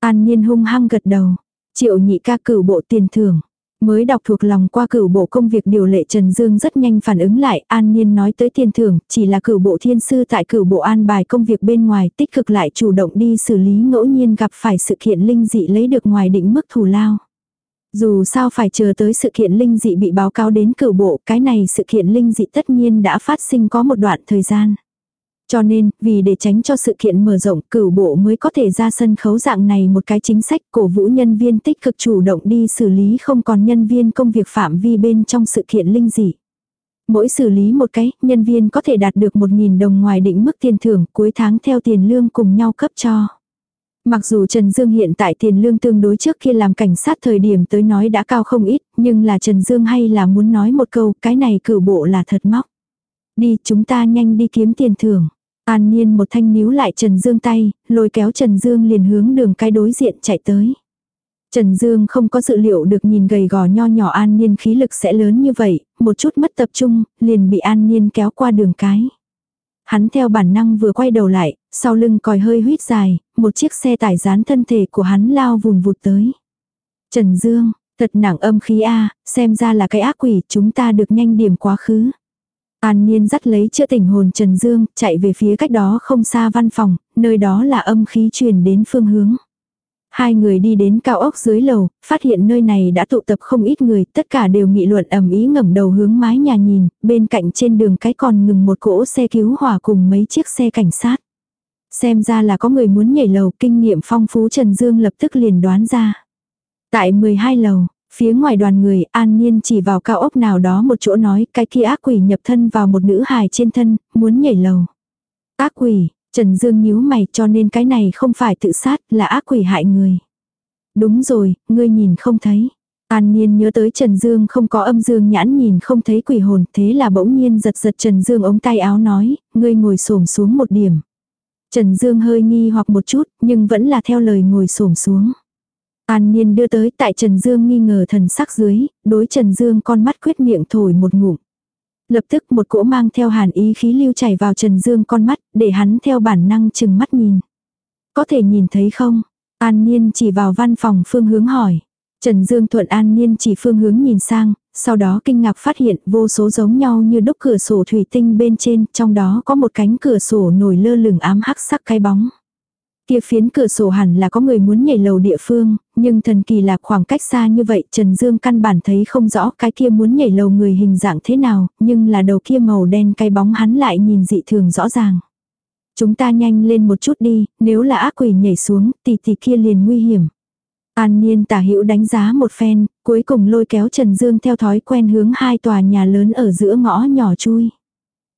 An nhiên hung hăng gật đầu. Triệu nhị ca cửu bộ tiền thưởng. Mới đọc thuộc lòng qua cửu bộ công việc điều lệ Trần Dương rất nhanh phản ứng lại, An nhiên nói tới tiền thưởng, chỉ là cửu bộ thiên sư tại cửu bộ an bài công việc bên ngoài tích cực lại chủ động đi xử lý ngẫu nhiên gặp phải sự kiện linh dị lấy được ngoài định mức thù lao. Dù sao phải chờ tới sự kiện linh dị bị báo cáo đến cửu bộ, cái này sự kiện linh dị tất nhiên đã phát sinh có một đoạn thời gian. Cho nên, vì để tránh cho sự kiện mở rộng, cửu bộ mới có thể ra sân khấu dạng này một cái chính sách cổ vũ nhân viên tích cực chủ động đi xử lý không còn nhân viên công việc phạm vi bên trong sự kiện linh dị. Mỗi xử lý một cái, nhân viên có thể đạt được 1.000 đồng ngoài định mức tiền thưởng cuối tháng theo tiền lương cùng nhau cấp cho. Mặc dù Trần Dương hiện tại tiền lương tương đối trước kia làm cảnh sát thời điểm tới nói đã cao không ít, nhưng là Trần Dương hay là muốn nói một câu, cái này cử bộ là thật móc. Đi, chúng ta nhanh đi kiếm tiền thưởng. An Niên một thanh níu lại Trần Dương tay, lôi kéo Trần Dương liền hướng đường cái đối diện chạy tới. Trần Dương không có dự liệu được nhìn gầy gò nho nhỏ An Niên khí lực sẽ lớn như vậy, một chút mất tập trung, liền bị An Niên kéo qua đường cái. Hắn theo bản năng vừa quay đầu lại, sau lưng còi hơi huyết dài, một chiếc xe tải dán thân thể của hắn lao vùn vụt tới. Trần Dương, thật nặng âm khí a, xem ra là cái ác quỷ, chúng ta được nhanh điểm quá khứ. An Niên dắt lấy chữa tỉnh hồn Trần Dương, chạy về phía cách đó không xa văn phòng, nơi đó là âm khí truyền đến phương hướng. Hai người đi đến cao ốc dưới lầu, phát hiện nơi này đã tụ tập không ít người, tất cả đều nghị luận ầm ý ngẩng đầu hướng mái nhà nhìn, bên cạnh trên đường cái còn ngừng một cỗ xe cứu hỏa cùng mấy chiếc xe cảnh sát. Xem ra là có người muốn nhảy lầu, kinh nghiệm phong phú Trần Dương lập tức liền đoán ra. Tại 12 lầu, phía ngoài đoàn người an nhiên chỉ vào cao ốc nào đó một chỗ nói cái kia ác quỷ nhập thân vào một nữ hài trên thân, muốn nhảy lầu. Ác quỷ, Trần Dương nhíu mày cho nên cái này không phải tự sát là ác quỷ hại người. Đúng rồi, ngươi nhìn không thấy. An Niên nhớ tới Trần Dương không có âm dương nhãn nhìn không thấy quỷ hồn, thế là bỗng nhiên giật giật Trần Dương ống tay áo nói, ngươi ngồi xổm xuống một điểm. Trần Dương hơi nghi hoặc một chút, nhưng vẫn là theo lời ngồi xổm xuống. An Niên đưa tới tại Trần Dương nghi ngờ thần sắc dưới, đối Trần Dương con mắt quyết miệng thổi một ngụm. Lập tức một cỗ mang theo hàn ý khí lưu chảy vào Trần Dương con mắt, để hắn theo bản năng chừng mắt nhìn. Có thể nhìn thấy không? An Niên chỉ vào văn phòng phương hướng hỏi. Trần Dương thuận An Niên chỉ phương hướng nhìn sang, sau đó kinh ngạc phát hiện vô số giống nhau như đúc cửa sổ thủy tinh bên trên, trong đó có một cánh cửa sổ nổi lơ lửng ám hắc sắc cái bóng. Kia phiến cửa sổ hẳn là có người muốn nhảy lầu địa phương, nhưng thần kỳ là khoảng cách xa như vậy Trần Dương căn bản thấy không rõ cái kia muốn nhảy lầu người hình dạng thế nào, nhưng là đầu kia màu đen cái bóng hắn lại nhìn dị thường rõ ràng. Chúng ta nhanh lên một chút đi, nếu là ác quỷ nhảy xuống, tỷ tỷ kia liền nguy hiểm. An Niên tả hữu đánh giá một phen, cuối cùng lôi kéo Trần Dương theo thói quen hướng hai tòa nhà lớn ở giữa ngõ nhỏ chui.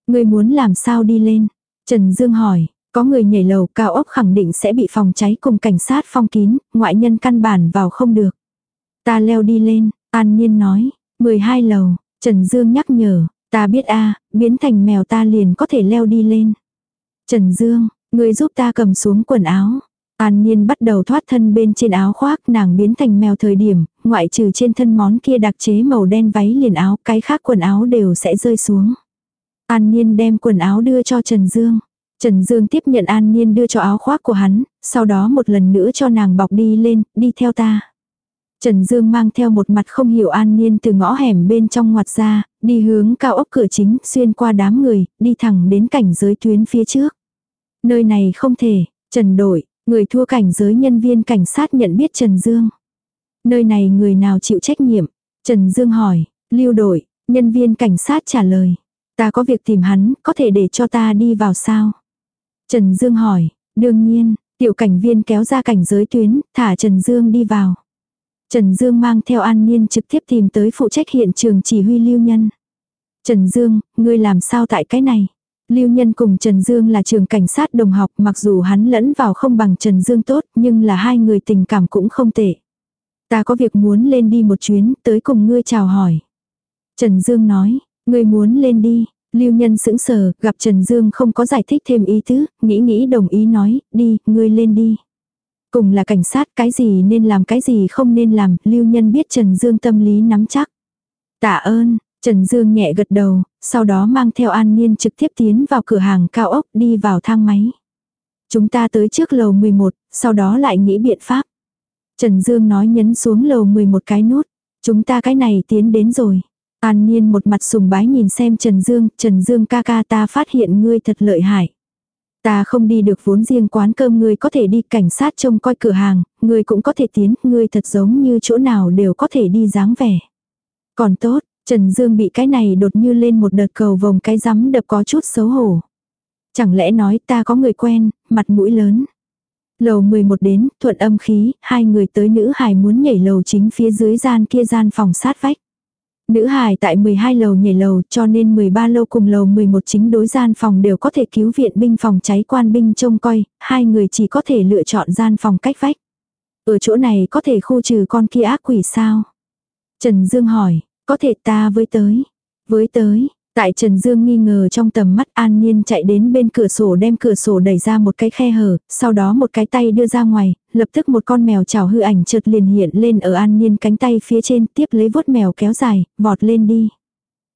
Người muốn làm sao đi lên? Trần Dương hỏi, có người nhảy lầu cao ốc khẳng định sẽ bị phòng cháy cùng cảnh sát phong kín, ngoại nhân căn bản vào không được. Ta leo đi lên, An nhiên nói, 12 lầu, Trần Dương nhắc nhở, ta biết a biến thành mèo ta liền có thể leo đi lên. Trần Dương, người giúp ta cầm xuống quần áo. An nhiên bắt đầu thoát thân bên trên áo khoác nàng biến thành mèo thời điểm, ngoại trừ trên thân món kia đặc chế màu đen váy liền áo, cái khác quần áo đều sẽ rơi xuống. An nhiên đem quần áo đưa cho Trần Dương. Trần Dương tiếp nhận An Niên đưa cho áo khoác của hắn, sau đó một lần nữa cho nàng bọc đi lên, đi theo ta. Trần Dương mang theo một mặt không hiểu An Niên từ ngõ hẻm bên trong ngoặt ra, đi hướng cao ốc cửa chính, xuyên qua đám người, đi thẳng đến cảnh giới tuyến phía trước. Nơi này không thể, Trần đổi, người thua cảnh giới nhân viên cảnh sát nhận biết Trần Dương. Nơi này người nào chịu trách nhiệm? Trần Dương hỏi, lưu đổi, nhân viên cảnh sát trả lời. Ta có việc tìm hắn, có thể để cho ta đi vào sao? Trần Dương hỏi, đương nhiên, tiểu cảnh viên kéo ra cảnh giới tuyến, thả Trần Dương đi vào. Trần Dương mang theo an niên trực tiếp tìm tới phụ trách hiện trường chỉ huy lưu nhân. Trần Dương, ngươi làm sao tại cái này? Lưu Nhân cùng Trần Dương là trường cảnh sát đồng học mặc dù hắn lẫn vào không bằng Trần Dương tốt nhưng là hai người tình cảm cũng không tệ. Ta có việc muốn lên đi một chuyến tới cùng ngươi chào hỏi. Trần Dương nói, ngươi muốn lên đi, Lưu nhân sững sờ, gặp Trần Dương không có giải thích thêm ý tứ, nghĩ nghĩ đồng ý nói, đi, ngươi lên đi. Cùng là cảnh sát, cái gì nên làm cái gì không nên làm, Lưu nhân biết Trần Dương tâm lý nắm chắc. Tạ ơn, Trần Dương nhẹ gật đầu, sau đó mang theo An Niên trực tiếp tiến vào cửa hàng cao ốc đi vào thang máy. Chúng ta tới trước lầu 11, sau đó lại nghĩ biện pháp. Trần Dương nói nhấn xuống lầu 11 cái nút. Chúng ta cái này tiến đến rồi. An Niên một mặt sùng bái nhìn xem Trần Dương, Trần Dương ca ca ta phát hiện ngươi thật lợi hại. Ta không đi được vốn riêng quán cơm ngươi có thể đi cảnh sát trông coi cửa hàng, ngươi cũng có thể tiến, ngươi thật giống như chỗ nào đều có thể đi dáng vẻ. Còn tốt, Trần Dương bị cái này đột như lên một đợt cầu vòng cái rắm đập có chút xấu hổ. Chẳng lẽ nói ta có người quen, mặt mũi lớn. Lầu 11 đến, thuận âm khí, hai người tới nữ hài muốn nhảy lầu chính phía dưới gian kia gian phòng sát vách. Nữ hài tại 12 lầu nhảy lầu cho nên 13 lầu cùng lầu 11 chính đối gian phòng đều có thể cứu viện binh phòng cháy quan binh trông coi, hai người chỉ có thể lựa chọn gian phòng cách vách. Ở chỗ này có thể khu trừ con kia ác quỷ sao? Trần Dương hỏi, có thể ta với tới. Với tới, Tại Trần Dương nghi ngờ trong tầm mắt An Nhiên chạy đến bên cửa sổ đem cửa sổ đẩy ra một cái khe hở, sau đó một cái tay đưa ra ngoài, lập tức một con mèo chảo hư ảnh chợt liền hiện lên ở An Nhiên cánh tay phía trên tiếp lấy vuốt mèo kéo dài, vọt lên đi.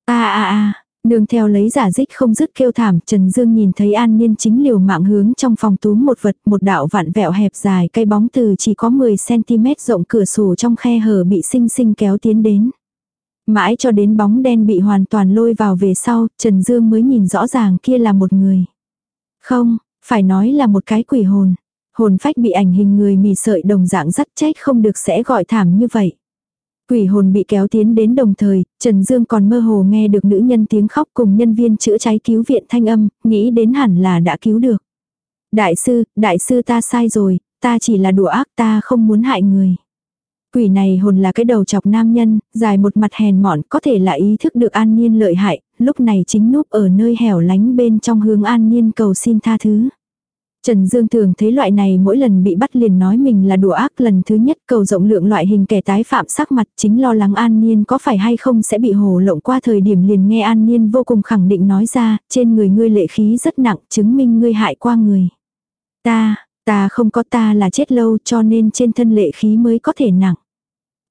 a a a Nương theo lấy giả dích không dứt kêu thảm, Trần Dương nhìn thấy An Niên chính liều mạng hướng trong phòng túm một vật, một đạo vạn vẹo hẹp dài cây bóng từ chỉ có 10cm rộng cửa sổ trong khe hở bị sinh sinh kéo tiến đến. Mãi cho đến bóng đen bị hoàn toàn lôi vào về sau, Trần Dương mới nhìn rõ ràng kia là một người. Không, phải nói là một cái quỷ hồn. Hồn phách bị ảnh hình người mì sợi đồng dạng rất chết không được sẽ gọi thảm như vậy. Quỷ hồn bị kéo tiến đến đồng thời, Trần Dương còn mơ hồ nghe được nữ nhân tiếng khóc cùng nhân viên chữa cháy cứu viện thanh âm, nghĩ đến hẳn là đã cứu được. Đại sư, đại sư ta sai rồi, ta chỉ là đùa ác ta không muốn hại người. Quỷ này hồn là cái đầu chọc nam nhân, dài một mặt hèn mọn có thể là ý thức được an nhiên lợi hại, lúc này chính núp ở nơi hẻo lánh bên trong hướng an nhiên cầu xin tha thứ. Trần Dương thường thấy loại này mỗi lần bị bắt liền nói mình là đùa ác lần thứ nhất cầu rộng lượng loại hình kẻ tái phạm sắc mặt chính lo lắng An Niên có phải hay không sẽ bị hồ lộng qua thời điểm liền nghe An Niên vô cùng khẳng định nói ra, trên người ngươi lệ khí rất nặng chứng minh ngươi hại qua người. Ta, ta không có ta là chết lâu cho nên trên thân lệ khí mới có thể nặng.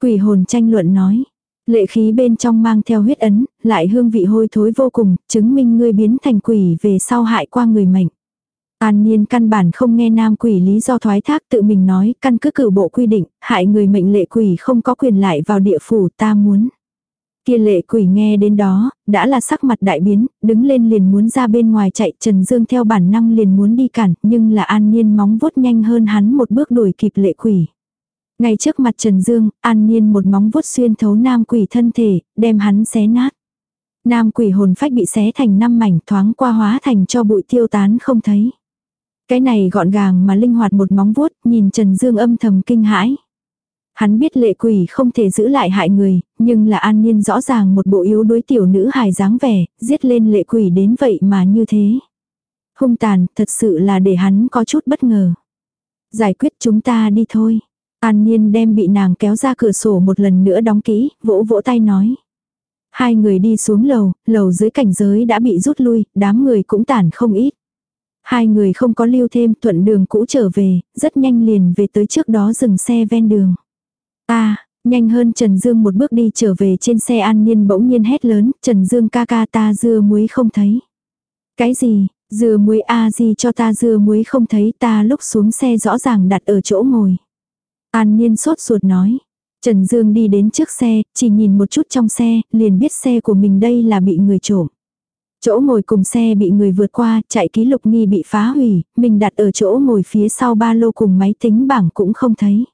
Quỷ hồn tranh luận nói, lệ khí bên trong mang theo huyết ấn, lại hương vị hôi thối vô cùng, chứng minh ngươi biến thành quỷ về sau hại qua người mệnh. An Niên căn bản không nghe nam quỷ lý do thoái thác tự mình nói, căn cứ cử bộ quy định, hại người mệnh lệ quỷ không có quyền lại vào địa phủ ta muốn. Kia lệ quỷ nghe đến đó, đã là sắc mặt đại biến, đứng lên liền muốn ra bên ngoài chạy Trần Dương theo bản năng liền muốn đi cản, nhưng là An Niên móng vuốt nhanh hơn hắn một bước đuổi kịp lệ quỷ. Ngay trước mặt Trần Dương, An Niên một móng vuốt xuyên thấu nam quỷ thân thể, đem hắn xé nát. Nam quỷ hồn phách bị xé thành năm mảnh thoáng qua hóa thành cho bụi tiêu tán không thấy. Cái này gọn gàng mà linh hoạt một móng vuốt, nhìn Trần Dương âm thầm kinh hãi. Hắn biết lệ quỷ không thể giữ lại hại người, nhưng là an nhiên rõ ràng một bộ yếu đối tiểu nữ hài dáng vẻ, giết lên lệ quỷ đến vậy mà như thế. Hung tàn, thật sự là để hắn có chút bất ngờ. Giải quyết chúng ta đi thôi. An Nhiên đem bị nàng kéo ra cửa sổ một lần nữa đóng kỹ, vỗ vỗ tay nói. Hai người đi xuống lầu, lầu dưới cảnh giới đã bị rút lui, đám người cũng tản không ít. Hai người không có lưu thêm thuận đường cũ trở về, rất nhanh liền về tới trước đó dừng xe ven đường. Ta, nhanh hơn Trần Dương một bước đi trở về trên xe an nhiên bỗng nhiên hét lớn, Trần Dương ca ca ta dưa muối không thấy. Cái gì, dưa muối a gì cho ta dưa muối không thấy ta lúc xuống xe rõ ràng đặt ở chỗ ngồi. An nhiên sốt ruột nói. Trần Dương đi đến trước xe, chỉ nhìn một chút trong xe, liền biết xe của mình đây là bị người trộm. Chỗ ngồi cùng xe bị người vượt qua, chạy ký lục nghi bị phá hủy, mình đặt ở chỗ ngồi phía sau ba lô cùng máy tính bảng cũng không thấy.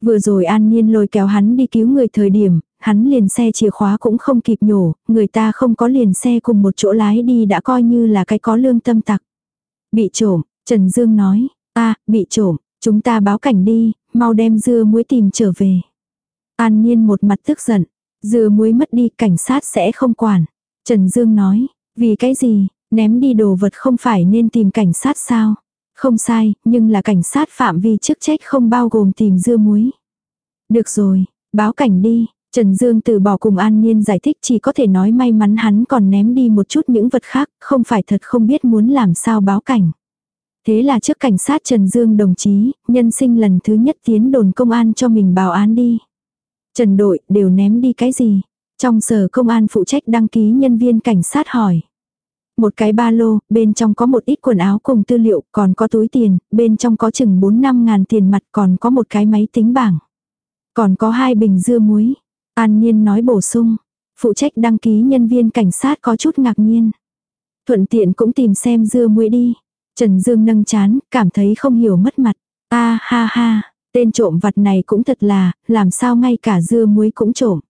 Vừa rồi an niên lôi kéo hắn đi cứu người thời điểm, hắn liền xe chìa khóa cũng không kịp nhổ, người ta không có liền xe cùng một chỗ lái đi đã coi như là cái có lương tâm tặc. Bị trộm, Trần Dương nói, a bị trộm, chúng ta báo cảnh đi, mau đem dưa muối tìm trở về. An niên một mặt tức giận, dưa muối mất đi cảnh sát sẽ không quản. Trần Dương nói, vì cái gì, ném đi đồ vật không phải nên tìm cảnh sát sao? Không sai, nhưng là cảnh sát phạm vi chức trách không bao gồm tìm dưa muối. Được rồi, báo cảnh đi. Trần Dương từ bỏ cùng An Niên giải thích chỉ có thể nói may mắn hắn còn ném đi một chút những vật khác, không phải thật không biết muốn làm sao báo cảnh. Thế là trước cảnh sát Trần Dương đồng chí, nhân sinh lần thứ nhất tiến đồn công an cho mình báo án đi. Trần đội đều ném đi cái gì? Trong sở công an phụ trách đăng ký nhân viên cảnh sát hỏi. Một cái ba lô, bên trong có một ít quần áo cùng tư liệu, còn có túi tiền, bên trong có chừng 4 năm ngàn tiền mặt, còn có một cái máy tính bảng. Còn có hai bình dưa muối. An Nhiên nói bổ sung. Phụ trách đăng ký nhân viên cảnh sát có chút ngạc nhiên. Thuận tiện cũng tìm xem dưa muối đi. Trần Dương nâng chán, cảm thấy không hiểu mất mặt. a ha ha, tên trộm vặt này cũng thật là, làm sao ngay cả dưa muối cũng trộm.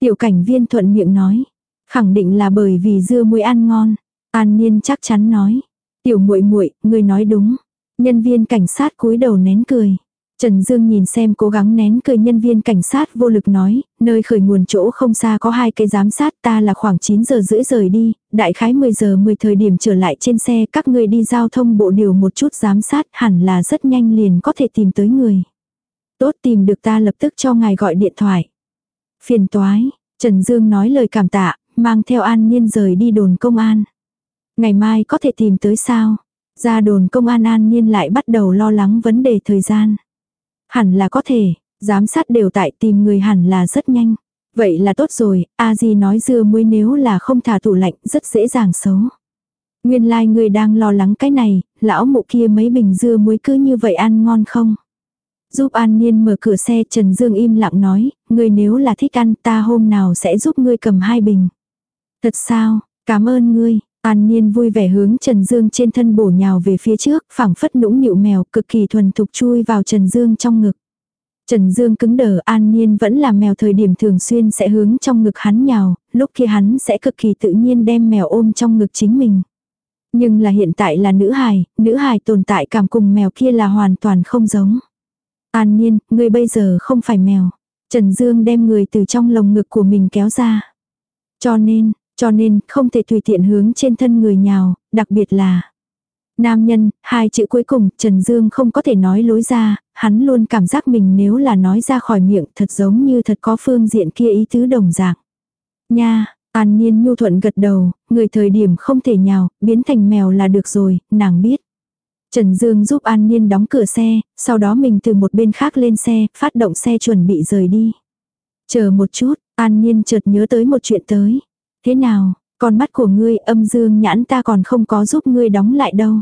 Tiểu cảnh viên thuận miệng nói. Khẳng định là bởi vì dưa muối ăn ngon. An Niên chắc chắn nói. Tiểu muội muội, người nói đúng. Nhân viên cảnh sát cúi đầu nén cười. Trần Dương nhìn xem cố gắng nén cười nhân viên cảnh sát vô lực nói, nơi khởi nguồn chỗ không xa có hai cái giám sát ta là khoảng 9 giờ rưỡi rời đi, đại khái 10 giờ 10 thời điểm trở lại trên xe các người đi giao thông bộ điều một chút giám sát hẳn là rất nhanh liền có thể tìm tới người. Tốt tìm được ta lập tức cho ngài gọi điện thoại. Phiền toái, Trần Dương nói lời cảm tạ, mang theo an niên rời đi đồn công an. Ngày mai có thể tìm tới sao? Ra đồn công an an nhiên lại bắt đầu lo lắng vấn đề thời gian. Hẳn là có thể, giám sát đều tại tìm người hẳn là rất nhanh. Vậy là tốt rồi, a di nói dưa muối nếu là không thả tủ lạnh rất dễ dàng xấu. Nguyên lai like người đang lo lắng cái này, lão mụ kia mấy bình dưa muối cứ như vậy ăn ngon không? Giúp An Niên mở cửa xe Trần Dương im lặng nói, người nếu là thích ăn ta hôm nào sẽ giúp ngươi cầm hai bình. Thật sao, cảm ơn ngươi. An Niên vui vẻ hướng Trần Dương trên thân bổ nhào về phía trước, phảng phất nũng nịu mèo cực kỳ thuần thục chui vào Trần Dương trong ngực. Trần Dương cứng đờ An Niên vẫn là mèo thời điểm thường xuyên sẽ hướng trong ngực hắn nhào, lúc kia hắn sẽ cực kỳ tự nhiên đem mèo ôm trong ngực chính mình. Nhưng là hiện tại là nữ hài, nữ hài tồn tại cảm cùng mèo kia là hoàn toàn không giống. An Niên, ngươi bây giờ không phải mèo. Trần Dương đem người từ trong lồng ngực của mình kéo ra. Cho nên, cho nên không thể tùy tiện hướng trên thân người nhào, đặc biệt là Nam nhân, hai chữ cuối cùng, Trần Dương không có thể nói lối ra, hắn luôn cảm giác mình nếu là nói ra khỏi miệng thật giống như thật có phương diện kia ý tứ đồng dạng. Nha, An Niên nhu thuận gật đầu, người thời điểm không thể nhào, biến thành mèo là được rồi, nàng biết. Trần Dương giúp An Niên đóng cửa xe, sau đó mình từ một bên khác lên xe, phát động xe chuẩn bị rời đi. Chờ một chút, An Niên chợt nhớ tới một chuyện tới. Thế nào, con mắt của ngươi âm dương nhãn ta còn không có giúp ngươi đóng lại đâu.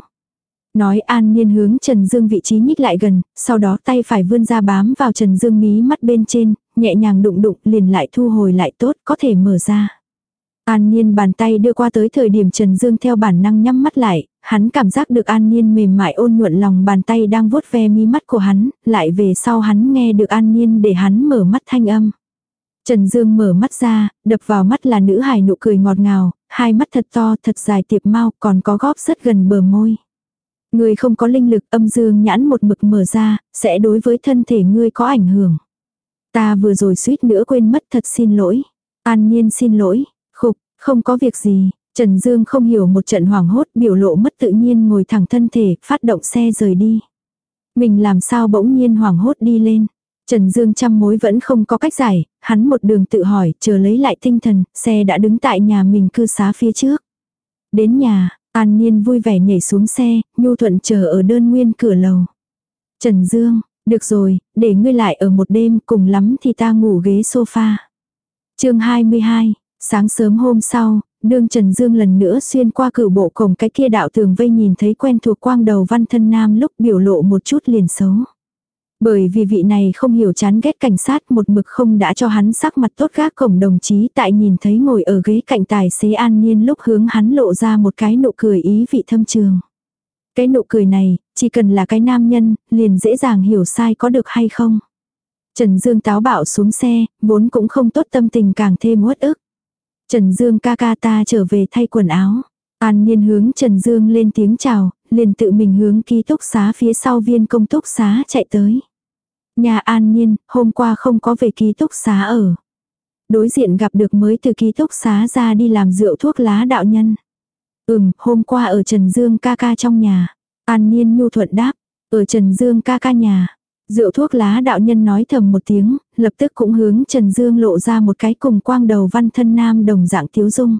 Nói an nhiên hướng Trần Dương vị trí nhích lại gần, sau đó tay phải vươn ra bám vào Trần Dương mí mắt bên trên, nhẹ nhàng đụng đụng liền lại thu hồi lại tốt có thể mở ra. An Niên bàn tay đưa qua tới thời điểm Trần Dương theo bản năng nhắm mắt lại, hắn cảm giác được An Niên mềm mại ôn nhuận lòng bàn tay đang vuốt ve mi mắt của hắn, lại về sau hắn nghe được An Niên để hắn mở mắt thanh âm. Trần Dương mở mắt ra, đập vào mắt là nữ hài nụ cười ngọt ngào, hai mắt thật to, thật dài tiệp mau, còn có góp rất gần bờ môi. Ngươi không có linh lực âm dương nhãn một mực mở ra, sẽ đối với thân thể ngươi có ảnh hưởng. Ta vừa rồi suýt nữa quên mất thật xin lỗi. An nhiên xin lỗi, khục, không có việc gì. Trần Dương không hiểu một trận hoảng hốt biểu lộ mất tự nhiên ngồi thẳng thân thể, phát động xe rời đi. Mình làm sao bỗng nhiên hoảng hốt đi lên. Trần Dương trăm mối vẫn không có cách giải, hắn một đường tự hỏi, chờ lấy lại tinh thần, xe đã đứng tại nhà mình cư xá phía trước. Đến nhà, An Nhiên vui vẻ nhảy xuống xe, nhu thuận chờ ở đơn nguyên cửa lầu. Trần Dương, được rồi, để ngươi lại ở một đêm cùng lắm thì ta ngủ ghế sofa. chương 22, sáng sớm hôm sau, đương Trần Dương lần nữa xuyên qua cửu bộ cổng cái kia đạo tường vây nhìn thấy quen thuộc quang đầu văn thân nam lúc biểu lộ một chút liền xấu. Bởi vì vị này không hiểu chán ghét cảnh sát một mực không đã cho hắn sắc mặt tốt gác cổng đồng chí tại nhìn thấy ngồi ở ghế cạnh tài xế an nhiên lúc hướng hắn lộ ra một cái nụ cười ý vị thâm trường. Cái nụ cười này, chỉ cần là cái nam nhân, liền dễ dàng hiểu sai có được hay không. Trần Dương táo bạo xuống xe, vốn cũng không tốt tâm tình càng thêm uất ức. Trần Dương ca ca ta trở về thay quần áo. An Nhiên hướng Trần Dương lên tiếng chào, liền tự mình hướng ký túc xá phía sau viên công túc xá chạy tới. Nhà an nhiên, hôm qua không có về ký túc xá ở. Đối diện gặp được mới từ ký túc xá ra đi làm rượu thuốc lá đạo nhân. Ừm, hôm qua ở Trần Dương ca ca trong nhà. An nhiên nhu thuận đáp, ở Trần Dương ca ca nhà. Rượu thuốc lá đạo nhân nói thầm một tiếng, lập tức cũng hướng Trần Dương lộ ra một cái cùng quang đầu văn thân nam đồng dạng thiếu dung.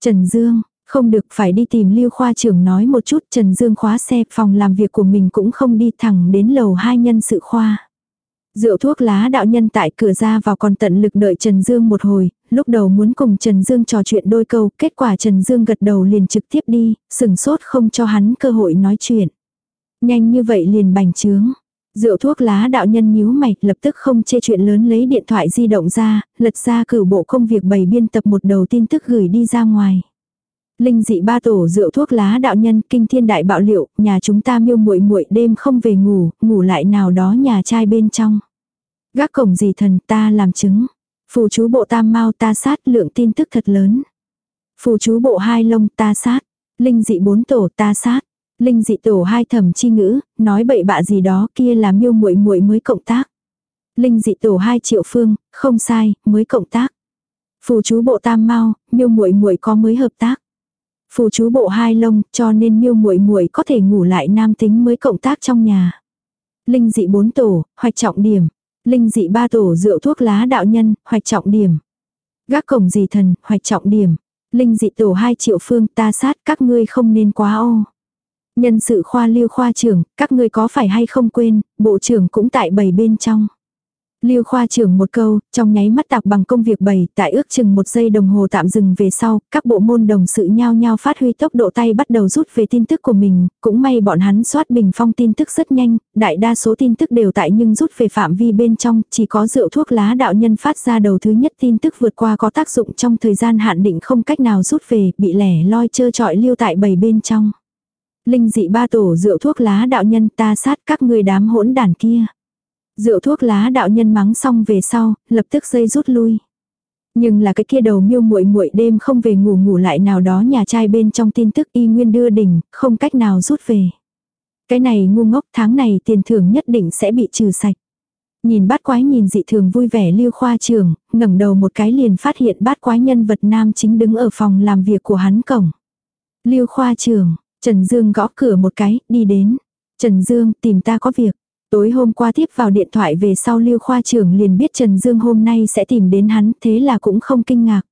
Trần Dương, không được phải đi tìm lưu khoa trưởng nói một chút Trần Dương khóa xe phòng làm việc của mình cũng không đi thẳng đến lầu hai nhân sự khoa. Rượu thuốc lá đạo nhân tại cửa ra vào còn tận lực đợi Trần Dương một hồi, lúc đầu muốn cùng Trần Dương trò chuyện đôi câu, kết quả Trần Dương gật đầu liền trực tiếp đi, sừng sốt không cho hắn cơ hội nói chuyện. Nhanh như vậy liền bành trướng. Rượu thuốc lá đạo nhân nhíu mày, lập tức không chê chuyện lớn lấy điện thoại di động ra, lật ra cử bộ công việc bày biên tập một đầu tin tức gửi đi ra ngoài. Linh dị ba tổ rượu thuốc lá đạo nhân kinh thiên đại bạo liệu, nhà chúng ta miêu muội muội đêm không về ngủ, ngủ lại nào đó nhà trai bên trong. Gác cổng gì thần ta làm chứng. Phù chú bộ tam mau ta sát lượng tin tức thật lớn. Phù chú bộ hai lông ta sát. Linh dị bốn tổ ta sát. Linh dị tổ hai thẩm chi ngữ, nói bậy bạ gì đó kia là miêu muội muội mới cộng tác. Linh dị tổ hai triệu phương, không sai, mới cộng tác. Phù chú bộ tam mau, miêu muội muội có mới hợp tác phù chú bộ hai lông, cho nên miêu muội muội có thể ngủ lại nam tính mới cộng tác trong nhà. Linh dị bốn tổ, hoạch trọng điểm. Linh dị ba tổ rượu thuốc lá đạo nhân, hoạch trọng điểm. Gác cổng dị thần, hoạch trọng điểm. Linh dị tổ hai triệu phương ta sát các ngươi không nên quá ô. Nhân sự khoa lưu khoa trưởng, các ngươi có phải hay không quên, bộ trưởng cũng tại bảy bên trong. Lưu khoa trưởng một câu, trong nháy mắt tạc bằng công việc bày, tại ước chừng một giây đồng hồ tạm dừng về sau, các bộ môn đồng sự nhao nhao phát huy tốc độ tay bắt đầu rút về tin tức của mình, cũng may bọn hắn soát bình phong tin tức rất nhanh, đại đa số tin tức đều tại nhưng rút về phạm vi bên trong, chỉ có rượu thuốc lá đạo nhân phát ra đầu thứ nhất tin tức vượt qua có tác dụng trong thời gian hạn định không cách nào rút về, bị lẻ loi trơ trọi lưu tại bầy bên trong. Linh dị ba tổ rượu thuốc lá đạo nhân ta sát các người đám hỗn đàn kia. Rượu thuốc lá đạo nhân mắng xong về sau, lập tức dây rút lui. Nhưng là cái kia đầu miêu muội muội đêm không về ngủ ngủ lại nào đó nhà trai bên trong tin tức y nguyên đưa đỉnh, không cách nào rút về. Cái này ngu ngốc tháng này tiền thưởng nhất định sẽ bị trừ sạch. Nhìn bát quái nhìn dị thường vui vẻ lưu khoa trường, ngẩng đầu một cái liền phát hiện bát quái nhân vật nam chính đứng ở phòng làm việc của hắn cổng. Lưu khoa trường, Trần Dương gõ cửa một cái, đi đến. Trần Dương, tìm ta có việc. Tối hôm qua tiếp vào điện thoại về sau Lưu Khoa trưởng liền biết Trần Dương hôm nay sẽ tìm đến hắn, thế là cũng không kinh ngạc.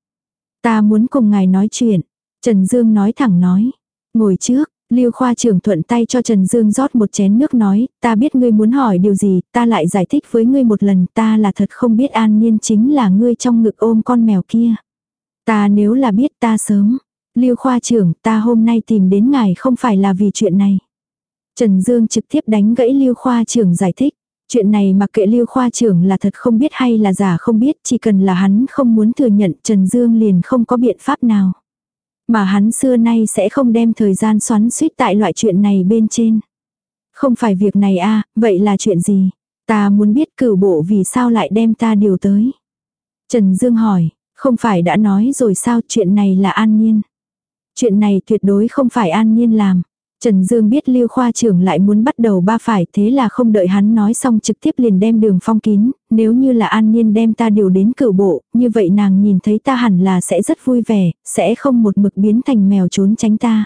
Ta muốn cùng ngài nói chuyện. Trần Dương nói thẳng nói. Ngồi trước, Lưu Khoa trưởng thuận tay cho Trần Dương rót một chén nước nói, ta biết ngươi muốn hỏi điều gì, ta lại giải thích với ngươi một lần, ta là thật không biết an nhiên chính là ngươi trong ngực ôm con mèo kia. Ta nếu là biết ta sớm. Lưu Khoa trưởng, ta hôm nay tìm đến ngài không phải là vì chuyện này. Trần Dương trực tiếp đánh gãy Lưu Khoa trưởng giải thích. Chuyện này mặc kệ Lưu Khoa trưởng là thật không biết hay là giả không biết, chỉ cần là hắn không muốn thừa nhận Trần Dương liền không có biện pháp nào. Mà hắn xưa nay sẽ không đem thời gian xoắn suýt tại loại chuyện này bên trên. Không phải việc này a à, vậy là chuyện gì? Ta muốn biết cửu bộ vì sao lại đem ta điều tới. Trần Dương hỏi, không phải đã nói rồi sao chuyện này là an nhiên. Chuyện này tuyệt đối không phải an nhiên làm. Trần Dương biết Lưu Khoa trưởng lại muốn bắt đầu ba phải thế là không đợi hắn nói xong trực tiếp liền đem đường phong kín, nếu như là an nhiên đem ta điều đến cửu bộ, như vậy nàng nhìn thấy ta hẳn là sẽ rất vui vẻ, sẽ không một mực biến thành mèo trốn tránh ta.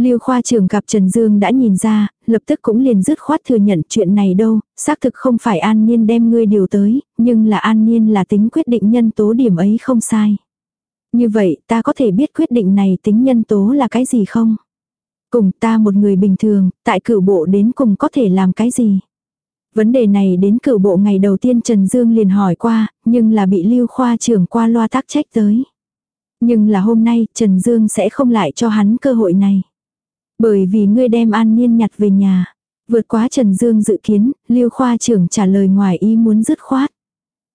Lưu khoa trưởng gặp Trần Dương đã nhìn ra, lập tức cũng liền dứt khoát thừa nhận chuyện này đâu, xác thực không phải an Niên đem ngươi điều tới, nhưng là an Niên là tính quyết định nhân tố điểm ấy không sai. Như vậy ta có thể biết quyết định này tính nhân tố là cái gì không? Cùng ta một người bình thường, tại cửu bộ đến cùng có thể làm cái gì? Vấn đề này đến cửu bộ ngày đầu tiên Trần Dương liền hỏi qua, nhưng là bị lưu khoa trưởng qua loa tác trách tới. Nhưng là hôm nay Trần Dương sẽ không lại cho hắn cơ hội này. Bởi vì ngươi đem an niên nhặt về nhà. Vượt quá Trần Dương dự kiến, lưu khoa trưởng trả lời ngoài ý muốn dứt khoát.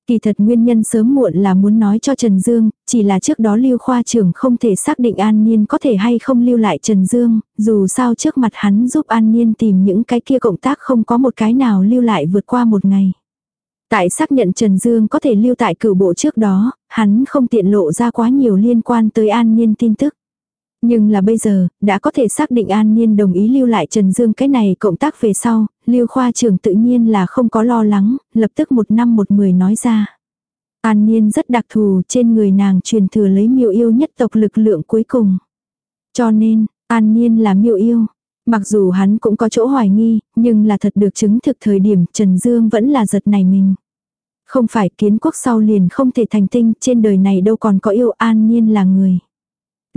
Kỳ thật nguyên nhân sớm muộn là muốn nói cho Trần Dương, chỉ là trước đó lưu khoa trưởng không thể xác định An Niên có thể hay không lưu lại Trần Dương, dù sao trước mặt hắn giúp An Niên tìm những cái kia cộng tác không có một cái nào lưu lại vượt qua một ngày. Tại xác nhận Trần Dương có thể lưu tại cửu bộ trước đó, hắn không tiện lộ ra quá nhiều liên quan tới An Niên tin tức. Nhưng là bây giờ, đã có thể xác định An Niên đồng ý lưu lại Trần Dương cái này cộng tác về sau, Lưu Khoa trưởng tự nhiên là không có lo lắng, lập tức một năm một mười nói ra. An Niên rất đặc thù trên người nàng truyền thừa lấy miêu yêu nhất tộc lực lượng cuối cùng. Cho nên, An Niên là miêu yêu. Mặc dù hắn cũng có chỗ hoài nghi, nhưng là thật được chứng thực thời điểm Trần Dương vẫn là giật này mình. Không phải kiến quốc sau liền không thể thành tinh, trên đời này đâu còn có yêu An Niên là người.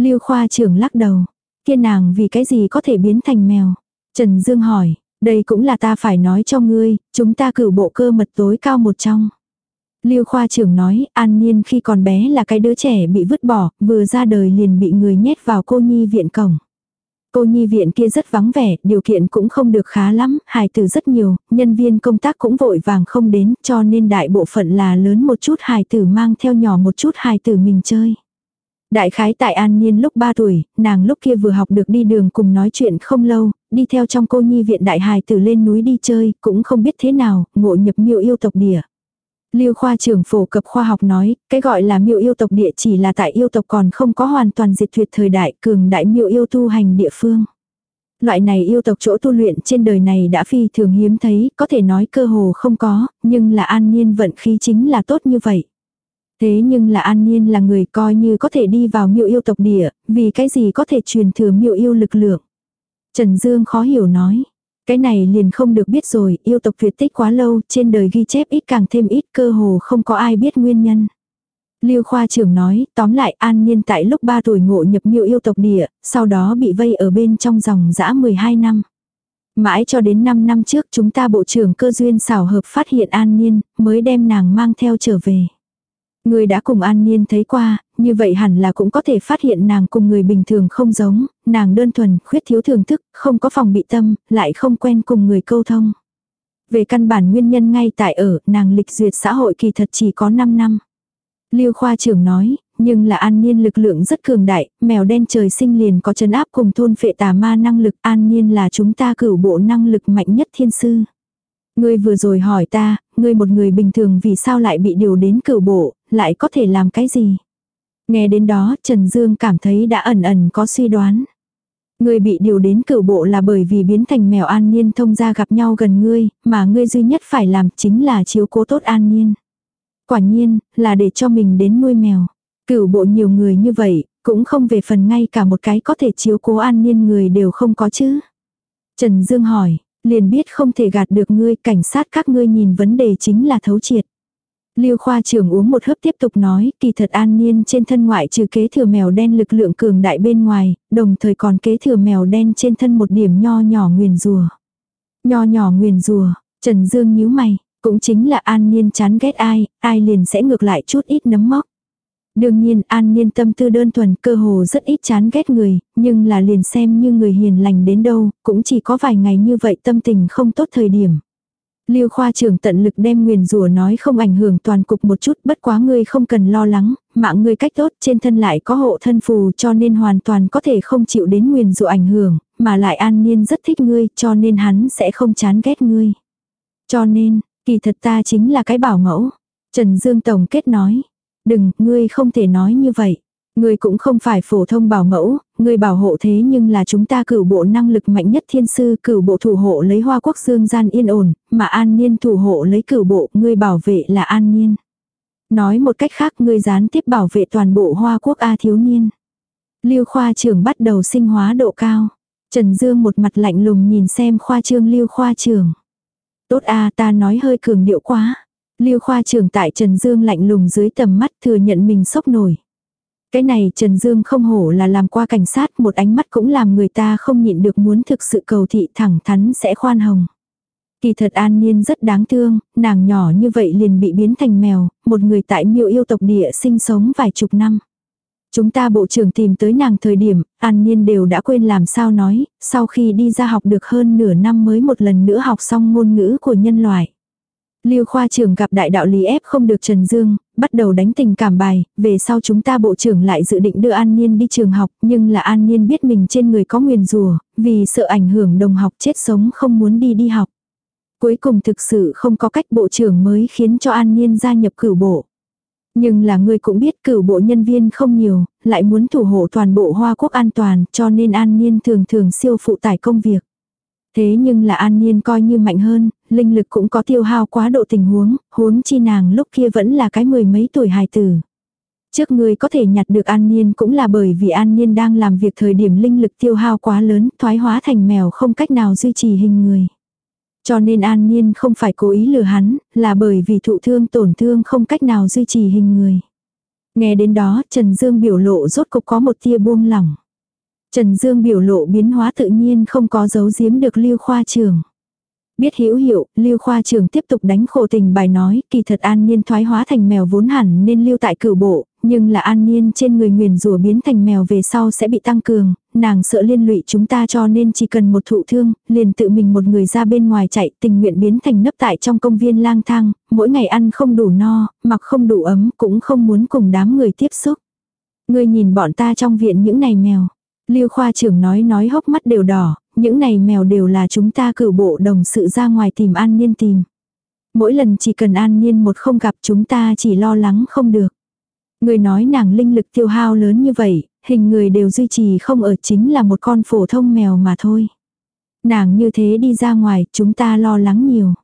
Lưu khoa trưởng lắc đầu. Kia nàng vì cái gì có thể biến thành mèo? Trần Dương hỏi, đây cũng là ta phải nói cho ngươi, chúng ta cử bộ cơ mật tối cao một trong. Lưu khoa trưởng nói, An Niên khi còn bé là cái đứa trẻ bị vứt bỏ, vừa ra đời liền bị người nhét vào cô nhi viện cổng. Cô nhi viện kia rất vắng vẻ, điều kiện cũng không được khá lắm, hài tử rất nhiều, nhân viên công tác cũng vội vàng không đến, cho nên đại bộ phận là lớn một chút hài tử mang theo nhỏ một chút hài tử mình chơi. Đại khái tại An Niên lúc 3 tuổi, nàng lúc kia vừa học được đi đường cùng nói chuyện không lâu, đi theo trong cô nhi viện đại hài tử lên núi đi chơi, cũng không biết thế nào, ngộ nhập miêu yêu tộc địa. Lưu khoa trưởng phổ cập khoa học nói, cái gọi là miêu yêu tộc địa chỉ là tại yêu tộc còn không có hoàn toàn diệt tuyệt thời đại cường đại miêu yêu tu hành địa phương. Loại này yêu tộc chỗ tu luyện trên đời này đã phi thường hiếm thấy, có thể nói cơ hồ không có, nhưng là an nhiên vận khí chính là tốt như vậy. Thế nhưng là An Niên là người coi như có thể đi vào miêu yêu tộc địa, vì cái gì có thể truyền thừa miêu yêu lực lượng. Trần Dương khó hiểu nói. Cái này liền không được biết rồi, yêu tộc tuyệt tích quá lâu, trên đời ghi chép ít càng thêm ít cơ hồ không có ai biết nguyên nhân. Lưu khoa trưởng nói, tóm lại an niên tại lúc 3 tuổi ngộ nhập miêu yêu tộc địa, sau đó bị vây ở bên trong dòng dã 12 năm. Mãi cho đến 5 năm trước chúng ta bộ trưởng cơ duyên xảo hợp phát hiện An Niên, mới đem nàng mang theo trở về. Người đã cùng An Niên thấy qua, như vậy hẳn là cũng có thể phát hiện nàng cùng người bình thường không giống, nàng đơn thuần, khuyết thiếu thưởng thức, không có phòng bị tâm, lại không quen cùng người câu thông. Về căn bản nguyên nhân ngay tại ở, nàng lịch duyệt xã hội kỳ thật chỉ có 5 năm. Lưu khoa trưởng nói, nhưng là an niên lực lượng rất cường đại, mèo đen trời sinh liền có chấn áp cùng thôn phệ tà ma năng lực, an niên là chúng ta cửu bộ năng lực mạnh nhất thiên sư. Ngươi vừa rồi hỏi ta, ngươi một người bình thường vì sao lại bị điều đến cửu bộ, lại có thể làm cái gì? Nghe đến đó, Trần Dương cảm thấy đã ẩn ẩn có suy đoán. Ngươi bị điều đến cửu bộ là bởi vì biến thành mèo an niên thông ra gặp nhau gần ngươi, mà ngươi duy nhất phải làm chính là chiếu cố tốt an niên. Quả nhiên, là để cho mình đến nuôi mèo. Cửu bộ nhiều người như vậy, cũng không về phần ngay cả một cái có thể chiếu cố an niên người đều không có chứ. Trần Dương hỏi, liền biết không thể gạt được ngươi, cảnh sát các ngươi nhìn vấn đề chính là thấu triệt. Lưu khoa trưởng uống một hớp tiếp tục nói, kỳ thật an niên trên thân ngoại trừ kế thừa mèo đen lực lượng cường đại bên ngoài, đồng thời còn kế thừa mèo đen trên thân một điểm nho nhỏ nguyền rùa. Nho nhỏ nguyền rùa, Trần Dương nhíu mày, cũng chính là an niên chán ghét ai, ai liền sẽ ngược lại chút ít nấm móc. Đương nhiên an niên tâm tư đơn thuần cơ hồ rất ít chán ghét người, nhưng là liền xem như người hiền lành đến đâu, cũng chỉ có vài ngày như vậy tâm tình không tốt thời điểm. Lưu khoa trưởng tận lực đem nguyền rủa nói không ảnh hưởng toàn cục một chút, bất quá ngươi không cần lo lắng, mạng ngươi cách tốt, trên thân lại có hộ thân phù cho nên hoàn toàn có thể không chịu đến nguyền rủa ảnh hưởng, mà lại an niên rất thích ngươi, cho nên hắn sẽ không chán ghét ngươi. Cho nên, kỳ thật ta chính là cái bảo mẫu. Trần Dương Tổng kết nói, đừng, ngươi không thể nói như vậy. Ngươi cũng không phải phổ thông bảo mẫu, ngươi bảo hộ thế nhưng là chúng ta cửu bộ năng lực mạnh nhất thiên sư, cửu bộ thủ hộ lấy hoa quốc dương gian yên ổn, mà an niên thủ hộ lấy cửu bộ, ngươi bảo vệ là an niên. Nói một cách khác ngươi gián tiếp bảo vệ toàn bộ hoa quốc A thiếu niên. Lưu khoa trưởng bắt đầu sinh hóa độ cao. Trần Dương một mặt lạnh lùng nhìn xem khoa trương lưu khoa trưởng. Tốt a ta nói hơi cường điệu quá. Lưu khoa trưởng tại Trần Dương lạnh lùng dưới tầm mắt thừa nhận mình sốc nổi. Cái này Trần Dương không hổ là làm qua cảnh sát một ánh mắt cũng làm người ta không nhịn được muốn thực sự cầu thị thẳng thắn sẽ khoan hồng. Kỳ thật an niên rất đáng thương, nàng nhỏ như vậy liền bị biến thành mèo, một người tại miêu yêu tộc địa sinh sống vài chục năm. Chúng ta bộ trưởng tìm tới nàng thời điểm, an niên đều đã quên làm sao nói, sau khi đi ra học được hơn nửa năm mới một lần nữa học xong ngôn ngữ của nhân loại. Lưu khoa trưởng gặp đại đạo lý ép không được Trần Dương, bắt đầu đánh tình cảm bài, về sau chúng ta bộ trưởng lại dự định đưa An Niên đi trường học, nhưng là An Niên biết mình trên người có nguyền rùa, vì sợ ảnh hưởng đồng học chết sống không muốn đi đi học. Cuối cùng thực sự không có cách bộ trưởng mới khiến cho An Niên gia nhập cửu bộ. Nhưng là người cũng biết cửu bộ nhân viên không nhiều, lại muốn thủ hộ toàn bộ Hoa Quốc an toàn cho nên An Niên thường thường siêu phụ tải công việc. Thế nhưng là An Niên coi như mạnh hơn, linh lực cũng có tiêu hao quá độ tình huống, huống chi nàng lúc kia vẫn là cái mười mấy tuổi hài tử. Trước người có thể nhặt được An Niên cũng là bởi vì An Niên đang làm việc thời điểm linh lực tiêu hao quá lớn, thoái hóa thành mèo không cách nào duy trì hình người. Cho nên An Niên không phải cố ý lừa hắn, là bởi vì thụ thương tổn thương không cách nào duy trì hình người. Nghe đến đó, Trần Dương biểu lộ rốt cục có một tia buông lỏng. Trần Dương biểu lộ biến hóa tự nhiên không có giấu giếm được Lưu Khoa Trường. Biết hữu hiệu, Lưu Khoa Trường tiếp tục đánh khổ tình bài nói, kỳ thật an niên thoái hóa thành mèo vốn hẳn nên lưu tại cửu bộ, nhưng là an niên trên người nguyền rủa biến thành mèo về sau sẽ bị tăng cường, nàng sợ liên lụy chúng ta cho nên chỉ cần một thụ thương, liền tự mình một người ra bên ngoài chạy tình nguyện biến thành nấp tại trong công viên lang thang, mỗi ngày ăn không đủ no, mặc không đủ ấm, cũng không muốn cùng đám người tiếp xúc. Người nhìn bọn ta trong viện những này mèo. Lưu khoa trưởng nói nói hốc mắt đều đỏ, những này mèo đều là chúng ta cử bộ đồng sự ra ngoài tìm an niên tìm. Mỗi lần chỉ cần an niên một không gặp chúng ta chỉ lo lắng không được. Người nói nàng linh lực tiêu hao lớn như vậy, hình người đều duy trì không ở chính là một con phổ thông mèo mà thôi. Nàng như thế đi ra ngoài, chúng ta lo lắng nhiều.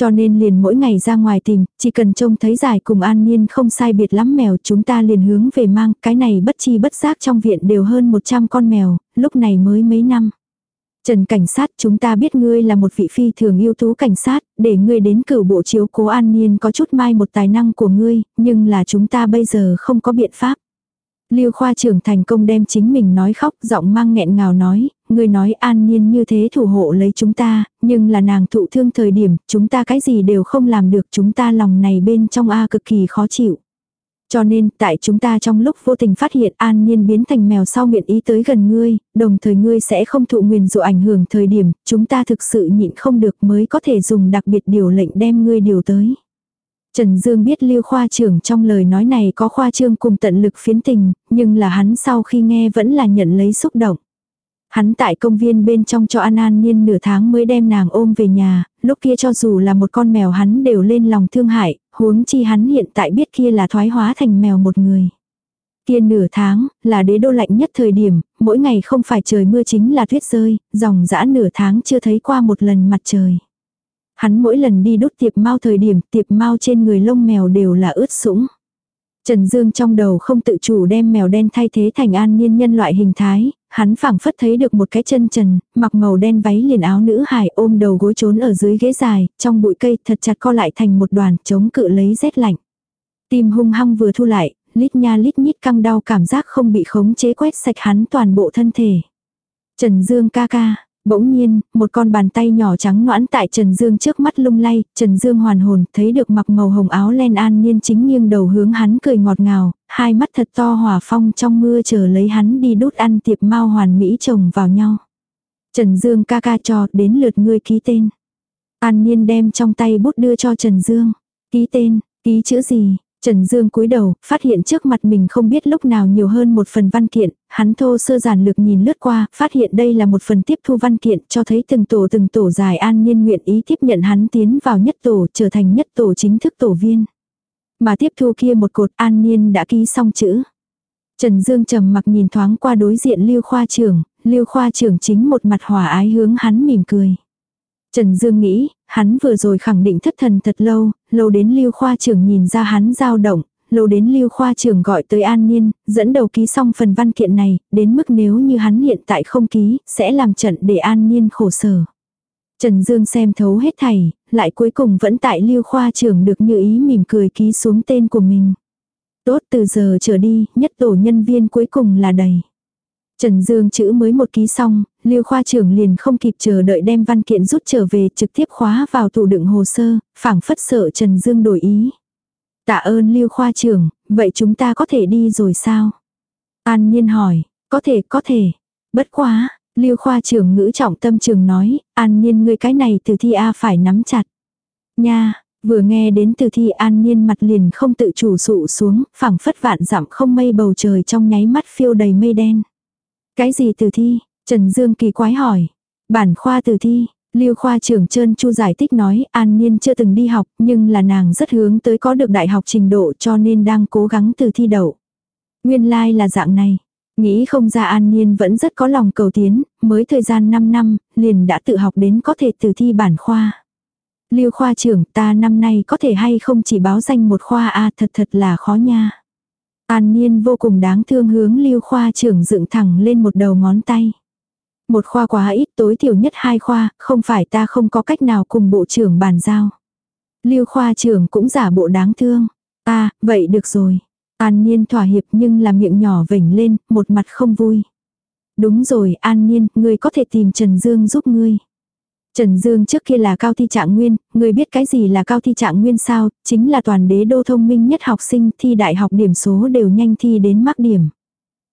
Cho nên liền mỗi ngày ra ngoài tìm, chỉ cần trông thấy giải cùng an niên không sai biệt lắm mèo chúng ta liền hướng về mang, cái này bất chi bất giác trong viện đều hơn 100 con mèo, lúc này mới mấy năm. Trần cảnh sát chúng ta biết ngươi là một vị phi thường yêu tú cảnh sát, để ngươi đến cửu bộ chiếu cố an niên có chút mai một tài năng của ngươi, nhưng là chúng ta bây giờ không có biện pháp. Lưu khoa trưởng thành công đem chính mình nói khóc, giọng mang nghẹn ngào nói, người nói an nhiên như thế thủ hộ lấy chúng ta, nhưng là nàng thụ thương thời điểm, chúng ta cái gì đều không làm được, chúng ta lòng này bên trong A cực kỳ khó chịu. Cho nên, tại chúng ta trong lúc vô tình phát hiện an nhiên biến thành mèo sau nguyện ý tới gần ngươi, đồng thời ngươi sẽ không thụ nguyền dụ ảnh hưởng thời điểm, chúng ta thực sự nhịn không được mới có thể dùng đặc biệt điều lệnh đem ngươi điều tới. Trần Dương biết Lưu khoa trưởng trong lời nói này có khoa trương cùng tận lực phiến tình, nhưng là hắn sau khi nghe vẫn là nhận lấy xúc động. Hắn tại công viên bên trong cho An An Niên nửa tháng mới đem nàng ôm về nhà, lúc kia cho dù là một con mèo hắn đều lên lòng thương hại, huống chi hắn hiện tại biết kia là thoái hóa thành mèo một người. Kia nửa tháng, là đế đô lạnh nhất thời điểm, mỗi ngày không phải trời mưa chính là tuyết rơi, dòng dã nửa tháng chưa thấy qua một lần mặt trời. Hắn mỗi lần đi đốt tiệp mau thời điểm tiệp mau trên người lông mèo đều là ướt sũng. Trần Dương trong đầu không tự chủ đem mèo đen thay thế thành an niên nhân loại hình thái, hắn phảng phất thấy được một cái chân trần, mặc màu đen váy liền áo nữ hài ôm đầu gối trốn ở dưới ghế dài, trong bụi cây thật chặt co lại thành một đoàn chống cự lấy rét lạnh. Tim hung hăng vừa thu lại, lít nha lít nhít căng đau cảm giác không bị khống chế quét sạch hắn toàn bộ thân thể. Trần Dương ca ca, Bỗng nhiên, một con bàn tay nhỏ trắng noãn tại Trần Dương trước mắt lung lay, Trần Dương hoàn hồn, thấy được mặc màu hồng áo len an nhiên chính nghiêng đầu hướng hắn cười ngọt ngào, hai mắt thật to hỏa phong trong mưa chờ lấy hắn đi đút ăn tiệp mau hoàn mỹ chồng vào nhau. Trần Dương ca ca cho, đến lượt ngươi ký tên. An nhiên đem trong tay bút đưa cho Trần Dương. Ký tên, ký chữ gì, Trần Dương cúi đầu, phát hiện trước mặt mình không biết lúc nào nhiều hơn một phần văn kiện, hắn thô sơ giản lược nhìn lướt qua, phát hiện đây là một phần tiếp thu văn kiện cho thấy từng tổ từng tổ dài an nhiên nguyện ý tiếp nhận hắn tiến vào nhất tổ trở thành nhất tổ chính thức tổ viên. Mà tiếp thu kia một cột an nhiên đã ký xong chữ. Trần Dương trầm mặc nhìn thoáng qua đối diện Lưu Khoa trưởng, Lưu Khoa trưởng chính một mặt hòa ái hướng hắn mỉm cười. Trần Dương nghĩ, hắn vừa rồi khẳng định thất thần thật lâu, lâu đến lưu khoa trưởng nhìn ra hắn dao động, lâu đến lưu khoa trưởng gọi tới an niên, dẫn đầu ký xong phần văn kiện này, đến mức nếu như hắn hiện tại không ký, sẽ làm trận để an niên khổ sở. Trần Dương xem thấu hết thảy, lại cuối cùng vẫn tại lưu khoa trưởng được như ý mỉm cười ký xuống tên của mình. Tốt từ giờ trở đi, nhất tổ nhân viên cuối cùng là đầy. Trần Dương chữ mới một ký xong, Lưu khoa trưởng liền không kịp chờ đợi đem văn kiện rút trở về trực tiếp khóa vào tủ đựng hồ sơ, phảng phất sợ Trần Dương đổi ý. Tạ ơn Lưu khoa trưởng, vậy chúng ta có thể đi rồi sao? An Nhiên hỏi, có thể, có thể. Bất quá, Lưu khoa trưởng ngữ trọng tâm trường nói, An Nhiên ngươi cái này từ thi A phải nắm chặt. Nha, vừa nghe đến từ thi An Nhiên mặt liền không tự chủ sụ xuống, phảng phất vạn dặm không mây bầu trời trong nháy mắt phiêu đầy mây đen. Cái gì từ thi? Trần Dương kỳ quái hỏi. Bản khoa từ thi, Lưu khoa trưởng Trơn Chu giải thích nói, An Niên chưa từng đi học, nhưng là nàng rất hướng tới có được đại học trình độ cho nên đang cố gắng từ thi đậu. Nguyên lai like là dạng này. Nghĩ không ra An Niên vẫn rất có lòng cầu tiến, mới thời gian 5 năm, liền đã tự học đến có thể từ thi bản khoa. Lưu khoa trưởng ta năm nay có thể hay không chỉ báo danh một khoa a thật thật là khó nha. An Niên vô cùng đáng thương hướng Lưu khoa trưởng dựng thẳng lên một đầu ngón tay. Một khoa quá ít tối thiểu nhất hai khoa, không phải ta không có cách nào cùng bộ trưởng bàn giao. Lưu khoa trưởng cũng giả bộ đáng thương. À, vậy được rồi. An Niên thỏa hiệp nhưng là miệng nhỏ vểnh lên, một mặt không vui. Đúng rồi, An Niên, ngươi có thể tìm Trần Dương giúp ngươi. Trần Dương trước kia là cao thi trạng nguyên, người biết cái gì là cao thi trạng nguyên sao, chính là toàn đế đô thông minh nhất học sinh thi đại học điểm số đều nhanh thi đến mắc điểm.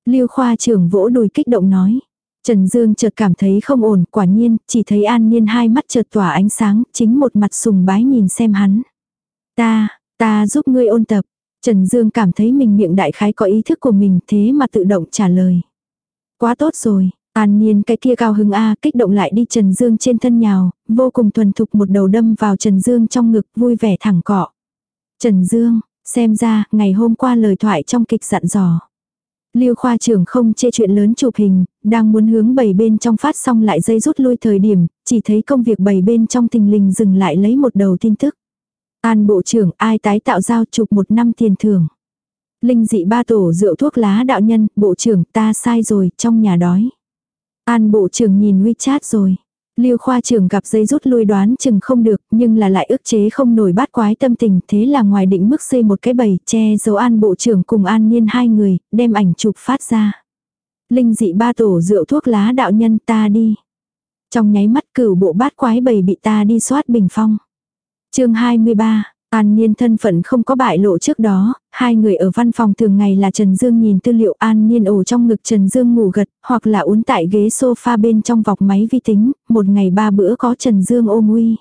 Lưu khoa trưởng vỗ đùi kích động nói. Trần Dương chợt cảm thấy không ổn, quả nhiên, chỉ thấy an Niên hai mắt chợt tỏa ánh sáng, chính một mặt sùng bái nhìn xem hắn. Ta, ta giúp ngươi ôn tập. Trần Dương cảm thấy mình miệng đại khái có ý thức của mình thế mà tự động trả lời. Quá tốt rồi, An Niên cái kia cao hứng A kích động lại đi Trần Dương trên thân nhào, vô cùng thuần thục một đầu đâm vào Trần Dương trong ngực vui vẻ thẳng cọ. Trần Dương, xem ra, ngày hôm qua lời thoại trong kịch dặn dò. Lưu khoa trưởng không chê chuyện lớn chụp hình, đang muốn hướng bảy bên trong phát xong lại dây rút lui thời điểm, chỉ thấy công việc bảy bên trong tình lình dừng lại lấy một đầu tin tức. An bộ trưởng ai tái tạo giao chụp một năm tiền thưởng. Linh dị ba tổ rượu thuốc lá đạo nhân, bộ trưởng ta sai rồi, trong nhà đói. An bộ trưởng nhìn WeChat rồi. Lưu khoa trưởng gặp dây rút lui đoán chừng không được, nhưng là lại ức chế không nổi bát quái tâm tình, thế là ngoài định mức xây một cái bầy che dấu an bộ trưởng cùng an niên hai người, đem ảnh chụp phát ra. Linh dị ba tổ rượu thuốc lá đạo nhân ta đi. Trong nháy mắt cửu bộ bát quái bầy bị ta đi soát bình phong. chương 23, An Niên thân phận không có bại lộ trước đó, hai người ở văn phòng thường ngày là Trần Dương nhìn tư liệu An Niên ổ trong ngực Trần Dương ngủ gật, hoặc là uốn tại ghế sofa bên trong vọc máy vi tính, một ngày ba bữa có Trần Dương ôm uy.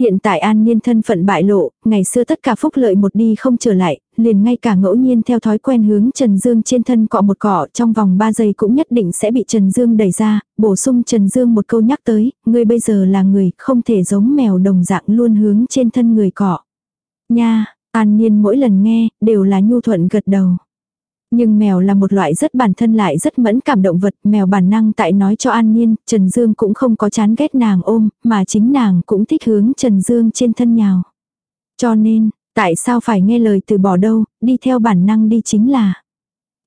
Hiện tại An Niên thân phận bại lộ, ngày xưa tất cả phúc lợi một đi không trở lại, liền ngay cả ngẫu nhiên theo thói quen hướng Trần Dương trên thân cọ một cọ trong vòng 3 giây cũng nhất định sẽ bị Trần Dương đẩy ra, bổ sung Trần Dương một câu nhắc tới, ngươi bây giờ là người, không thể giống mèo đồng dạng luôn hướng trên thân người cọ. Nha, An Niên mỗi lần nghe, đều là nhu thuận gật đầu. Nhưng mèo là một loại rất bản thân lại rất mẫn cảm động vật, mèo bản năng tại nói cho An Niên, Trần Dương cũng không có chán ghét nàng ôm, mà chính nàng cũng thích hướng Trần Dương trên thân nhào. Cho nên, tại sao phải nghe lời từ bỏ đâu, đi theo bản năng đi chính là.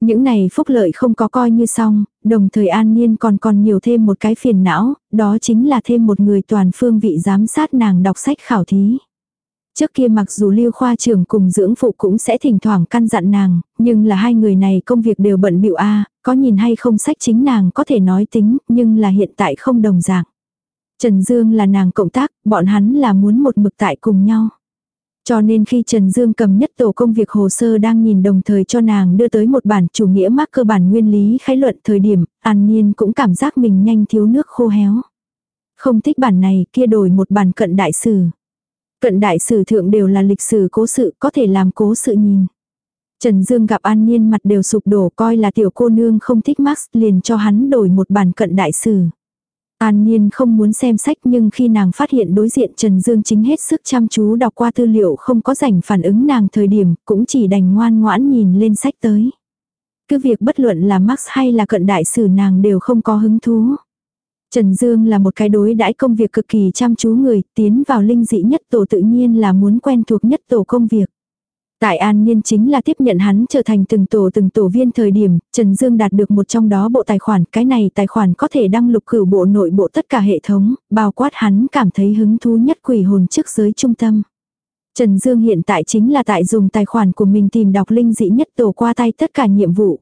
Những này phúc lợi không có coi như xong, đồng thời An Niên còn còn nhiều thêm một cái phiền não, đó chính là thêm một người toàn phương vị giám sát nàng đọc sách khảo thí. Trước kia mặc dù lưu khoa trưởng cùng dưỡng phụ cũng sẽ thỉnh thoảng căn dặn nàng, nhưng là hai người này công việc đều bận bịu a có nhìn hay không sách chính nàng có thể nói tính, nhưng là hiện tại không đồng dạng. Trần Dương là nàng cộng tác, bọn hắn là muốn một mực tại cùng nhau. Cho nên khi Trần Dương cầm nhất tổ công việc hồ sơ đang nhìn đồng thời cho nàng đưa tới một bản chủ nghĩa mắc cơ bản nguyên lý khái luận thời điểm, An Niên cũng cảm giác mình nhanh thiếu nước khô héo. Không thích bản này kia đổi một bản cận đại sử. Cận đại sử thượng đều là lịch sử cố sự, có thể làm cố sự nhìn. Trần Dương gặp An nhiên mặt đều sụp đổ, coi là tiểu cô nương không thích Max liền cho hắn đổi một bản cận đại sử. An nhiên không muốn xem sách, nhưng khi nàng phát hiện đối diện Trần Dương chính hết sức chăm chú đọc qua tư liệu không có rảnh phản ứng nàng thời điểm, cũng chỉ đành ngoan ngoãn nhìn lên sách tới. Cứ việc bất luận là Max hay là cận đại sử nàng đều không có hứng thú. Trần Dương là một cái đối đãi công việc cực kỳ chăm chú người, tiến vào linh dị nhất tổ tự nhiên là muốn quen thuộc nhất tổ công việc. Tại An Niên chính là tiếp nhận hắn trở thành từng tổ từng tổ viên thời điểm, Trần Dương đạt được một trong đó bộ tài khoản, cái này tài khoản có thể đăng lục cửu bộ nội bộ tất cả hệ thống, bao quát hắn cảm thấy hứng thú nhất quỷ hồn trước giới trung tâm. Trần Dương hiện tại chính là tại dùng tài khoản của mình tìm đọc linh dị nhất tổ qua tay tất cả nhiệm vụ.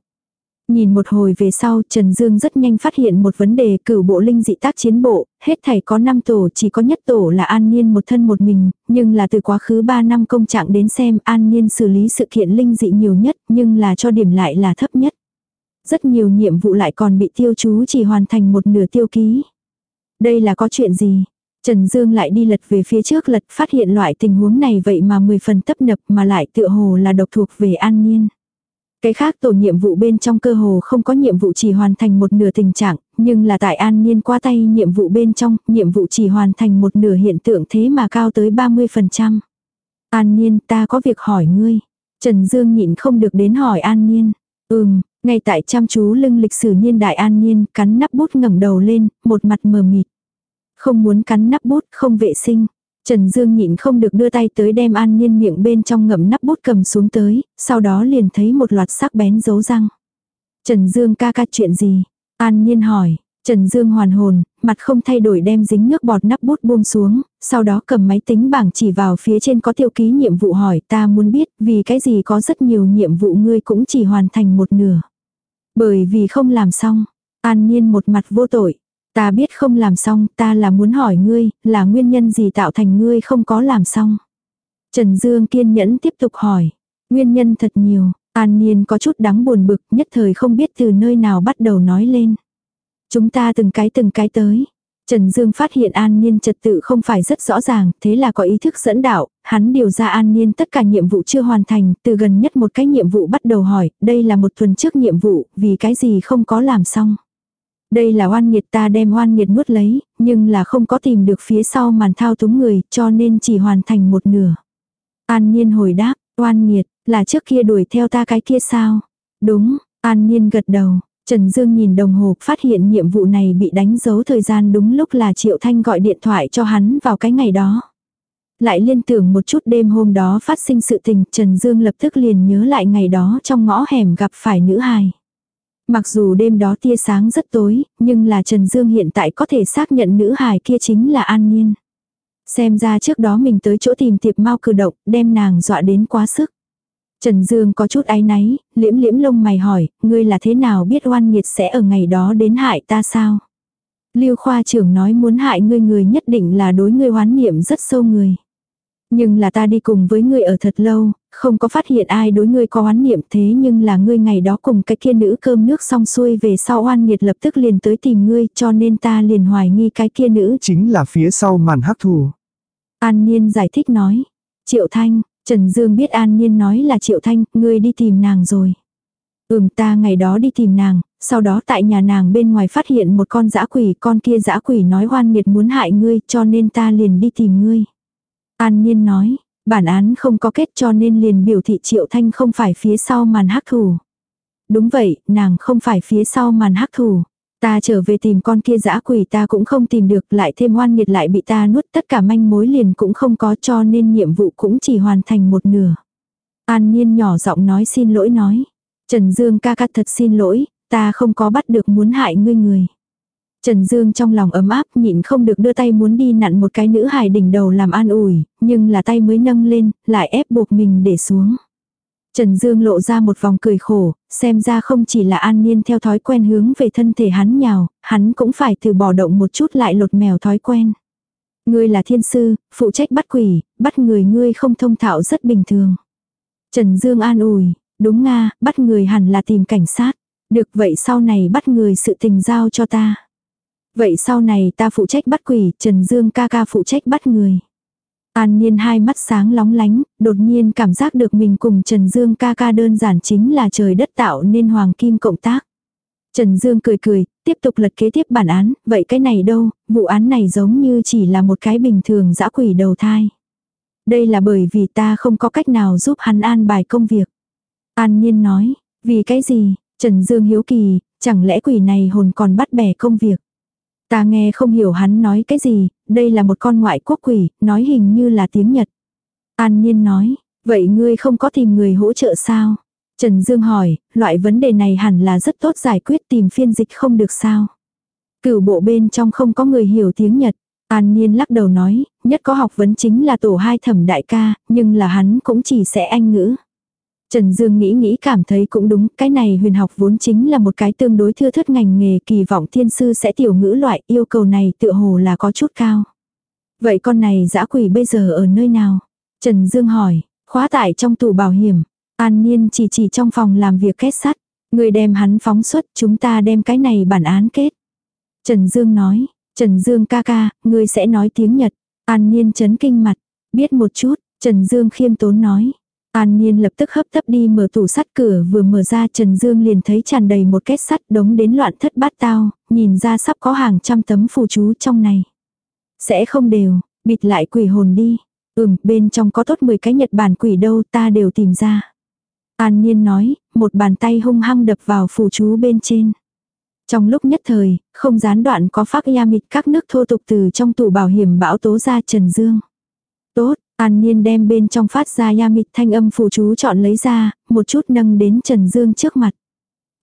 Nhìn một hồi về sau, Trần Dương rất nhanh phát hiện một vấn đề cửu bộ linh dị tác chiến bộ, hết thảy có 5 tổ chỉ có nhất tổ là An Niên một thân một mình, nhưng là từ quá khứ 3 năm công trạng đến xem An Niên xử lý sự kiện linh dị nhiều nhất, nhưng là cho điểm lại là thấp nhất. Rất nhiều nhiệm vụ lại còn bị tiêu chú chỉ hoàn thành một nửa tiêu ký. Đây là có chuyện gì? Trần Dương lại đi lật về phía trước lật phát hiện loại tình huống này vậy mà 10 phần tấp nập mà lại tựa hồ là độc thuộc về An Niên. Cái khác tổ nhiệm vụ bên trong cơ hồ không có nhiệm vụ chỉ hoàn thành một nửa tình trạng, nhưng là tại an niên qua tay nhiệm vụ bên trong, nhiệm vụ chỉ hoàn thành một nửa hiện tượng thế mà cao tới 30%. An niên ta có việc hỏi ngươi. Trần Dương nhịn không được đến hỏi an niên. Ừm, ngay tại chăm chú lưng lịch sử niên đại an niên cắn nắp bút ngẩng đầu lên, một mặt mờ mịt. Không muốn cắn nắp bút không vệ sinh. Trần Dương nhịn không được đưa tay tới đem an Nhiên miệng bên trong ngậm nắp bút cầm xuống tới, sau đó liền thấy một loạt sắc bén dấu răng. Trần Dương ca ca chuyện gì? An Nhiên hỏi, Trần Dương hoàn hồn, mặt không thay đổi đem dính nước bọt nắp bút buông xuống, sau đó cầm máy tính bảng chỉ vào phía trên có tiêu ký nhiệm vụ hỏi ta muốn biết vì cái gì có rất nhiều nhiệm vụ ngươi cũng chỉ hoàn thành một nửa. Bởi vì không làm xong, an Nhiên một mặt vô tội, Ta biết không làm xong, ta là muốn hỏi ngươi, là nguyên nhân gì tạo thành ngươi không có làm xong. Trần Dương kiên nhẫn tiếp tục hỏi. Nguyên nhân thật nhiều, An Niên có chút đáng buồn bực, nhất thời không biết từ nơi nào bắt đầu nói lên. Chúng ta từng cái từng cái tới. Trần Dương phát hiện An Niên trật tự không phải rất rõ ràng, thế là có ý thức dẫn đạo, hắn điều ra An Niên tất cả nhiệm vụ chưa hoàn thành, từ gần nhất một cái nhiệm vụ bắt đầu hỏi, đây là một tuần trước nhiệm vụ, vì cái gì không có làm xong. Đây là oan nghiệt ta đem oan nghiệt nuốt lấy, nhưng là không có tìm được phía sau màn thao túng người, cho nên chỉ hoàn thành một nửa. An Nhiên hồi đáp, oan nghiệt, là trước kia đuổi theo ta cái kia sao? Đúng, An Nhiên gật đầu. Trần Dương nhìn đồng hồ phát hiện nhiệm vụ này bị đánh dấu thời gian đúng lúc là Triệu Thanh gọi điện thoại cho hắn vào cái ngày đó. Lại liên tưởng một chút đêm hôm đó phát sinh sự tình Trần Dương lập tức liền nhớ lại ngày đó trong ngõ hẻm gặp phải nữ hài. Mặc dù đêm đó tia sáng rất tối, nhưng là Trần Dương hiện tại có thể xác nhận nữ hài kia chính là An Nhiên. Xem ra trước đó mình tới chỗ tìm tiệp mau cử động, đem nàng dọa đến quá sức. Trần Dương có chút áy náy, liễm liễm lông mày hỏi, ngươi là thế nào biết oan nghiệt sẽ ở ngày đó đến hại ta sao? Lưu khoa trưởng nói muốn hại ngươi người nhất định là đối ngươi hoán niệm rất sâu người. Nhưng là ta đi cùng với ngươi ở thật lâu, không có phát hiện ai đối ngươi có oán niệm thế nhưng là ngươi ngày đó cùng cái kia nữ cơm nước xong xuôi về sau oan nghiệt lập tức liền tới tìm ngươi cho nên ta liền hoài nghi cái kia nữ. Chính là phía sau màn hắc thù. An Niên giải thích nói. Triệu Thanh, Trần Dương biết An Niên nói là Triệu Thanh, ngươi đi tìm nàng rồi. Ừm ta ngày đó đi tìm nàng, sau đó tại nhà nàng bên ngoài phát hiện một con dã quỷ, con kia dã quỷ nói hoan nghiệt muốn hại ngươi cho nên ta liền đi tìm ngươi. An Niên nói, bản án không có kết cho nên liền biểu thị Triệu Thanh không phải phía sau màn hắc thủ. Đúng vậy, nàng không phải phía sau màn hắc thủ. Ta trở về tìm con kia dã quỷ ta cũng không tìm được lại thêm oan nghiệt lại bị ta nuốt tất cả manh mối liền cũng không có cho nên nhiệm vụ cũng chỉ hoàn thành một nửa. An Niên nhỏ giọng nói xin lỗi nói. Trần Dương ca ca thật xin lỗi, ta không có bắt được muốn hại ngươi người. Trần Dương trong lòng ấm áp nhịn không được đưa tay muốn đi nặn một cái nữ hài đỉnh đầu làm an ủi, nhưng là tay mới nâng lên, lại ép buộc mình để xuống. Trần Dương lộ ra một vòng cười khổ, xem ra không chỉ là an niên theo thói quen hướng về thân thể hắn nhào, hắn cũng phải từ bỏ động một chút lại lột mèo thói quen. Ngươi là thiên sư, phụ trách bắt quỷ, bắt người ngươi không thông thạo rất bình thường. Trần Dương an ủi, đúng nga, bắt người hẳn là tìm cảnh sát. Được vậy sau này bắt người sự tình giao cho ta. Vậy sau này ta phụ trách bắt quỷ, Trần Dương ca ca phụ trách bắt người. An nhiên hai mắt sáng lóng lánh, đột nhiên cảm giác được mình cùng Trần Dương ca ca đơn giản chính là trời đất tạo nên hoàng kim cộng tác. Trần Dương cười cười, tiếp tục lật kế tiếp bản án, vậy cái này đâu, vụ án này giống như chỉ là một cái bình thường dã quỷ đầu thai. Đây là bởi vì ta không có cách nào giúp hắn an bài công việc. An nhiên nói, vì cái gì, Trần Dương hiếu kỳ, chẳng lẽ quỷ này hồn còn bắt bẻ công việc. Ta nghe không hiểu hắn nói cái gì, đây là một con ngoại quốc quỷ, nói hình như là tiếng Nhật. An Niên nói, vậy ngươi không có tìm người hỗ trợ sao? Trần Dương hỏi, loại vấn đề này hẳn là rất tốt giải quyết tìm phiên dịch không được sao? Cửu bộ bên trong không có người hiểu tiếng Nhật. An Niên lắc đầu nói, nhất có học vấn chính là tổ hai thẩm đại ca, nhưng là hắn cũng chỉ sẽ anh ngữ. Trần Dương nghĩ nghĩ cảm thấy cũng đúng, cái này huyền học vốn chính là một cái tương đối thưa thất ngành nghề kỳ vọng thiên sư sẽ tiểu ngữ loại yêu cầu này tựa hồ là có chút cao. Vậy con này dã quỷ bây giờ ở nơi nào? Trần Dương hỏi, khóa tải trong tủ bảo hiểm. An Niên chỉ chỉ trong phòng làm việc kết sắt. Người đem hắn phóng xuất chúng ta đem cái này bản án kết. Trần Dương nói, Trần Dương ca ca, ngươi sẽ nói tiếng Nhật. An Niên chấn kinh mặt, biết một chút, Trần Dương khiêm tốn nói. An Niên lập tức hấp tấp đi mở tủ sắt cửa vừa mở ra Trần Dương liền thấy tràn đầy một kết sắt đống đến loạn thất bát tao, nhìn ra sắp có hàng trăm tấm phù chú trong này. Sẽ không đều, bịt lại quỷ hồn đi. Ừm, bên trong có tốt 10 cái Nhật Bản quỷ đâu ta đều tìm ra. An Niên nói, một bàn tay hung hăng đập vào phù chú bên trên. Trong lúc nhất thời, không gián đoạn có phát ya mịt các nước thô tục từ trong tủ bảo hiểm bão tố ra Trần Dương. Tốt, An Niên đem bên trong phát ra ya mịt thanh âm phù chú chọn lấy ra, một chút nâng đến Trần Dương trước mặt.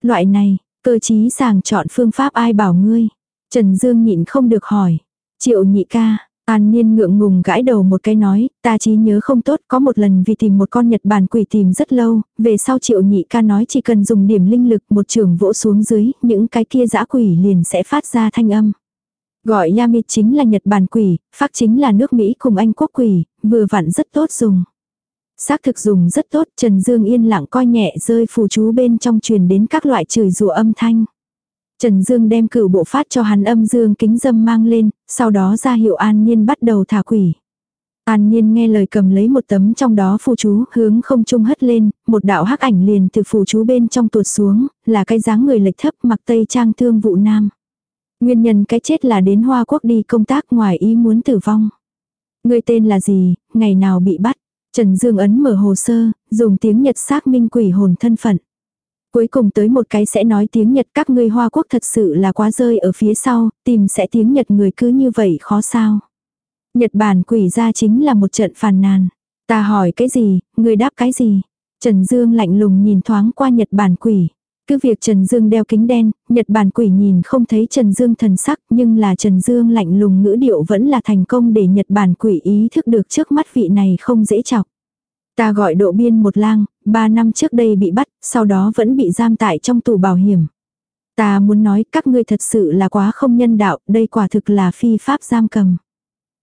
Loại này, cơ chí sàng chọn phương pháp ai bảo ngươi. Trần Dương nhịn không được hỏi. Triệu nhị ca, An Niên ngượng ngùng gãi đầu một cái nói, ta trí nhớ không tốt, có một lần vì tìm một con Nhật Bản quỷ tìm rất lâu, về sau triệu nhị ca nói chỉ cần dùng điểm linh lực một trường vỗ xuống dưới, những cái kia dã quỷ liền sẽ phát ra thanh âm. Gọi Yami chính là Nhật Bản quỷ, phát chính là nước Mỹ cùng Anh quốc quỷ, vừa vặn rất tốt dùng. Xác thực dùng rất tốt, Trần Dương yên lặng coi nhẹ rơi phù chú bên trong truyền đến các loại chửi rủa âm thanh. Trần Dương đem cửu bộ phát cho hắn âm dương kính dâm mang lên, sau đó ra hiệu An nhiên bắt đầu thả quỷ. An Nhiên nghe lời cầm lấy một tấm trong đó phù chú hướng không trung hất lên, một đạo hắc ảnh liền từ phù chú bên trong tuột xuống, là cái dáng người lệch thấp mặc tây trang thương vụ nam. Nguyên nhân cái chết là đến Hoa Quốc đi công tác ngoài ý muốn tử vong. Người tên là gì, ngày nào bị bắt? Trần Dương ấn mở hồ sơ, dùng tiếng Nhật xác minh quỷ hồn thân phận. Cuối cùng tới một cái sẽ nói tiếng Nhật các ngươi Hoa Quốc thật sự là quá rơi ở phía sau, tìm sẽ tiếng Nhật người cứ như vậy khó sao. Nhật Bản quỷ ra chính là một trận phàn nàn. Ta hỏi cái gì, người đáp cái gì. Trần Dương lạnh lùng nhìn thoáng qua Nhật Bản quỷ. Cứ việc Trần Dương đeo kính đen, Nhật Bản quỷ nhìn không thấy Trần Dương thần sắc nhưng là Trần Dương lạnh lùng ngữ điệu vẫn là thành công để Nhật Bản quỷ ý thức được trước mắt vị này không dễ chọc. Ta gọi độ biên một lang, ba năm trước đây bị bắt, sau đó vẫn bị giam tại trong tù bảo hiểm. Ta muốn nói các ngươi thật sự là quá không nhân đạo, đây quả thực là phi pháp giam cầm.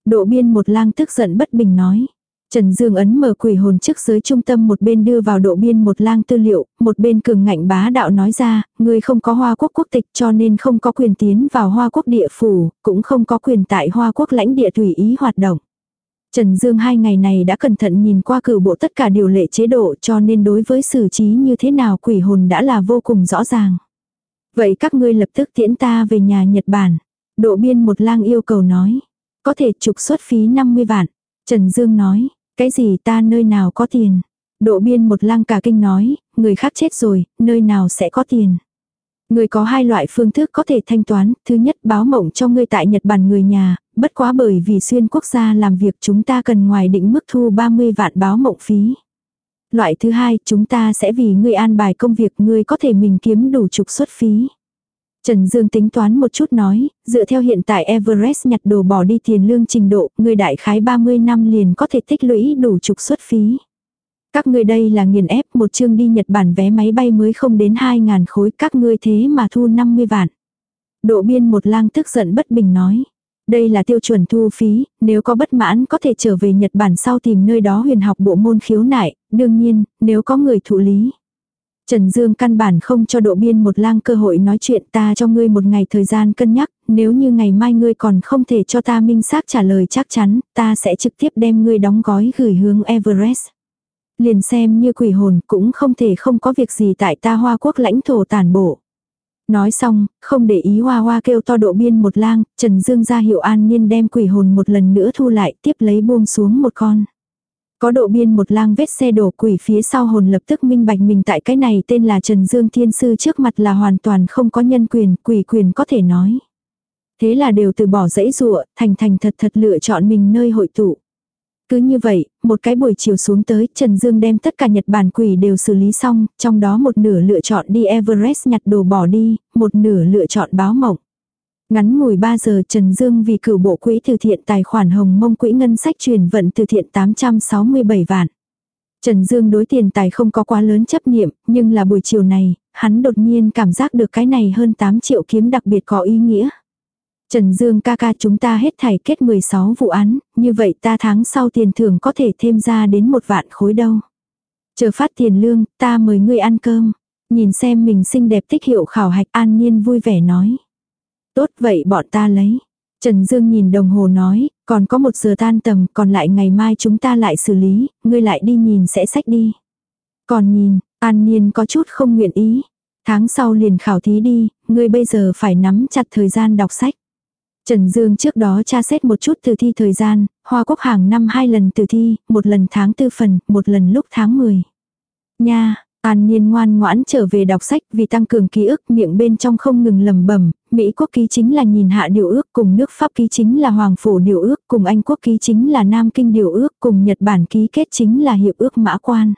Độ biên một lang tức giận bất bình nói. Trần Dương ấn mở quỷ hồn trước giới trung tâm một bên đưa vào độ biên một lang tư liệu, một bên cường ngạnh bá đạo nói ra, người không có hoa quốc quốc tịch cho nên không có quyền tiến vào hoa quốc địa phủ, cũng không có quyền tại hoa quốc lãnh địa tùy ý hoạt động. Trần Dương hai ngày này đã cẩn thận nhìn qua cử bộ tất cả điều lệ chế độ cho nên đối với xử trí như thế nào quỷ hồn đã là vô cùng rõ ràng. Vậy các ngươi lập tức tiễn ta về nhà Nhật Bản. Độ biên một lang yêu cầu nói. Có thể trục xuất phí 50 vạn. Trần Dương nói, cái gì ta nơi nào có tiền. Độ biên một lang cả kinh nói, người khác chết rồi, nơi nào sẽ có tiền. Người có hai loại phương thức có thể thanh toán, thứ nhất báo mộng cho người tại Nhật Bản người nhà, bất quá bởi vì xuyên quốc gia làm việc chúng ta cần ngoài định mức thu 30 vạn báo mộng phí. Loại thứ hai, chúng ta sẽ vì ngươi an bài công việc ngươi có thể mình kiếm đủ trục xuất phí. Trần Dương tính toán một chút nói, dựa theo hiện tại Everest nhặt đồ bỏ đi tiền lương trình độ, người đại khái 30 năm liền có thể tích lũy đủ trục xuất phí. Các ngươi đây là nghiền ép một chương đi Nhật Bản vé máy bay mới không đến 2.000 khối các ngươi thế mà thu 50 vạn. Độ biên một lang tức giận bất bình nói. Đây là tiêu chuẩn thu phí, nếu có bất mãn có thể trở về Nhật Bản sau tìm nơi đó huyền học bộ môn khiếu nại, đương nhiên, nếu có người thụ lý. Trần Dương căn bản không cho độ biên một lang cơ hội nói chuyện ta cho ngươi một ngày thời gian cân nhắc, nếu như ngày mai ngươi còn không thể cho ta minh xác trả lời chắc chắn, ta sẽ trực tiếp đem ngươi đóng gói gửi hướng Everest. Liền xem như quỷ hồn cũng không thể không có việc gì tại ta hoa quốc lãnh thổ tàn bộ. Nói xong, không để ý hoa hoa kêu to độ biên một lang, Trần Dương ra hiệu an nhiên đem quỷ hồn một lần nữa thu lại tiếp lấy buông xuống một con. Có độ biên một lang vết xe đổ quỷ phía sau hồn lập tức minh bạch mình tại cái này tên là Trần Dương Thiên Sư trước mặt là hoàn toàn không có nhân quyền, quỷ quyền có thể nói. Thế là đều từ bỏ dãy rụa, thành thành thật thật lựa chọn mình nơi hội tụ. Cứ như vậy, một cái buổi chiều xuống tới, Trần Dương đem tất cả Nhật Bản quỷ đều xử lý xong, trong đó một nửa lựa chọn đi Everest nhặt đồ bỏ đi, một nửa lựa chọn báo mộng. Ngắn ngủi 3 giờ Trần Dương vì cửu bộ quỹ từ thiện tài khoản hồng mông quỹ ngân sách truyền vận từ thiện 867 vạn. Trần Dương đối tiền tài không có quá lớn chấp niệm, nhưng là buổi chiều này, hắn đột nhiên cảm giác được cái này hơn 8 triệu kiếm đặc biệt có ý nghĩa. Trần Dương ca ca chúng ta hết thảy kết 16 vụ án, như vậy ta tháng sau tiền thưởng có thể thêm ra đến một vạn khối đâu. Chờ phát tiền lương, ta mời ngươi ăn cơm. Nhìn xem mình xinh đẹp tích hiệu khảo hạch an nhiên vui vẻ nói. Tốt vậy bọn ta lấy. Trần Dương nhìn đồng hồ nói, còn có một giờ tan tầm, còn lại ngày mai chúng ta lại xử lý, ngươi lại đi nhìn sẽ sách đi. Còn nhìn, an nhiên có chút không nguyện ý. Tháng sau liền khảo thí đi, ngươi bây giờ phải nắm chặt thời gian đọc sách. Trần Dương trước đó tra xét một chút từ thi thời gian, Hoa Quốc hàng năm hai lần từ thi, một lần tháng tư phần, một lần lúc tháng 10. Nha, An Niên ngoan ngoãn trở về đọc sách vì tăng cường ký ức miệng bên trong không ngừng lầm bẩm Mỹ quốc ký chính là nhìn hạ điều ước cùng nước Pháp ký chính là Hoàng Phủ điều ước cùng Anh quốc ký chính là Nam Kinh điều ước cùng Nhật Bản ký kết chính là hiệp ước mã quan.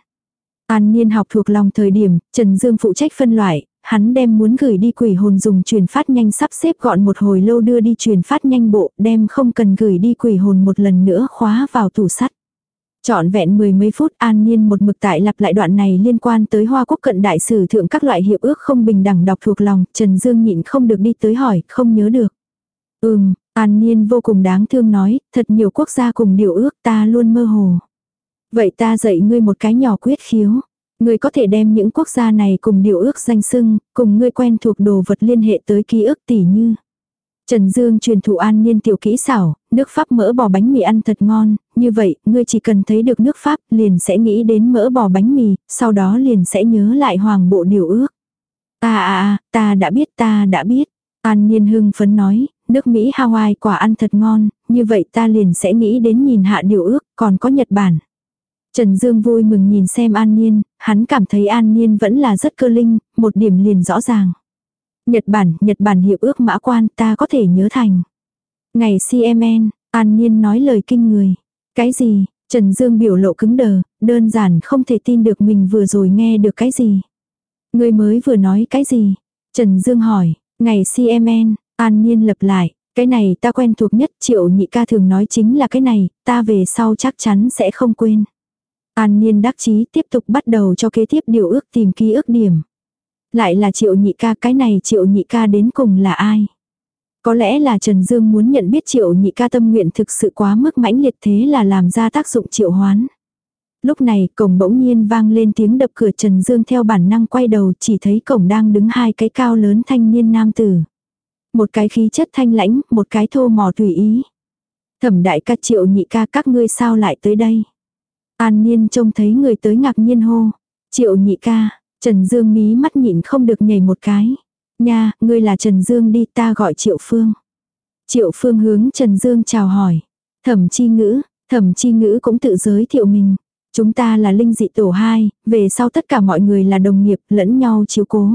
An Niên học thuộc lòng thời điểm, Trần Dương phụ trách phân loại, hắn đem muốn gửi đi quỷ hồn dùng truyền phát nhanh sắp xếp gọn một hồi lâu đưa đi truyền phát nhanh bộ, đem không cần gửi đi quỷ hồn một lần nữa khóa vào tủ sắt. Chọn vẹn mười mấy phút an nhiên một mực tại lặp lại đoạn này liên quan tới hoa quốc cận đại sử thượng các loại hiệp ước không bình đẳng đọc thuộc lòng, Trần Dương nhịn không được đi tới hỏi, không nhớ được. Ừm, an nhiên vô cùng đáng thương nói, thật nhiều quốc gia cùng điều ước ta luôn mơ hồ. Vậy ta dạy ngươi một cái nhỏ quyết khiếu. Ngươi có thể đem những quốc gia này cùng điều ước danh sưng, cùng ngươi quen thuộc đồ vật liên hệ tới ký ức tỉ như. Trần Dương truyền thụ an niên tiểu kỹ xảo, nước Pháp mỡ bò bánh mì ăn thật ngon, như vậy, ngươi chỉ cần thấy được nước Pháp liền sẽ nghĩ đến mỡ bò bánh mì, sau đó liền sẽ nhớ lại hoàng bộ điều ước. Ta à à, ta đã biết ta đã biết. An niên hưng phấn nói, nước Mỹ Hawaii quả ăn thật ngon, như vậy ta liền sẽ nghĩ đến nhìn hạ điều ước, còn có Nhật Bản. Trần Dương vui mừng nhìn xem An Niên, hắn cảm thấy An Niên vẫn là rất cơ linh, một điểm liền rõ ràng. Nhật Bản, Nhật Bản hiệp ước mã quan ta có thể nhớ thành. Ngày CMN, An Niên nói lời kinh người. Cái gì? Trần Dương biểu lộ cứng đờ, đơn giản không thể tin được mình vừa rồi nghe được cái gì. Người mới vừa nói cái gì? Trần Dương hỏi, ngày CMN, An Niên lập lại, cái này ta quen thuộc nhất triệu nhị ca thường nói chính là cái này, ta về sau chắc chắn sẽ không quên. An Niên đắc chí tiếp tục bắt đầu cho kế tiếp điều ước tìm ký ước điểm. Lại là triệu nhị ca, cái này triệu nhị ca đến cùng là ai? Có lẽ là Trần Dương muốn nhận biết triệu nhị ca tâm nguyện thực sự quá mức mãnh liệt thế là làm ra tác dụng triệu hoán. Lúc này cổng bỗng nhiên vang lên tiếng đập cửa Trần Dương theo bản năng quay đầu chỉ thấy cổng đang đứng hai cái cao lớn thanh niên nam tử. Một cái khí chất thanh lãnh, một cái thô mò tùy ý. Thẩm đại ca triệu nhị ca các ngươi sao lại tới đây. An Niên trông thấy người tới ngạc nhiên hô. Triệu nhị ca, Trần Dương mí mắt nhịn không được nhảy một cái. Nha, ngươi là Trần Dương đi ta gọi Triệu Phương. Triệu Phương hướng Trần Dương chào hỏi. Thẩm chi ngữ, thẩm chi ngữ cũng tự giới thiệu mình. Chúng ta là linh dị tổ 2, về sau tất cả mọi người là đồng nghiệp lẫn nhau chiếu cố.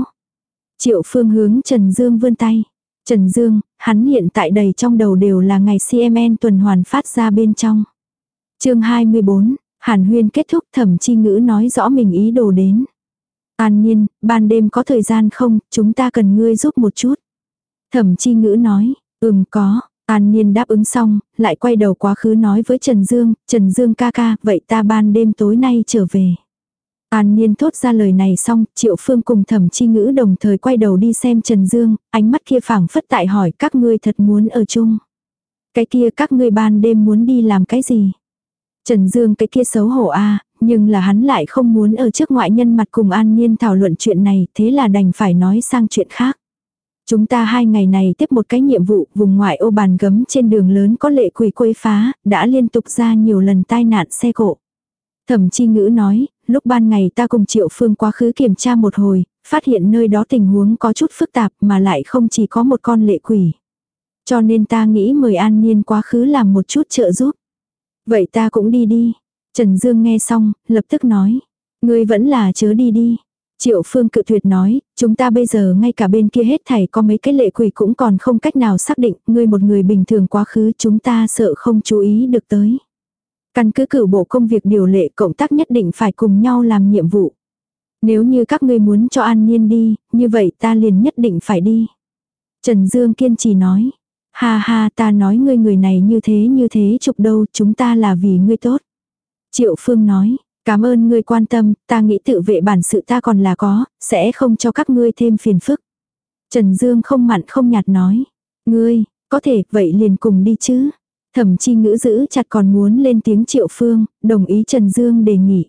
Triệu Phương hướng Trần Dương vươn tay. Trần Dương, hắn hiện tại đầy trong đầu đều là ngày CMN tuần hoàn phát ra bên trong. chương 24, Hàn Huyên kết thúc thẩm chi ngữ nói rõ mình ý đồ đến. An nhiên, ban đêm có thời gian không, chúng ta cần ngươi giúp một chút. Thẩm chi ngữ nói, ừm có, An nhiên đáp ứng xong, lại quay đầu quá khứ nói với Trần Dương, Trần Dương ca ca, vậy ta ban đêm tối nay trở về. An nhiên thốt ra lời này xong, Triệu Phương cùng thẩm chi ngữ đồng thời quay đầu đi xem Trần Dương, ánh mắt kia phảng phất tại hỏi các ngươi thật muốn ở chung. Cái kia các ngươi ban đêm muốn đi làm cái gì? Trần Dương cái kia xấu hổ a à, nhưng là hắn lại không muốn ở trước ngoại nhân mặt cùng An Niên thảo luận chuyện này, thế là đành phải nói sang chuyện khác. Chúng ta hai ngày này tiếp một cái nhiệm vụ vùng ngoại ô bàn gấm trên đường lớn có lệ quỷ quấy phá, đã liên tục ra nhiều lần tai nạn xe cộ. Thẩm chi ngữ nói, lúc ban ngày ta cùng triệu phương quá khứ kiểm tra một hồi, phát hiện nơi đó tình huống có chút phức tạp mà lại không chỉ có một con lệ quỷ. Cho nên ta nghĩ mời an niên quá khứ làm một chút trợ giúp. Vậy ta cũng đi đi. Trần Dương nghe xong, lập tức nói. Ngươi vẫn là chớ đi đi. Triệu Phương cự tuyệt nói, chúng ta bây giờ ngay cả bên kia hết thảy có mấy cái lệ quỷ cũng còn không cách nào xác định, ngươi một người bình thường quá khứ chúng ta sợ không chú ý được tới. Căn cứ cử bộ công việc điều lệ cộng tác nhất định phải cùng nhau làm nhiệm vụ. Nếu như các ngươi muốn cho An Nhiên đi, như vậy ta liền nhất định phải đi. Trần Dương kiên trì nói, ha ha ta nói ngươi người này như thế như thế chục đâu chúng ta là vì ngươi tốt. Triệu Phương nói, cảm ơn ngươi quan tâm, ta nghĩ tự vệ bản sự ta còn là có, sẽ không cho các ngươi thêm phiền phức. Trần Dương không mặn không nhạt nói, ngươi, có thể, vậy liền cùng đi chứ. Thẩm chi ngữ giữ chặt còn muốn lên tiếng Triệu Phương, đồng ý Trần Dương đề nghị.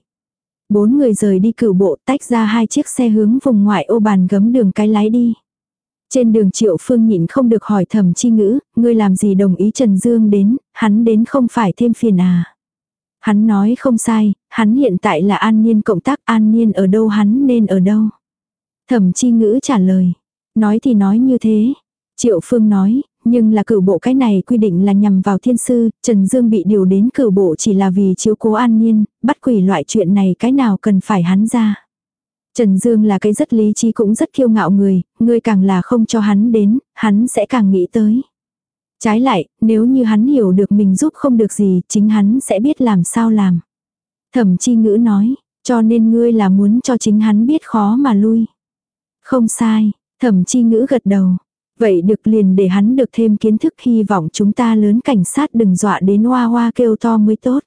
Bốn người rời đi cửu bộ tách ra hai chiếc xe hướng vùng ngoại ô bàn gấm đường cái lái đi. Trên đường Triệu Phương nhịn không được hỏi thẩm chi ngữ, ngươi làm gì đồng ý Trần Dương đến, hắn đến không phải thêm phiền à. Hắn nói không sai, hắn hiện tại là an niên cộng tác an niên ở đâu hắn nên ở đâu. Thẩm chi ngữ trả lời. Nói thì nói như thế. Triệu Phương nói, nhưng là cử bộ cái này quy định là nhằm vào thiên sư, Trần Dương bị điều đến cử bộ chỉ là vì chiếu cố an niên, bắt quỷ loại chuyện này cái nào cần phải hắn ra. Trần Dương là cái rất lý trí cũng rất kiêu ngạo người, người càng là không cho hắn đến, hắn sẽ càng nghĩ tới. Trái lại, nếu như hắn hiểu được mình giúp không được gì, chính hắn sẽ biết làm sao làm. Thẩm chi ngữ nói, cho nên ngươi là muốn cho chính hắn biết khó mà lui. Không sai, thẩm chi ngữ gật đầu. Vậy được liền để hắn được thêm kiến thức hy vọng chúng ta lớn cảnh sát đừng dọa đến hoa hoa kêu to mới tốt.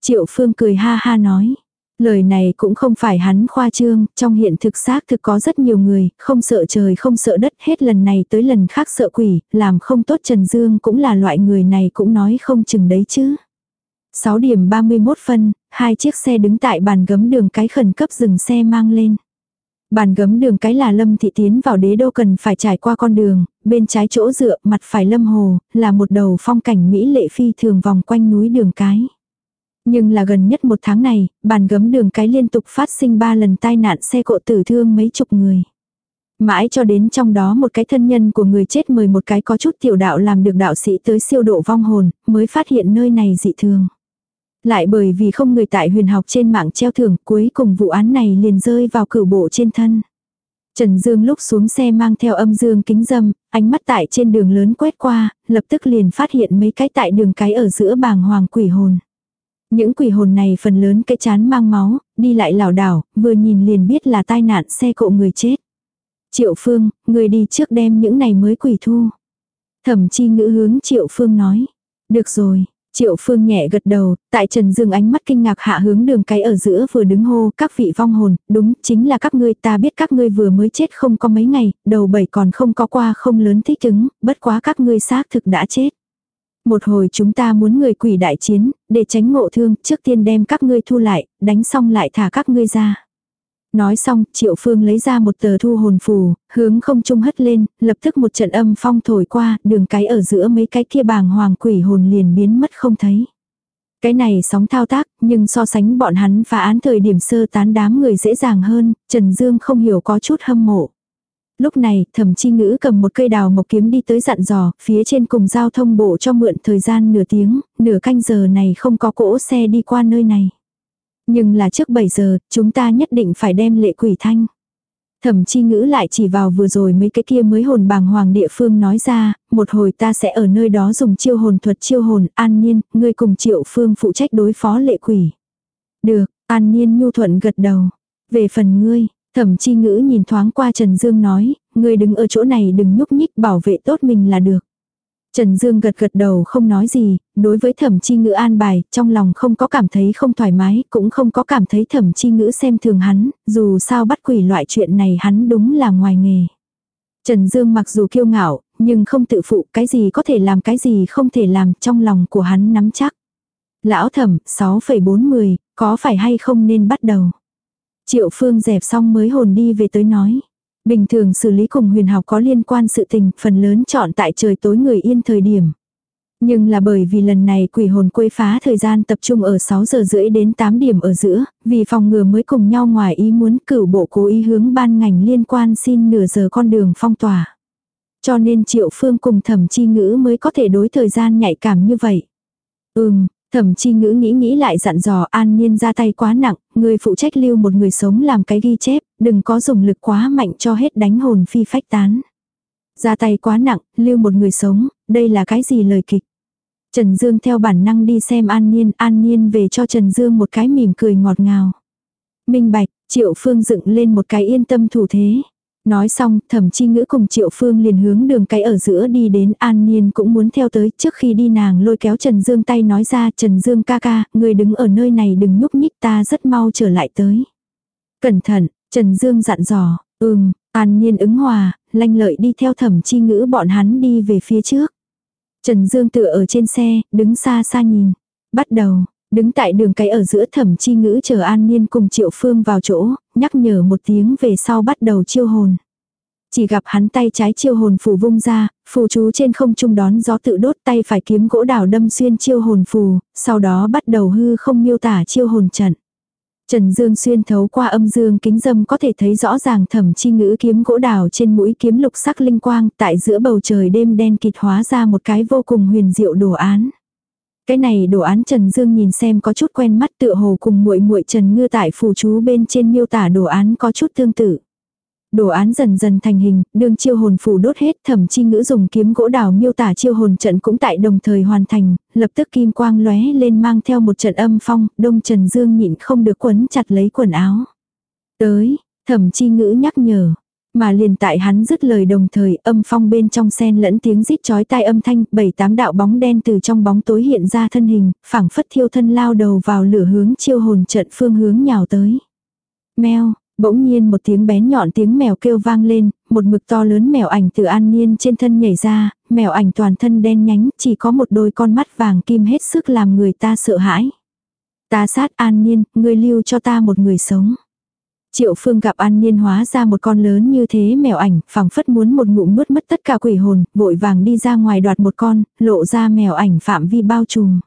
Triệu Phương cười ha ha nói. Lời này cũng không phải hắn khoa trương, trong hiện thực xác thực có rất nhiều người, không sợ trời không sợ đất hết lần này tới lần khác sợ quỷ, làm không tốt Trần Dương cũng là loại người này cũng nói không chừng đấy chứ. 6 điểm 31 phân, hai chiếc xe đứng tại bàn gấm đường cái khẩn cấp dừng xe mang lên. Bàn gấm đường cái là lâm thị tiến vào đế đô cần phải trải qua con đường, bên trái chỗ dựa mặt phải lâm hồ, là một đầu phong cảnh mỹ lệ phi thường vòng quanh núi đường cái. Nhưng là gần nhất một tháng này, bàn gấm đường cái liên tục phát sinh ba lần tai nạn xe cộ tử thương mấy chục người. Mãi cho đến trong đó một cái thân nhân của người chết mời một cái có chút tiểu đạo làm được đạo sĩ tới siêu độ vong hồn, mới phát hiện nơi này dị thường. Lại bởi vì không người tại huyền học trên mạng treo thưởng cuối cùng vụ án này liền rơi vào cửu bộ trên thân. Trần Dương lúc xuống xe mang theo âm dương kính dâm, ánh mắt tại trên đường lớn quét qua, lập tức liền phát hiện mấy cái tại đường cái ở giữa bàng hoàng quỷ hồn. Những quỷ hồn này phần lớn cái chán mang máu, đi lại lảo đảo, vừa nhìn liền biết là tai nạn xe cộ người chết. Triệu Phương, người đi trước đem những này mới quỷ thu. Thẩm chi ngữ hướng Triệu Phương nói. Được rồi, Triệu Phương nhẹ gật đầu, tại Trần Dương ánh mắt kinh ngạc hạ hướng đường cái ở giữa vừa đứng hô các vị vong hồn, đúng, chính là các ngươi ta biết các ngươi vừa mới chết không có mấy ngày, đầu bảy còn không có qua không lớn thích ứng, bất quá các ngươi xác thực đã chết. Một hồi chúng ta muốn người quỷ đại chiến, để tránh ngộ thương, trước tiên đem các ngươi thu lại, đánh xong lại thả các ngươi ra. Nói xong, Triệu Phương lấy ra một tờ thu hồn phù, hướng không trung hất lên, lập tức một trận âm phong thổi qua, đường cái ở giữa mấy cái kia bàng hoàng quỷ hồn liền biến mất không thấy. Cái này sóng thao tác, nhưng so sánh bọn hắn phá án thời điểm sơ tán đám người dễ dàng hơn, Trần Dương không hiểu có chút hâm mộ. Lúc này, thẩm chi ngữ cầm một cây đào mộc kiếm đi tới dặn dò, phía trên cùng giao thông bộ cho mượn thời gian nửa tiếng, nửa canh giờ này không có cỗ xe đi qua nơi này. Nhưng là trước 7 giờ, chúng ta nhất định phải đem lệ quỷ thanh. Thẩm chi ngữ lại chỉ vào vừa rồi mấy cái kia mới hồn bàng hoàng địa phương nói ra, một hồi ta sẽ ở nơi đó dùng chiêu hồn thuật chiêu hồn, an nhiên, ngươi cùng triệu phương phụ trách đối phó lệ quỷ. Được, an nhiên nhu thuận gật đầu. Về phần ngươi, thẩm chi ngữ nhìn thoáng qua Trần Dương nói, người đứng ở chỗ này đừng nhúc nhích bảo vệ tốt mình là được. Trần Dương gật gật đầu không nói gì, đối với thẩm chi ngữ an bài, trong lòng không có cảm thấy không thoải mái, cũng không có cảm thấy thẩm chi ngữ xem thường hắn, dù sao bắt quỷ loại chuyện này hắn đúng là ngoài nghề. Trần Dương mặc dù kiêu ngạo, nhưng không tự phụ cái gì có thể làm cái gì không thể làm trong lòng của hắn nắm chắc. Lão thẩm, 6,40, có phải hay không nên bắt đầu. Triệu Phương dẹp xong mới hồn đi về tới nói. Bình thường xử lý cùng huyền học có liên quan sự tình, phần lớn chọn tại trời tối người yên thời điểm. Nhưng là bởi vì lần này quỷ hồn quấy phá thời gian tập trung ở 6 giờ rưỡi đến 8 điểm ở giữa, vì phòng ngừa mới cùng nhau ngoài ý muốn cửu bộ cố ý hướng ban ngành liên quan xin nửa giờ con đường phong tỏa. Cho nên triệu phương cùng thẩm chi ngữ mới có thể đối thời gian nhạy cảm như vậy. Ừm, Thẩm chi ngữ nghĩ nghĩ lại dặn dò an nhiên ra tay quá nặng, người phụ trách lưu một người sống làm cái ghi chép, đừng có dùng lực quá mạnh cho hết đánh hồn phi phách tán. Ra tay quá nặng, lưu một người sống, đây là cái gì lời kịch. Trần Dương theo bản năng đi xem an nhiên, an nhiên về cho Trần Dương một cái mỉm cười ngọt ngào. Minh bạch, triệu phương dựng lên một cái yên tâm thủ thế. Nói xong, thẩm chi ngữ cùng Triệu Phương liền hướng đường cái ở giữa đi đến An Niên cũng muốn theo tới. Trước khi đi nàng lôi kéo Trần Dương tay nói ra Trần Dương ca ca, người đứng ở nơi này đừng nhúc nhích ta rất mau trở lại tới. Cẩn thận, Trần Dương dặn dò, ừm, An Niên ứng hòa, lanh lợi đi theo thẩm chi ngữ bọn hắn đi về phía trước. Trần Dương tựa ở trên xe, đứng xa xa nhìn. Bắt đầu, Đứng tại đường cái ở giữa thẩm chi ngữ chờ an niên cùng triệu phương vào chỗ, nhắc nhở một tiếng về sau bắt đầu chiêu hồn. Chỉ gặp hắn tay trái chiêu hồn phù vung ra, phù chú trên không trung đón gió tự đốt tay phải kiếm gỗ đào đâm xuyên chiêu hồn phù, sau đó bắt đầu hư không miêu tả chiêu hồn trận. Trần Dương xuyên thấu qua âm dương kính dâm có thể thấy rõ ràng thẩm chi ngữ kiếm gỗ đào trên mũi kiếm lục sắc linh quang tại giữa bầu trời đêm đen kịt hóa ra một cái vô cùng huyền diệu đồ án. Cái này đồ án Trần Dương nhìn xem có chút quen mắt tựa hồ cùng muội muội Trần Ngư tại phù chú bên trên miêu tả đồ án có chút tương tự. Đồ án dần dần thành hình, đường chiêu hồn phù đốt hết, thẩm chi ngữ dùng kiếm gỗ đào miêu tả chiêu hồn trận cũng tại đồng thời hoàn thành, lập tức kim quang lóe lên mang theo một trận âm phong, đông Trần Dương nhịn không được quấn chặt lấy quần áo. Tới, thẩm chi ngữ nhắc nhở, mà liền tại hắn dứt lời đồng thời âm phong bên trong sen lẫn tiếng rít chói tai âm thanh, bảy tám đạo bóng đen từ trong bóng tối hiện ra thân hình, phảng phất thiêu thân lao đầu vào lửa hướng chiêu hồn trận phương hướng nhào tới. Mèo, bỗng nhiên một tiếng bén nhọn tiếng mèo kêu vang lên, một mực to lớn mèo ảnh từ an niên trên thân nhảy ra, mèo ảnh toàn thân đen nhánh, chỉ có một đôi con mắt vàng kim hết sức làm người ta sợ hãi. Ta sát an niên, ngươi lưu cho ta một người sống. Triệu Phương gặp An Niên hóa ra một con lớn như thế mèo ảnh, phảng phất muốn một ngụm nuốt mất tất cả quỷ hồn, vội vàng đi ra ngoài đoạt một con, lộ ra mèo ảnh phạm vi bao trùm.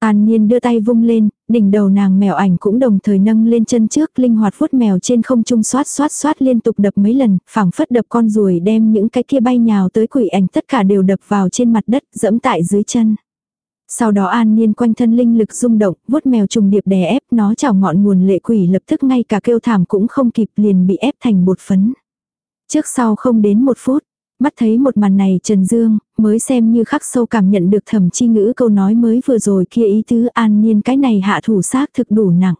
An Niên đưa tay vung lên, đỉnh đầu nàng mèo ảnh cũng đồng thời nâng lên chân trước, linh hoạt vuốt mèo trên không trung xoát xoát xoát liên tục đập mấy lần, phảng phất đập con ruồi đem những cái kia bay nhào tới quỷ ảnh tất cả đều đập vào trên mặt đất, dẫm tại dưới chân. Sau đó an niên quanh thân linh lực rung động, vuốt mèo trùng điệp đè ép nó chảo ngọn nguồn lệ quỷ lập tức ngay cả kêu thảm cũng không kịp liền bị ép thành bột phấn. Trước sau không đến một phút, mắt thấy một màn này Trần Dương, mới xem như khắc sâu cảm nhận được thẩm chi ngữ câu nói mới vừa rồi kia ý tứ an niên cái này hạ thủ xác thực đủ nặng.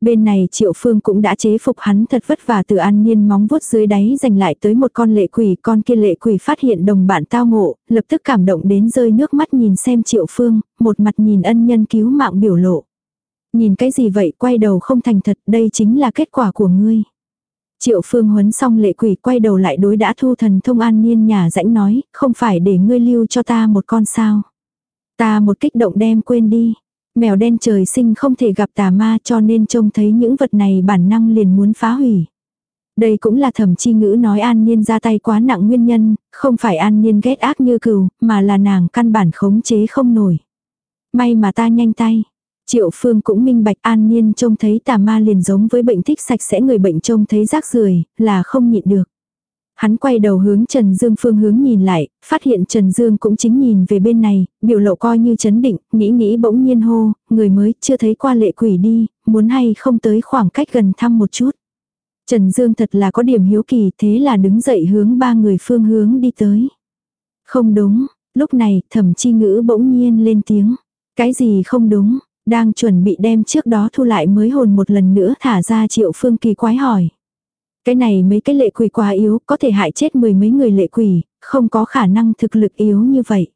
Bên này Triệu Phương cũng đã chế phục hắn thật vất vả từ an niên móng vuốt dưới đáy giành lại tới một con lệ quỷ. Con kia lệ quỷ phát hiện đồng bạn tao ngộ, lập tức cảm động đến rơi nước mắt nhìn xem Triệu Phương, một mặt nhìn ân nhân cứu mạng biểu lộ. Nhìn cái gì vậy quay đầu không thành thật đây chính là kết quả của ngươi. Triệu Phương huấn xong lệ quỷ quay đầu lại đối đã thu thần thông an niên nhà rãnh nói, không phải để ngươi lưu cho ta một con sao. Ta một kích động đem quên đi. Mèo đen trời sinh không thể gặp tà ma cho nên trông thấy những vật này bản năng liền muốn phá hủy. Đây cũng là thẩm chi ngữ nói an niên ra tay quá nặng nguyên nhân, không phải an niên ghét ác như cừu, mà là nàng căn bản khống chế không nổi. May mà ta nhanh tay. Triệu Phương cũng minh bạch an niên trông thấy tà ma liền giống với bệnh thích sạch sẽ người bệnh trông thấy rác rưởi là không nhịn được. Hắn quay đầu hướng Trần Dương phương hướng nhìn lại, phát hiện Trần Dương cũng chính nhìn về bên này, biểu lộ coi như chấn định, nghĩ nghĩ bỗng nhiên hô, người mới chưa thấy qua lệ quỷ đi, muốn hay không tới khoảng cách gần thăm một chút. Trần Dương thật là có điểm hiếu kỳ thế là đứng dậy hướng ba người phương hướng đi tới. Không đúng, lúc này thẩm chi ngữ bỗng nhiên lên tiếng. Cái gì không đúng, đang chuẩn bị đem trước đó thu lại mới hồn một lần nữa thả ra triệu phương kỳ quái hỏi. Cái này mấy cái lệ quỷ quá yếu, có thể hại chết mười mấy người lệ quỷ, không có khả năng thực lực yếu như vậy.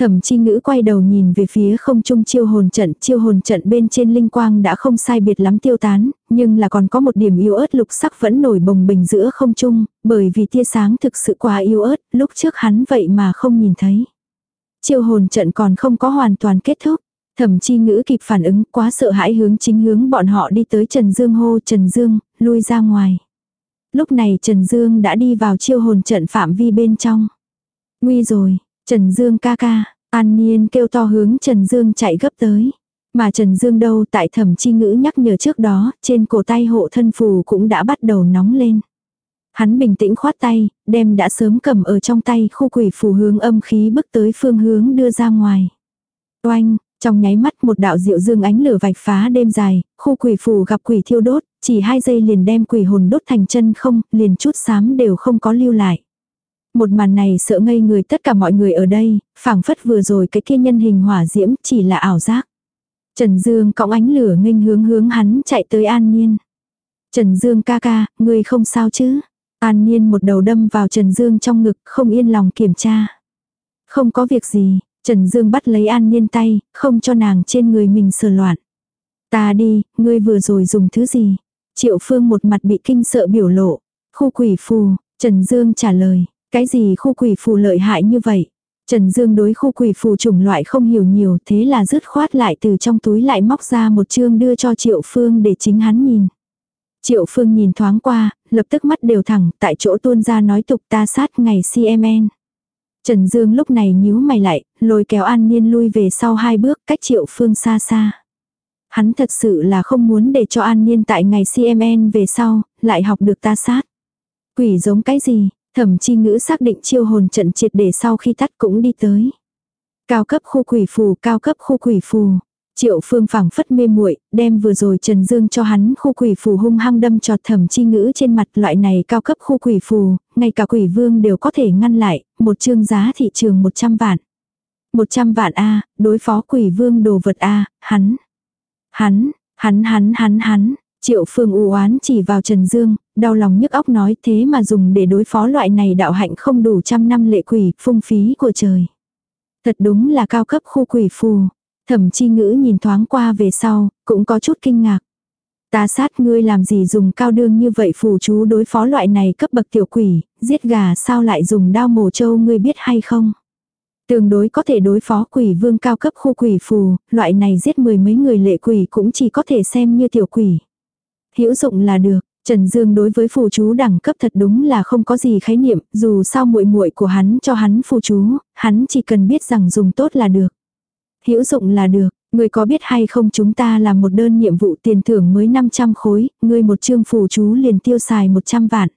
Thẩm chi ngữ quay đầu nhìn về phía không trung chiêu hồn trận, chiêu hồn trận bên trên linh quang đã không sai biệt lắm tiêu tán, nhưng là còn có một điểm yếu ớt lục sắc vẫn nổi bồng bình giữa không trung, bởi vì tia sáng thực sự quá yếu ớt, lúc trước hắn vậy mà không nhìn thấy. Chiêu hồn trận còn không có hoàn toàn kết thúc. Thẩm chi ngữ kịp phản ứng quá sợ hãi hướng chính hướng bọn họ đi tới Trần Dương hô Trần Dương, lui ra ngoài. Lúc này Trần Dương đã đi vào chiêu hồn trận phạm vi bên trong. Nguy rồi, Trần Dương ca ca, An Niên kêu to hướng Trần Dương chạy gấp tới. Mà Trần Dương đâu tại thẩm chi ngữ nhắc nhở trước đó, trên cổ tay hộ thân phù cũng đã bắt đầu nóng lên. Hắn bình tĩnh khoát tay, đem đã sớm cầm ở trong tay khu quỷ phù hướng âm khí bước tới phương hướng đưa ra ngoài. Oanh, trong nháy mắt một đạo diệu dương ánh lửa vạch phá đêm dài, khu quỷ phù gặp quỷ thiêu đốt, chỉ hai giây liền đem quỷ hồn đốt thành chân không, liền chút xám đều không có lưu lại. Một màn này sợ ngây người tất cả mọi người ở đây, phảng phất vừa rồi cái kia nhân hình hỏa diễm chỉ là ảo giác. Trần Dương cõng ánh lửa nghênh hướng hướng hắn chạy tới An Niên. Trần Dương ca ca, ngươi không sao chứ? An Niên một đầu đâm vào Trần Dương trong ngực, không yên lòng kiểm tra. Không có việc gì, Trần Dương bắt lấy An Niên tay, không cho nàng trên người mình sờ loạn. Ta đi, ngươi vừa rồi dùng thứ gì? Triệu Phương một mặt bị kinh sợ biểu lộ. Khu quỷ phù, Trần Dương trả lời, cái gì khu quỷ phù lợi hại như vậy? Trần Dương đối khu quỷ phù chủng loại không hiểu nhiều thế là dứt khoát lại từ trong túi lại móc ra một chương đưa cho Triệu Phương để chính hắn nhìn. Triệu Phương nhìn thoáng qua, lập tức mắt đều thẳng, tại chỗ tuôn ra nói tục ta sát ngày CMN. Trần Dương lúc này nhíu mày lại, lôi kéo An Niên lui về sau hai bước cách Triệu Phương xa xa. Hắn thật sự là không muốn để cho An Niên tại ngày CMN về sau, lại học được ta sát. Quỷ giống cái gì, thẩm chi ngữ xác định chiêu hồn trận triệt để sau khi tắt cũng đi tới. Cao cấp khu quỷ phù, cao cấp khu quỷ phù. Triệu phương phảng phất mê muội đem vừa rồi Trần Dương cho hắn khu quỷ phù hung hăng đâm trọt thẩm chi ngữ trên mặt loại này cao cấp khu quỷ phù, ngay cả quỷ vương đều có thể ngăn lại, một chương giá thị trường 100 vạn. 100 vạn A, đối phó quỷ vương đồ vật A, hắn. Hắn, hắn hắn hắn hắn, triệu phương u oán chỉ vào Trần Dương, đau lòng nhức óc nói thế mà dùng để đối phó loại này đạo hạnh không đủ trăm năm lệ quỷ, phung phí của trời. Thật đúng là cao cấp khu quỷ phù. Thẩm chi ngữ nhìn thoáng qua về sau, cũng có chút kinh ngạc. Ta sát ngươi làm gì dùng cao đương như vậy phù chú đối phó loại này cấp bậc tiểu quỷ, giết gà sao lại dùng đao mổ trâu ngươi biết hay không? Tương đối có thể đối phó quỷ vương cao cấp khu quỷ phù, loại này giết mười mấy người lệ quỷ cũng chỉ có thể xem như tiểu quỷ. Hữu dụng là được, Trần Dương đối với phù chú đẳng cấp thật đúng là không có gì khái niệm, dù sao muội muội của hắn cho hắn phù chú, hắn chỉ cần biết rằng dùng tốt là được. Hữu dụng là được, người có biết hay không chúng ta làm một đơn nhiệm vụ tiền thưởng mới 500 khối, ngươi một chương phù chú liền tiêu xài 100 vạn.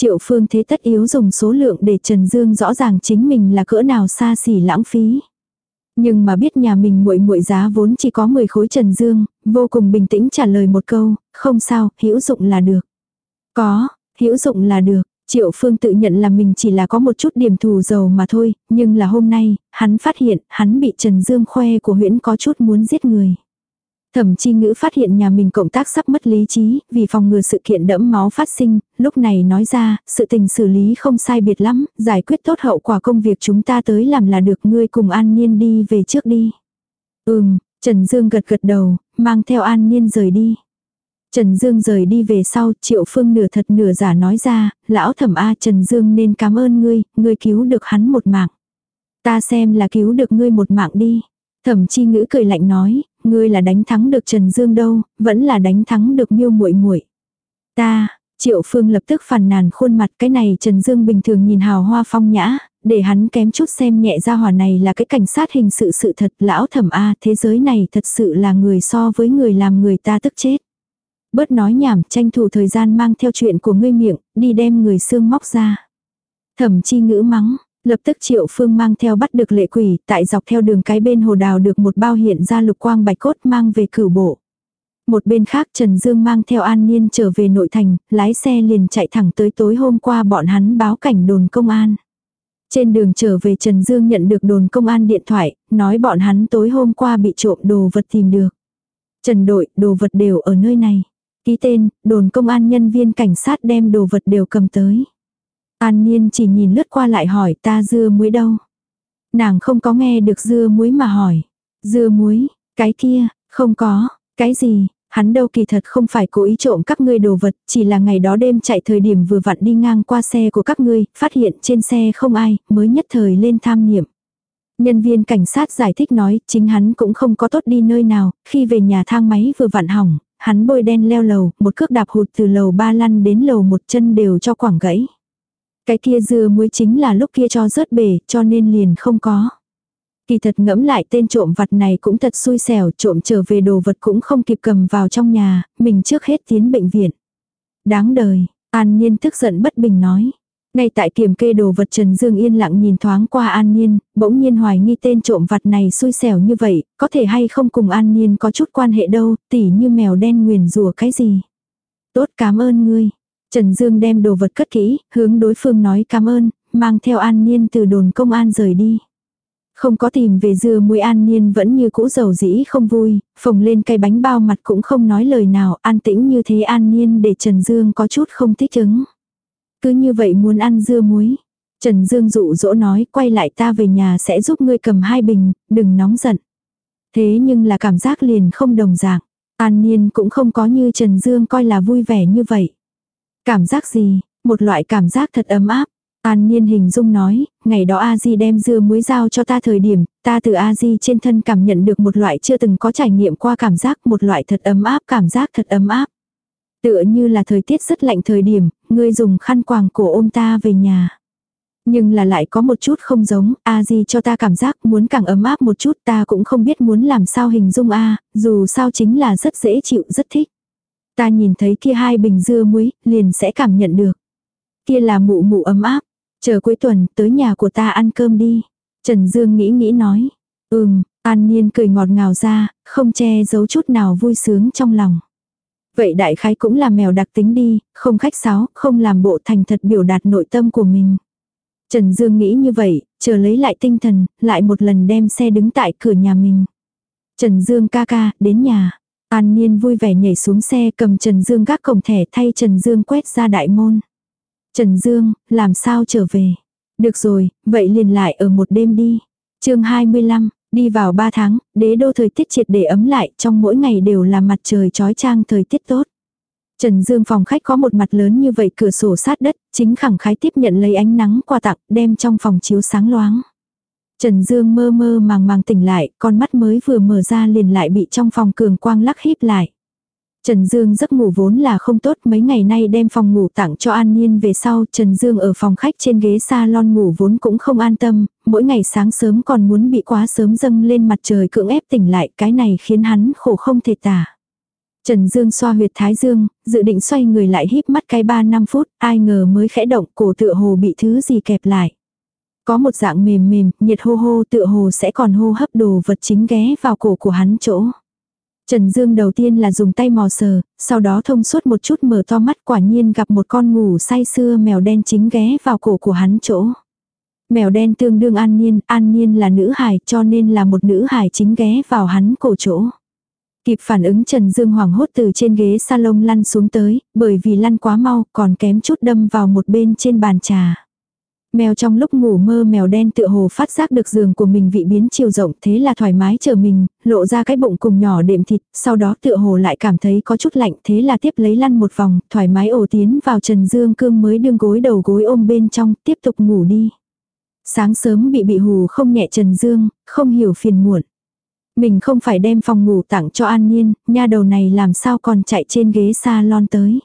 Triệu phương thế tất yếu dùng số lượng để Trần Dương rõ ràng chính mình là cỡ nào xa xỉ lãng phí. Nhưng mà biết nhà mình muội muội giá vốn chỉ có 10 khối Trần Dương, vô cùng bình tĩnh trả lời một câu, không sao, hữu dụng là được. Có, hữu dụng là được. Triệu Phương tự nhận là mình chỉ là có một chút điểm thù dầu mà thôi, nhưng là hôm nay, hắn phát hiện, hắn bị Trần Dương khoe của huyễn có chút muốn giết người. Thẩm chi ngữ phát hiện nhà mình cộng tác sắp mất lý trí, vì phòng ngừa sự kiện đẫm máu phát sinh, lúc này nói ra, sự tình xử lý không sai biệt lắm, giải quyết tốt hậu quả công việc chúng ta tới làm là được ngươi cùng An Niên đi về trước đi. Ừm, Trần Dương gật gật đầu, mang theo An Niên rời đi. Trần Dương rời đi về sau, Triệu Phương nửa thật nửa giả nói ra, lão thẩm A Trần Dương nên cảm ơn ngươi, ngươi cứu được hắn một mạng. Ta xem là cứu được ngươi một mạng đi. Thẩm chi ngữ cười lạnh nói, ngươi là đánh thắng được Trần Dương đâu, vẫn là đánh thắng được miêu muội muội. Ta, Triệu Phương lập tức phàn nàn khuôn mặt cái này Trần Dương bình thường nhìn hào hoa phong nhã, để hắn kém chút xem nhẹ ra hỏa này là cái cảnh sát hình sự sự thật lão thẩm A thế giới này thật sự là người so với người làm người ta tức chết. Bớt nói nhảm tranh thủ thời gian mang theo chuyện của ngươi miệng, đi đem người xương móc ra. Thẩm chi ngữ mắng, Lập tức Triệu Phương mang theo bắt được lệ quỷ, tại dọc theo đường cái bên hồ đào được một bao hiện ra lục quang bạch cốt mang về cửu bộ. Một bên khác Trần Dương mang theo An Niên trở về nội thành, lái xe liền chạy thẳng tới tối hôm qua bọn hắn báo cảnh đồn công an. Trên đường trở về Trần Dương nhận được đồn công an điện thoại, nói bọn hắn tối hôm qua bị trộm đồ vật tìm được. Trần đội, đồ vật đều ở nơi này. Ký tên, đồn công an nhân viên cảnh sát đem đồ vật đều cầm tới. An Niên chỉ nhìn lướt qua lại hỏi ta dưa muối đâu. Nàng không có nghe được dưa muối mà hỏi. Dưa muối, cái kia, không có, cái gì, hắn đâu kỳ thật không phải cố ý trộm các ngươi đồ vật, chỉ là ngày đó đêm chạy thời điểm vừa vặn đi ngang qua xe của các ngươi, phát hiện trên xe không ai, mới nhất thời lên tham niệm. Nhân viên cảnh sát giải thích nói, chính hắn cũng không có tốt đi nơi nào, khi về nhà thang máy vừa vặn hỏng, hắn bôi đen leo lầu, một cước đạp hụt từ lầu ba lăn đến lầu một chân đều cho quảng gãy. Cái kia dưa muối chính là lúc kia cho rớt bể, cho nên liền không có. Kỳ thật ngẫm lại tên trộm vặt này cũng thật xui xẻo, trộm trở về đồ vật cũng không kịp cầm vào trong nhà, mình trước hết tiến bệnh viện. Đáng đời, An nhiên tức giận bất bình nói. Ngay tại kiểm kê đồ vật Trần Dương yên lặng nhìn thoáng qua An nhiên bỗng nhiên hoài nghi tên trộm vặt này xui xẻo như vậy, có thể hay không cùng An nhiên có chút quan hệ đâu, tỉ như mèo đen nguyền rùa cái gì. Tốt cảm ơn ngươi, Trần Dương đem đồ vật cất kỹ, hướng đối phương nói cảm ơn, mang theo An Niên từ đồn công an rời đi. Không có tìm về dưa muối An Niên vẫn như cũ dầu dĩ không vui, phồng lên cây bánh bao mặt cũng không nói lời nào, an tĩnh như thế An Niên để Trần Dương có chút không thích ứng. Cứ như vậy muốn ăn dưa muối. Trần Dương dụ dỗ nói quay lại ta về nhà sẽ giúp ngươi cầm hai bình, đừng nóng giận. Thế nhưng là cảm giác liền không đồng dạng. An Niên cũng không có như Trần Dương coi là vui vẻ như vậy. Cảm giác gì? Một loại cảm giác thật ấm áp. An Niên hình dung nói, ngày đó A Di đem dưa muối giao cho ta thời điểm, ta từ A Di trên thân cảm nhận được một loại chưa từng có trải nghiệm qua cảm giác, một loại thật ấm áp, cảm giác thật ấm áp. Tựa như là thời tiết rất lạnh thời điểm, ngươi dùng khăn quàng cổ ôm ta về nhà. Nhưng là lại có một chút không giống, A Di cho ta cảm giác muốn càng ấm áp một chút ta cũng không biết muốn làm sao hình dung A, dù sao chính là rất dễ chịu, rất thích. Ta nhìn thấy kia hai bình dưa muối, liền sẽ cảm nhận được. Kia là mụ mụ ấm áp. Chờ cuối tuần, tới nhà của ta ăn cơm đi. Trần Dương nghĩ nghĩ nói. Ừm, An Niên cười ngọt ngào ra, không che giấu chút nào vui sướng trong lòng. Vậy đại khái cũng là mèo đặc tính đi, không khách sáo, không làm bộ thành thật biểu đạt nội tâm của mình. Trần Dương nghĩ như vậy, chờ lấy lại tinh thần, lại một lần đem xe đứng tại cửa nhà mình. Trần Dương ca ca, đến nhà. An Niên vui vẻ nhảy xuống xe cầm Trần Dương gác cổng thẻ thay Trần Dương quét ra đại môn. Trần Dương, làm sao trở về? Được rồi, vậy liền lại ở một đêm đi. chương 25, đi vào 3 tháng, đế đô thời tiết triệt để ấm lại, trong mỗi ngày đều là mặt trời trói trang thời tiết tốt. Trần Dương phòng khách có một mặt lớn như vậy cửa sổ sát đất, chính khẳng khái tiếp nhận lấy ánh nắng qua tặng, đem trong phòng chiếu sáng loáng. Trần Dương mơ mơ màng màng tỉnh lại, con mắt mới vừa mở ra liền lại bị trong phòng cường quang lắc híp lại. Trần Dương giấc ngủ vốn là không tốt mấy ngày nay đem phòng ngủ tặng cho An Nhiên về sau Trần Dương ở phòng khách trên ghế salon ngủ vốn cũng không an tâm, mỗi ngày sáng sớm còn muốn bị quá sớm dâng lên mặt trời cưỡng ép tỉnh lại cái này khiến hắn khổ không thể tả. Trần Dương xoa huyệt thái dương, dự định xoay người lại híp mắt cái 3 năm phút, ai ngờ mới khẽ động cổ tựa hồ bị thứ gì kẹp lại. Có một dạng mềm mềm, nhiệt hô hô tựa hồ sẽ còn hô hấp đồ vật chính ghé vào cổ của hắn chỗ. Trần Dương đầu tiên là dùng tay mò sờ, sau đó thông suốt một chút mở to mắt quả nhiên gặp một con ngủ say sưa mèo đen chính ghé vào cổ của hắn chỗ. Mèo đen tương đương an nhiên, an nhiên là nữ hài cho nên là một nữ hài chính ghé vào hắn cổ chỗ. Kịp phản ứng Trần Dương hoảng hốt từ trên ghế salon lăn xuống tới, bởi vì lăn quá mau còn kém chút đâm vào một bên trên bàn trà. Mèo trong lúc ngủ mơ mèo đen tựa hồ phát giác được giường của mình vị biến chiều rộng thế là thoải mái chờ mình, lộ ra cái bụng cùng nhỏ đệm thịt, sau đó tựa hồ lại cảm thấy có chút lạnh thế là tiếp lấy lăn một vòng, thoải mái ổ tiến vào Trần Dương cương mới đương gối đầu gối ôm bên trong, tiếp tục ngủ đi. Sáng sớm bị bị hù không nhẹ Trần Dương, không hiểu phiền muộn. Mình không phải đem phòng ngủ tặng cho An Nhiên, nha đầu này làm sao còn chạy trên ghế salon tới.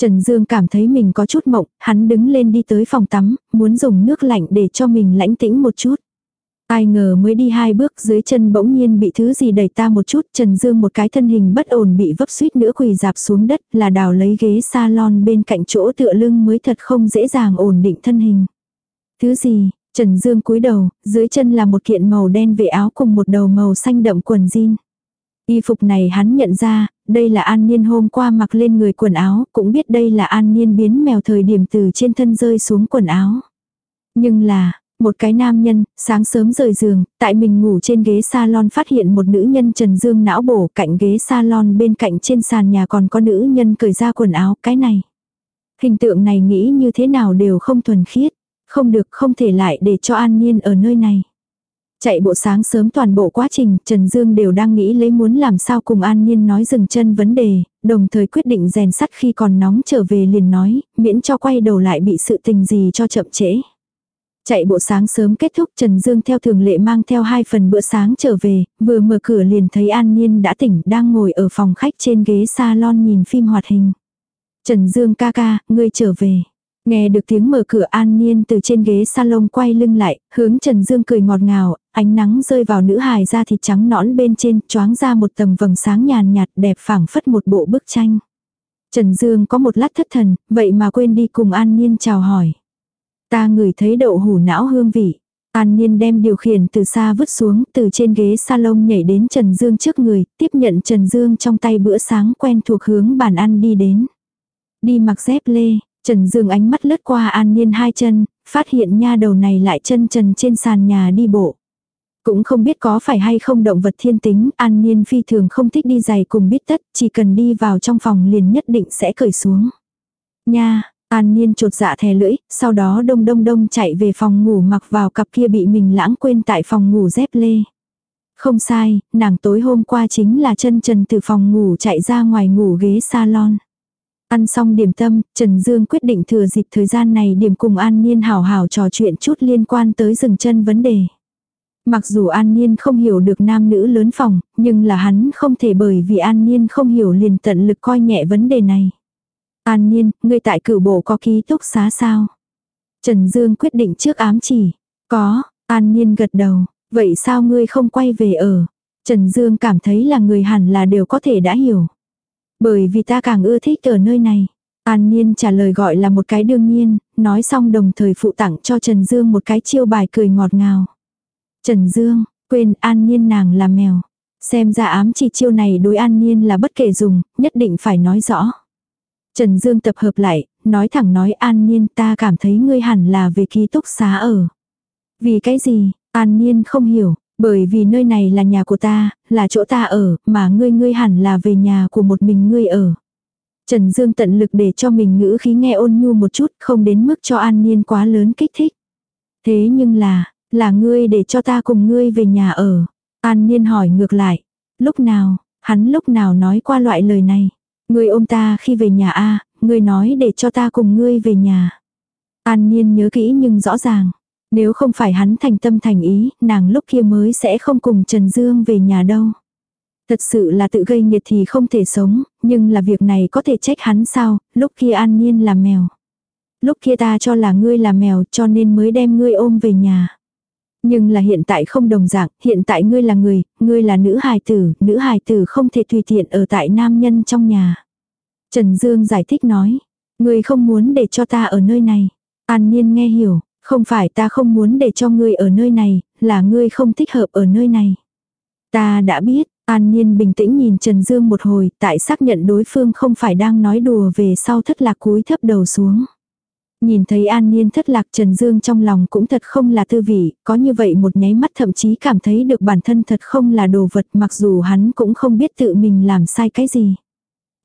Trần Dương cảm thấy mình có chút mộng, hắn đứng lên đi tới phòng tắm, muốn dùng nước lạnh để cho mình lãnh tĩnh một chút. Ai ngờ mới đi hai bước dưới chân bỗng nhiên bị thứ gì đẩy ta một chút, Trần Dương một cái thân hình bất ổn bị vấp suýt nữa quỳ dạp xuống đất là đào lấy ghế salon bên cạnh chỗ tựa lưng mới thật không dễ dàng ổn định thân hình. Thứ gì, Trần Dương cúi đầu, dưới chân là một kiện màu đen vệ áo cùng một đầu màu xanh đậm quần jean. Y phục này hắn nhận ra, đây là an niên hôm qua mặc lên người quần áo, cũng biết đây là an niên biến mèo thời điểm từ trên thân rơi xuống quần áo. Nhưng là, một cái nam nhân, sáng sớm rời giường, tại mình ngủ trên ghế salon phát hiện một nữ nhân trần dương não bổ cạnh ghế salon bên cạnh trên sàn nhà còn có nữ nhân cởi ra quần áo, cái này. Hình tượng này nghĩ như thế nào đều không thuần khiết, không được không thể lại để cho an niên ở nơi này. Chạy bộ sáng sớm toàn bộ quá trình, Trần Dương đều đang nghĩ lấy muốn làm sao cùng An Nhiên nói dừng chân vấn đề, đồng thời quyết định rèn sắt khi còn nóng trở về liền nói, miễn cho quay đầu lại bị sự tình gì cho chậm trễ. Chạy bộ sáng sớm kết thúc Trần Dương theo thường lệ mang theo hai phần bữa sáng trở về, vừa mở cửa liền thấy An Nhiên đã tỉnh đang ngồi ở phòng khách trên ghế salon nhìn phim hoạt hình. Trần Dương ca ca, ngươi trở về. Nghe được tiếng mở cửa an nhiên từ trên ghế salon quay lưng lại, hướng Trần Dương cười ngọt ngào, ánh nắng rơi vào nữ hài da thịt trắng nõn bên trên, choáng ra một tầng vầng sáng nhàn nhạt đẹp phảng phất một bộ bức tranh. Trần Dương có một lát thất thần, vậy mà quên đi cùng an nhiên chào hỏi. Ta ngửi thấy đậu hủ não hương vị. An Niên đem điều khiển từ xa vứt xuống, từ trên ghế salon nhảy đến Trần Dương trước người, tiếp nhận Trần Dương trong tay bữa sáng quen thuộc hướng bàn ăn đi đến. Đi mặc dép lê, Trần Dương ánh mắt lướt qua An Niên hai chân, phát hiện nha đầu này lại chân trần trên sàn nhà đi bộ. Cũng không biết có phải hay không động vật thiên tính, An Niên phi thường không thích đi giày cùng biết tất, chỉ cần đi vào trong phòng liền nhất định sẽ cởi xuống. Nha, An Niên trột dạ thè lưỡi, sau đó đông đông đông chạy về phòng ngủ mặc vào cặp kia bị mình lãng quên tại phòng ngủ dép lê. Không sai, nàng tối hôm qua chính là chân trần từ phòng ngủ chạy ra ngoài ngủ ghế salon. Ăn xong điểm tâm, Trần Dương quyết định thừa dịp thời gian này điểm cùng An Niên hảo hảo trò chuyện chút liên quan tới dừng chân vấn đề. Mặc dù An Niên không hiểu được nam nữ lớn phòng, nhưng là hắn không thể bởi vì An Niên không hiểu liền tận lực coi nhẹ vấn đề này. An Niên, ngươi tại cửu bộ có ký túc xá sao? Trần Dương quyết định trước ám chỉ. Có, An Niên gật đầu. Vậy sao ngươi không quay về ở? Trần Dương cảm thấy là người hẳn là đều có thể đã hiểu. Bởi vì ta càng ưa thích ở nơi này. An Niên trả lời gọi là một cái đương nhiên, nói xong đồng thời phụ tặng cho Trần Dương một cái chiêu bài cười ngọt ngào. Trần Dương, quên An Niên nàng là mèo. Xem ra ám chỉ chiêu này đối An Niên là bất kể dùng, nhất định phải nói rõ. Trần Dương tập hợp lại, nói thẳng nói An Niên ta cảm thấy ngươi hẳn là về ký túc xá ở. Vì cái gì, An Niên không hiểu, bởi vì nơi này là nhà của ta, là chỗ ta ở, mà ngươi ngươi hẳn là về nhà của một mình ngươi ở. Trần Dương tận lực để cho mình ngữ khí nghe ôn nhu một chút, không đến mức cho an niên quá lớn kích thích. Thế nhưng là, là ngươi để cho ta cùng ngươi về nhà ở. An niên hỏi ngược lại. Lúc nào, hắn lúc nào nói qua loại lời này. Ngươi ôm ta khi về nhà a ngươi nói để cho ta cùng ngươi về nhà. An niên nhớ kỹ nhưng rõ ràng. Nếu không phải hắn thành tâm thành ý, nàng lúc kia mới sẽ không cùng Trần Dương về nhà đâu. Thật sự là tự gây nghiệt thì không thể sống, nhưng là việc này có thể trách hắn sao, lúc kia an nhiên là mèo. Lúc kia ta cho là ngươi là mèo cho nên mới đem ngươi ôm về nhà. Nhưng là hiện tại không đồng dạng, hiện tại ngươi là người, ngươi là nữ hài tử, nữ hài tử không thể tùy tiện ở tại nam nhân trong nhà. Trần Dương giải thích nói, ngươi không muốn để cho ta ở nơi này. An Niên nghe hiểu, không phải ta không muốn để cho ngươi ở nơi này, là ngươi không thích hợp ở nơi này. Ta đã biết, An Nhiên bình tĩnh nhìn Trần Dương một hồi, tại xác nhận đối phương không phải đang nói đùa về sau thất lạc cúi thấp đầu xuống. Nhìn thấy An Niên thất lạc Trần Dương trong lòng cũng thật không là tư vị, có như vậy một nháy mắt thậm chí cảm thấy được bản thân thật không là đồ vật mặc dù hắn cũng không biết tự mình làm sai cái gì.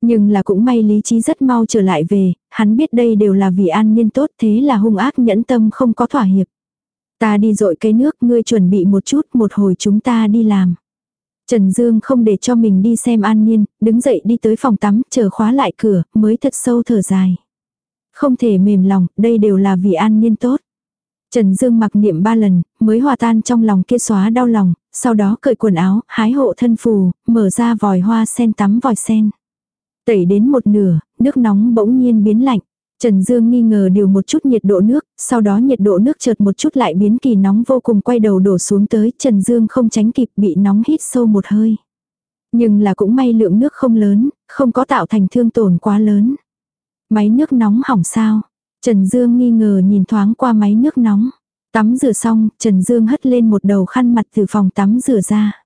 Nhưng là cũng may lý trí rất mau trở lại về, hắn biết đây đều là vì An Niên tốt thế là hung ác nhẫn tâm không có thỏa hiệp. Ta đi dội cái nước, ngươi chuẩn bị một chút, một hồi chúng ta đi làm. Trần Dương không để cho mình đi xem An Niên, đứng dậy đi tới phòng tắm, chờ khóa lại cửa, mới thật sâu thở dài. Không thể mềm lòng, đây đều là vì An Niên tốt. Trần Dương mặc niệm ba lần, mới hòa tan trong lòng kia xóa đau lòng, sau đó cởi quần áo, hái hộ thân phù, mở ra vòi hoa sen tắm vòi sen. Tẩy đến một nửa, nước nóng bỗng nhiên biến lạnh. Trần Dương nghi ngờ điều một chút nhiệt độ nước, sau đó nhiệt độ nước chợt một chút lại biến kỳ nóng vô cùng quay đầu đổ xuống tới, Trần Dương không tránh kịp bị nóng hít sâu một hơi. Nhưng là cũng may lượng nước không lớn, không có tạo thành thương tổn quá lớn. Máy nước nóng hỏng sao? Trần Dương nghi ngờ nhìn thoáng qua máy nước nóng. Tắm rửa xong, Trần Dương hất lên một đầu khăn mặt từ phòng tắm rửa ra.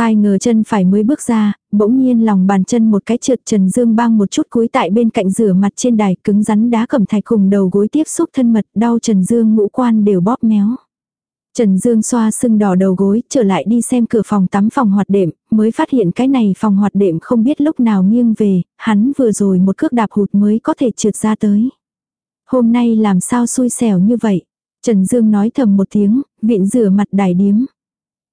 Ai ngờ chân phải mới bước ra, bỗng nhiên lòng bàn chân một cái trượt Trần Dương băng một chút cúi tại bên cạnh rửa mặt trên đài cứng rắn đá cẩm thạch cùng đầu gối tiếp xúc thân mật đau Trần Dương ngũ quan đều bóp méo. Trần Dương xoa sưng đỏ đầu gối, trở lại đi xem cửa phòng tắm phòng hoạt đệm, mới phát hiện cái này phòng hoạt đệm không biết lúc nào nghiêng về, hắn vừa rồi một cước đạp hụt mới có thể trượt ra tới. Hôm nay làm sao xui xẻo như vậy? Trần Dương nói thầm một tiếng, viện rửa mặt đài điếm.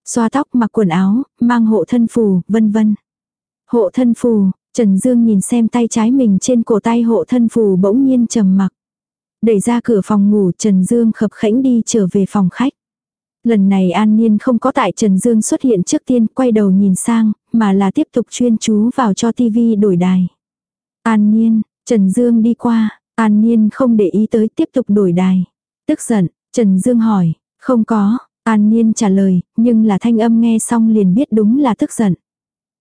Xoa tóc mặc quần áo, mang hộ thân phù, vân vân. Hộ thân phù, Trần Dương nhìn xem tay trái mình trên cổ tay hộ thân phù bỗng nhiên trầm mặc. Đẩy ra cửa phòng ngủ Trần Dương khập khẽnh đi trở về phòng khách. Lần này An Niên không có tại Trần Dương xuất hiện trước tiên quay đầu nhìn sang, mà là tiếp tục chuyên chú vào cho tivi đổi đài. An Niên, Trần Dương đi qua, An Niên không để ý tới tiếp tục đổi đài. Tức giận, Trần Dương hỏi, không có, An Niên trả lời, nhưng là thanh âm nghe xong liền biết đúng là tức giận.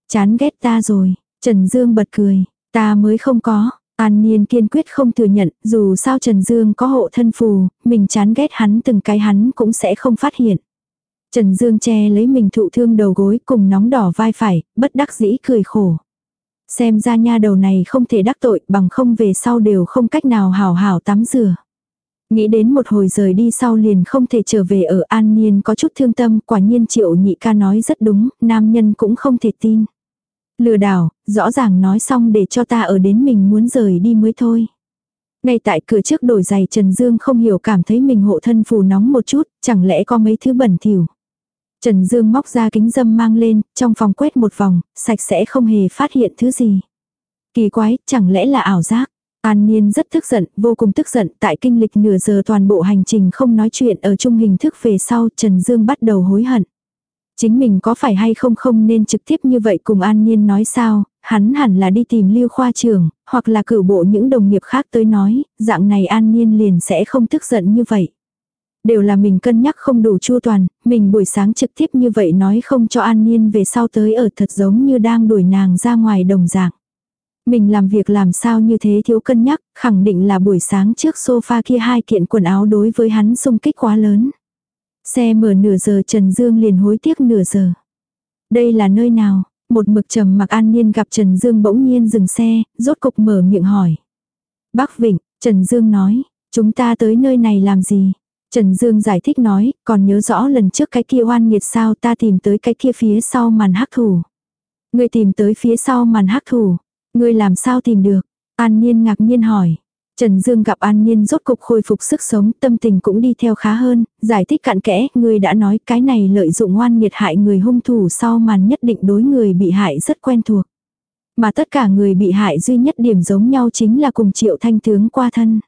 Chán ghét ta rồi, Trần Dương bật cười, ta mới không có. An Niên kiên quyết không thừa nhận, dù sao Trần Dương có hộ thân phù, mình chán ghét hắn từng cái hắn cũng sẽ không phát hiện. Trần Dương che lấy mình thụ thương đầu gối cùng nóng đỏ vai phải, bất đắc dĩ cười khổ. Xem ra nha đầu này không thể đắc tội bằng không về sau đều không cách nào hào hảo tắm rửa. Nghĩ đến một hồi rời đi sau liền không thể trở về ở An nhiên có chút thương tâm, quả nhiên triệu nhị ca nói rất đúng, nam nhân cũng không thể tin. Lừa đảo, rõ ràng nói xong để cho ta ở đến mình muốn rời đi mới thôi. Ngay tại cửa trước đổi giày Trần Dương không hiểu cảm thấy mình hộ thân phù nóng một chút, chẳng lẽ có mấy thứ bẩn thỉu. Trần Dương móc ra kính dâm mang lên, trong phòng quét một vòng, sạch sẽ không hề phát hiện thứ gì. Kỳ quái, chẳng lẽ là ảo giác. An Niên rất tức giận, vô cùng tức giận, tại kinh lịch nửa giờ toàn bộ hành trình không nói chuyện ở chung hình thức về sau, Trần Dương bắt đầu hối hận. Chính mình có phải hay không không nên trực tiếp như vậy cùng An Niên nói sao, hắn hẳn là đi tìm lưu khoa trường, hoặc là cử bộ những đồng nghiệp khác tới nói, dạng này An Niên liền sẽ không tức giận như vậy. Đều là mình cân nhắc không đủ chu toàn, mình buổi sáng trực tiếp như vậy nói không cho An Niên về sau tới ở thật giống như đang đuổi nàng ra ngoài đồng dạng. Mình làm việc làm sao như thế thiếu cân nhắc, khẳng định là buổi sáng trước sofa kia hai kiện quần áo đối với hắn xung kích quá lớn. Xe mở nửa giờ Trần Dương liền hối tiếc nửa giờ. Đây là nơi nào? Một mực trầm mặc an nhiên gặp Trần Dương bỗng nhiên dừng xe, rốt cục mở miệng hỏi. Bắc Vịnh, Trần Dương nói, chúng ta tới nơi này làm gì? Trần Dương giải thích nói, còn nhớ rõ lần trước cái kia oan nghiệt sao ta tìm tới cái kia phía sau màn hắc thủ. Người tìm tới phía sau màn hắc thủ ngươi làm sao tìm được? An Niên ngạc nhiên hỏi. Trần Dương gặp An Niên rốt cục khôi phục sức sống, tâm tình cũng đi theo khá hơn, giải thích cặn kẽ, ngươi đã nói cái này lợi dụng ngoan nghiệt hại người hung thủ sau màn nhất định đối người bị hại rất quen thuộc. Mà tất cả người bị hại duy nhất điểm giống nhau chính là cùng triệu thanh tướng qua thân.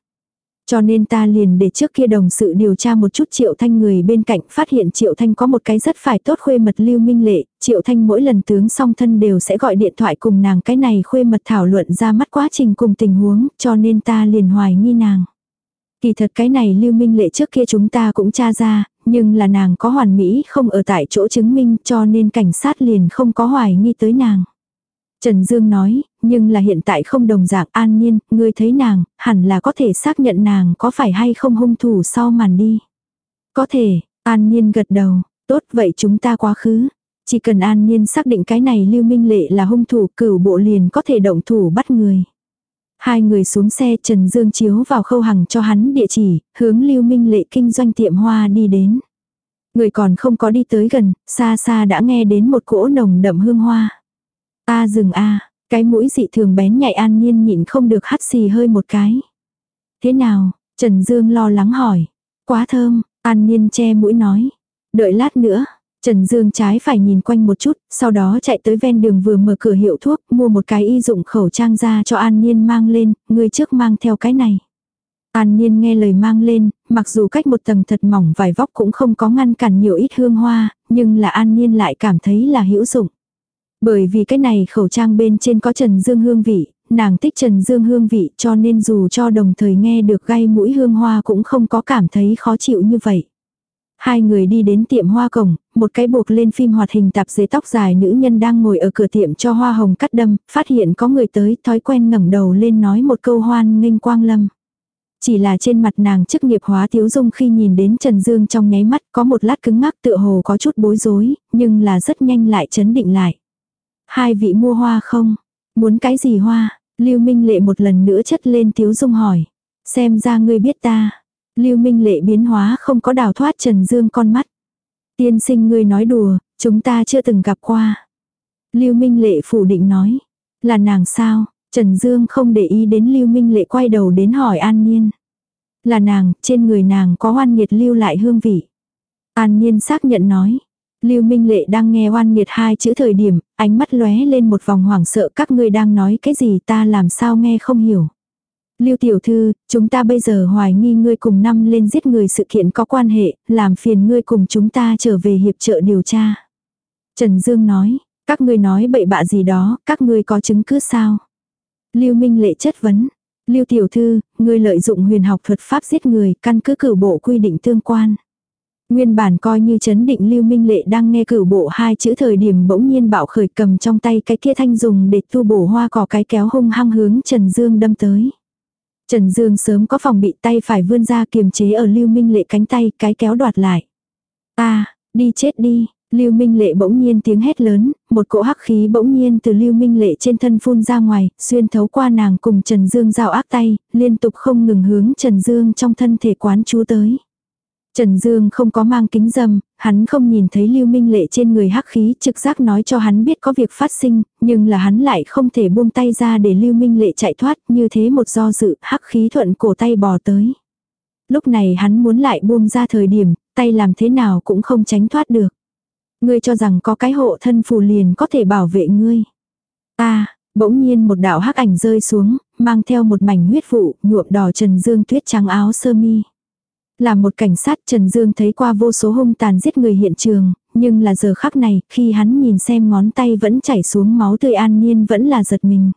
Cho nên ta liền để trước kia đồng sự điều tra một chút Triệu Thanh người bên cạnh phát hiện Triệu Thanh có một cái rất phải tốt khuê mật lưu minh lệ, Triệu Thanh mỗi lần tướng song thân đều sẽ gọi điện thoại cùng nàng cái này khuê mật thảo luận ra mắt quá trình cùng tình huống, cho nên ta liền hoài nghi nàng. Kỳ thật cái này lưu minh lệ trước kia chúng ta cũng tra ra, nhưng là nàng có hoàn mỹ không ở tại chỗ chứng minh cho nên cảnh sát liền không có hoài nghi tới nàng. Trần Dương nói, nhưng là hiện tại không đồng dạng an nhiên, ngươi thấy nàng, hẳn là có thể xác nhận nàng có phải hay không hung thủ sau màn đi. Có thể, an nhiên gật đầu, tốt vậy chúng ta quá khứ. Chỉ cần an nhiên xác định cái này lưu minh lệ là hung thủ cửu bộ liền có thể động thủ bắt người. Hai người xuống xe Trần Dương chiếu vào khâu hằng cho hắn địa chỉ, hướng Lưu Minh Lệ kinh doanh tiệm hoa đi đến. Người còn không có đi tới gần, xa xa đã nghe đến một cỗ nồng đậm hương hoa. A dừng a, cái mũi dị thường bén nhạy an nhiên nhịn không được hắt xì hơi một cái. Thế nào? Trần Dương lo lắng hỏi. Quá thơm, an nhiên che mũi nói. Đợi lát nữa. Trần Dương trái phải nhìn quanh một chút, sau đó chạy tới ven đường vừa mở cửa hiệu thuốc, mua một cái y dụng khẩu trang ra cho An Nhiên mang lên, người trước mang theo cái này. An Nhiên nghe lời mang lên, mặc dù cách một tầng thật mỏng vải vóc cũng không có ngăn cản nhiều ít hương hoa, nhưng là An Nhiên lại cảm thấy là hữu dụng. Bởi vì cái này khẩu trang bên trên có Trần Dương hương vị, nàng thích Trần Dương hương vị cho nên dù cho đồng thời nghe được gai mũi hương hoa cũng không có cảm thấy khó chịu như vậy. Hai người đi đến tiệm hoa cổng, một cái buộc lên phim hoạt hình tạp dề tóc dài nữ nhân đang ngồi ở cửa tiệm cho hoa hồng cắt đâm, phát hiện có người tới, thói quen ngẩng đầu lên nói một câu hoan nghênh quang lâm. Chỉ là trên mặt nàng chức nghiệp hóa thiếu dung khi nhìn đến Trần Dương trong nháy mắt có một lát cứng ngắc tựa hồ có chút bối rối, nhưng là rất nhanh lại chấn định lại. Hai vị mua hoa không? Muốn cái gì hoa? Lưu Minh Lệ một lần nữa chất lên tiếu dung hỏi. Xem ra ngươi biết ta. Lưu Minh Lệ biến hóa không có đào thoát Trần Dương con mắt. Tiên sinh ngươi nói đùa, chúng ta chưa từng gặp qua. Lưu Minh Lệ phủ định nói. Là nàng sao? Trần Dương không để ý đến Lưu Minh Lệ quay đầu đến hỏi An Nhiên. Là nàng, trên người nàng có hoan nghiệt lưu lại hương vị. An Nhiên xác nhận nói. Lưu Minh Lệ đang nghe oan nghiệt hai chữ thời điểm, ánh mắt lóe lên một vòng hoảng sợ các ngươi đang nói cái gì ta làm sao nghe không hiểu. Lưu tiểu thư, chúng ta bây giờ hoài nghi ngươi cùng năm lên giết người sự kiện có quan hệ, làm phiền ngươi cùng chúng ta trở về hiệp trợ điều tra. Trần Dương nói, các ngươi nói bậy bạ gì đó, các ngươi có chứng cứ sao? Lưu Minh Lệ chất vấn, Lưu tiểu thư, ngươi lợi dụng huyền học thuật pháp giết người, căn cứ cử bộ quy định tương quan. Nguyên bản coi như chấn định Lưu Minh Lệ đang nghe cửu bộ hai chữ thời điểm bỗng nhiên bạo khởi cầm trong tay cái kia thanh dùng để tu bổ hoa cỏ cái kéo hung hăng hướng Trần Dương đâm tới. Trần Dương sớm có phòng bị tay phải vươn ra kiềm chế ở Lưu Minh Lệ cánh tay cái kéo đoạt lại. Ta, đi chết đi, Lưu Minh Lệ bỗng nhiên tiếng hét lớn, một cỗ hắc khí bỗng nhiên từ Lưu Minh Lệ trên thân phun ra ngoài, xuyên thấu qua nàng cùng Trần Dương giao ác tay, liên tục không ngừng hướng Trần Dương trong thân thể quán chú tới. Trần Dương không có mang kính dâm, hắn không nhìn thấy Lưu Minh Lệ trên người hắc khí trực giác nói cho hắn biết có việc phát sinh, nhưng là hắn lại không thể buông tay ra để Lưu Minh Lệ chạy thoát, như thế một do dự hắc khí thuận cổ tay bò tới. Lúc này hắn muốn lại buông ra thời điểm, tay làm thế nào cũng không tránh thoát được. Ngươi cho rằng có cái hộ thân phù liền có thể bảo vệ ngươi. Ta, bỗng nhiên một đạo hắc ảnh rơi xuống, mang theo một mảnh huyết vụ, nhuộm đỏ Trần Dương tuyết trắng áo sơ mi. Là một cảnh sát Trần Dương thấy qua vô số hung tàn giết người hiện trường, nhưng là giờ khắc này, khi hắn nhìn xem ngón tay vẫn chảy xuống máu tươi an nhiên vẫn là giật mình.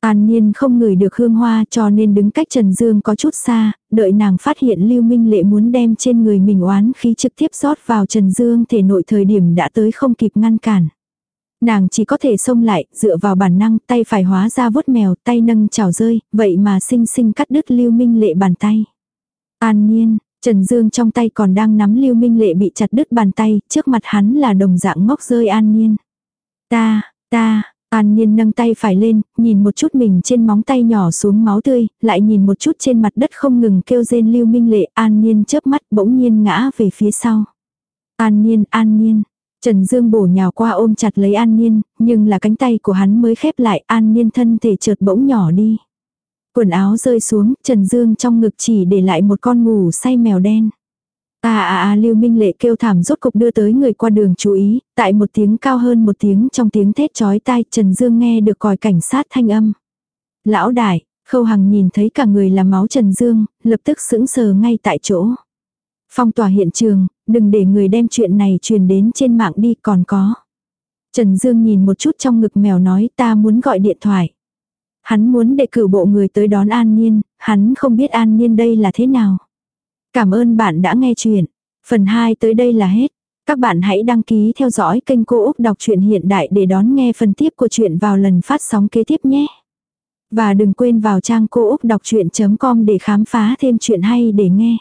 An Nhiên không ngửi được hương hoa cho nên đứng cách Trần Dương có chút xa, đợi nàng phát hiện Lưu Minh Lệ muốn đem trên người mình oán khí trực tiếp rót vào Trần Dương thể nội thời điểm đã tới không kịp ngăn cản. Nàng chỉ có thể xông lại, dựa vào bản năng, tay phải hóa ra vuốt mèo, tay nâng chảo rơi, vậy mà sinh sinh cắt đứt Lưu Minh Lệ bàn tay. An Nhiên, Trần Dương trong tay còn đang nắm Lưu Minh Lệ bị chặt đứt bàn tay, trước mặt hắn là đồng dạng ngốc rơi An Nhiên. Ta, ta, An Nhiên nâng tay phải lên, nhìn một chút mình trên móng tay nhỏ xuống máu tươi, lại nhìn một chút trên mặt đất không ngừng kêu rên Lưu Minh Lệ, An Nhiên chớp mắt bỗng nhiên ngã về phía sau. An Nhiên, An Nhiên. Trần Dương bổ nhào qua ôm chặt lấy An Nhiên, nhưng là cánh tay của hắn mới khép lại, An Nhiên thân thể chợt bỗng nhỏ đi. Quần áo rơi xuống, Trần Dương trong ngực chỉ để lại một con ngủ say mèo đen. À à à Lưu Minh Lệ kêu thảm rốt cục đưa tới người qua đường chú ý, tại một tiếng cao hơn một tiếng trong tiếng thét chói tai Trần Dương nghe được còi cảnh sát thanh âm. Lão đại, Khâu Hằng nhìn thấy cả người là máu Trần Dương, lập tức sững sờ ngay tại chỗ. Phong tỏa hiện trường, đừng để người đem chuyện này truyền đến trên mạng đi còn có. Trần Dương nhìn một chút trong ngực mèo nói ta muốn gọi điện thoại. Hắn muốn để cử bộ người tới đón An Nhiên, hắn không biết An Nhiên đây là thế nào. Cảm ơn bạn đã nghe chuyện. Phần 2 tới đây là hết. Các bạn hãy đăng ký theo dõi kênh Cô Úc Đọc truyện Hiện Đại để đón nghe phần tiếp của chuyện vào lần phát sóng kế tiếp nhé. Và đừng quên vào trang cô úc đọc chuyện.com để khám phá thêm chuyện hay để nghe.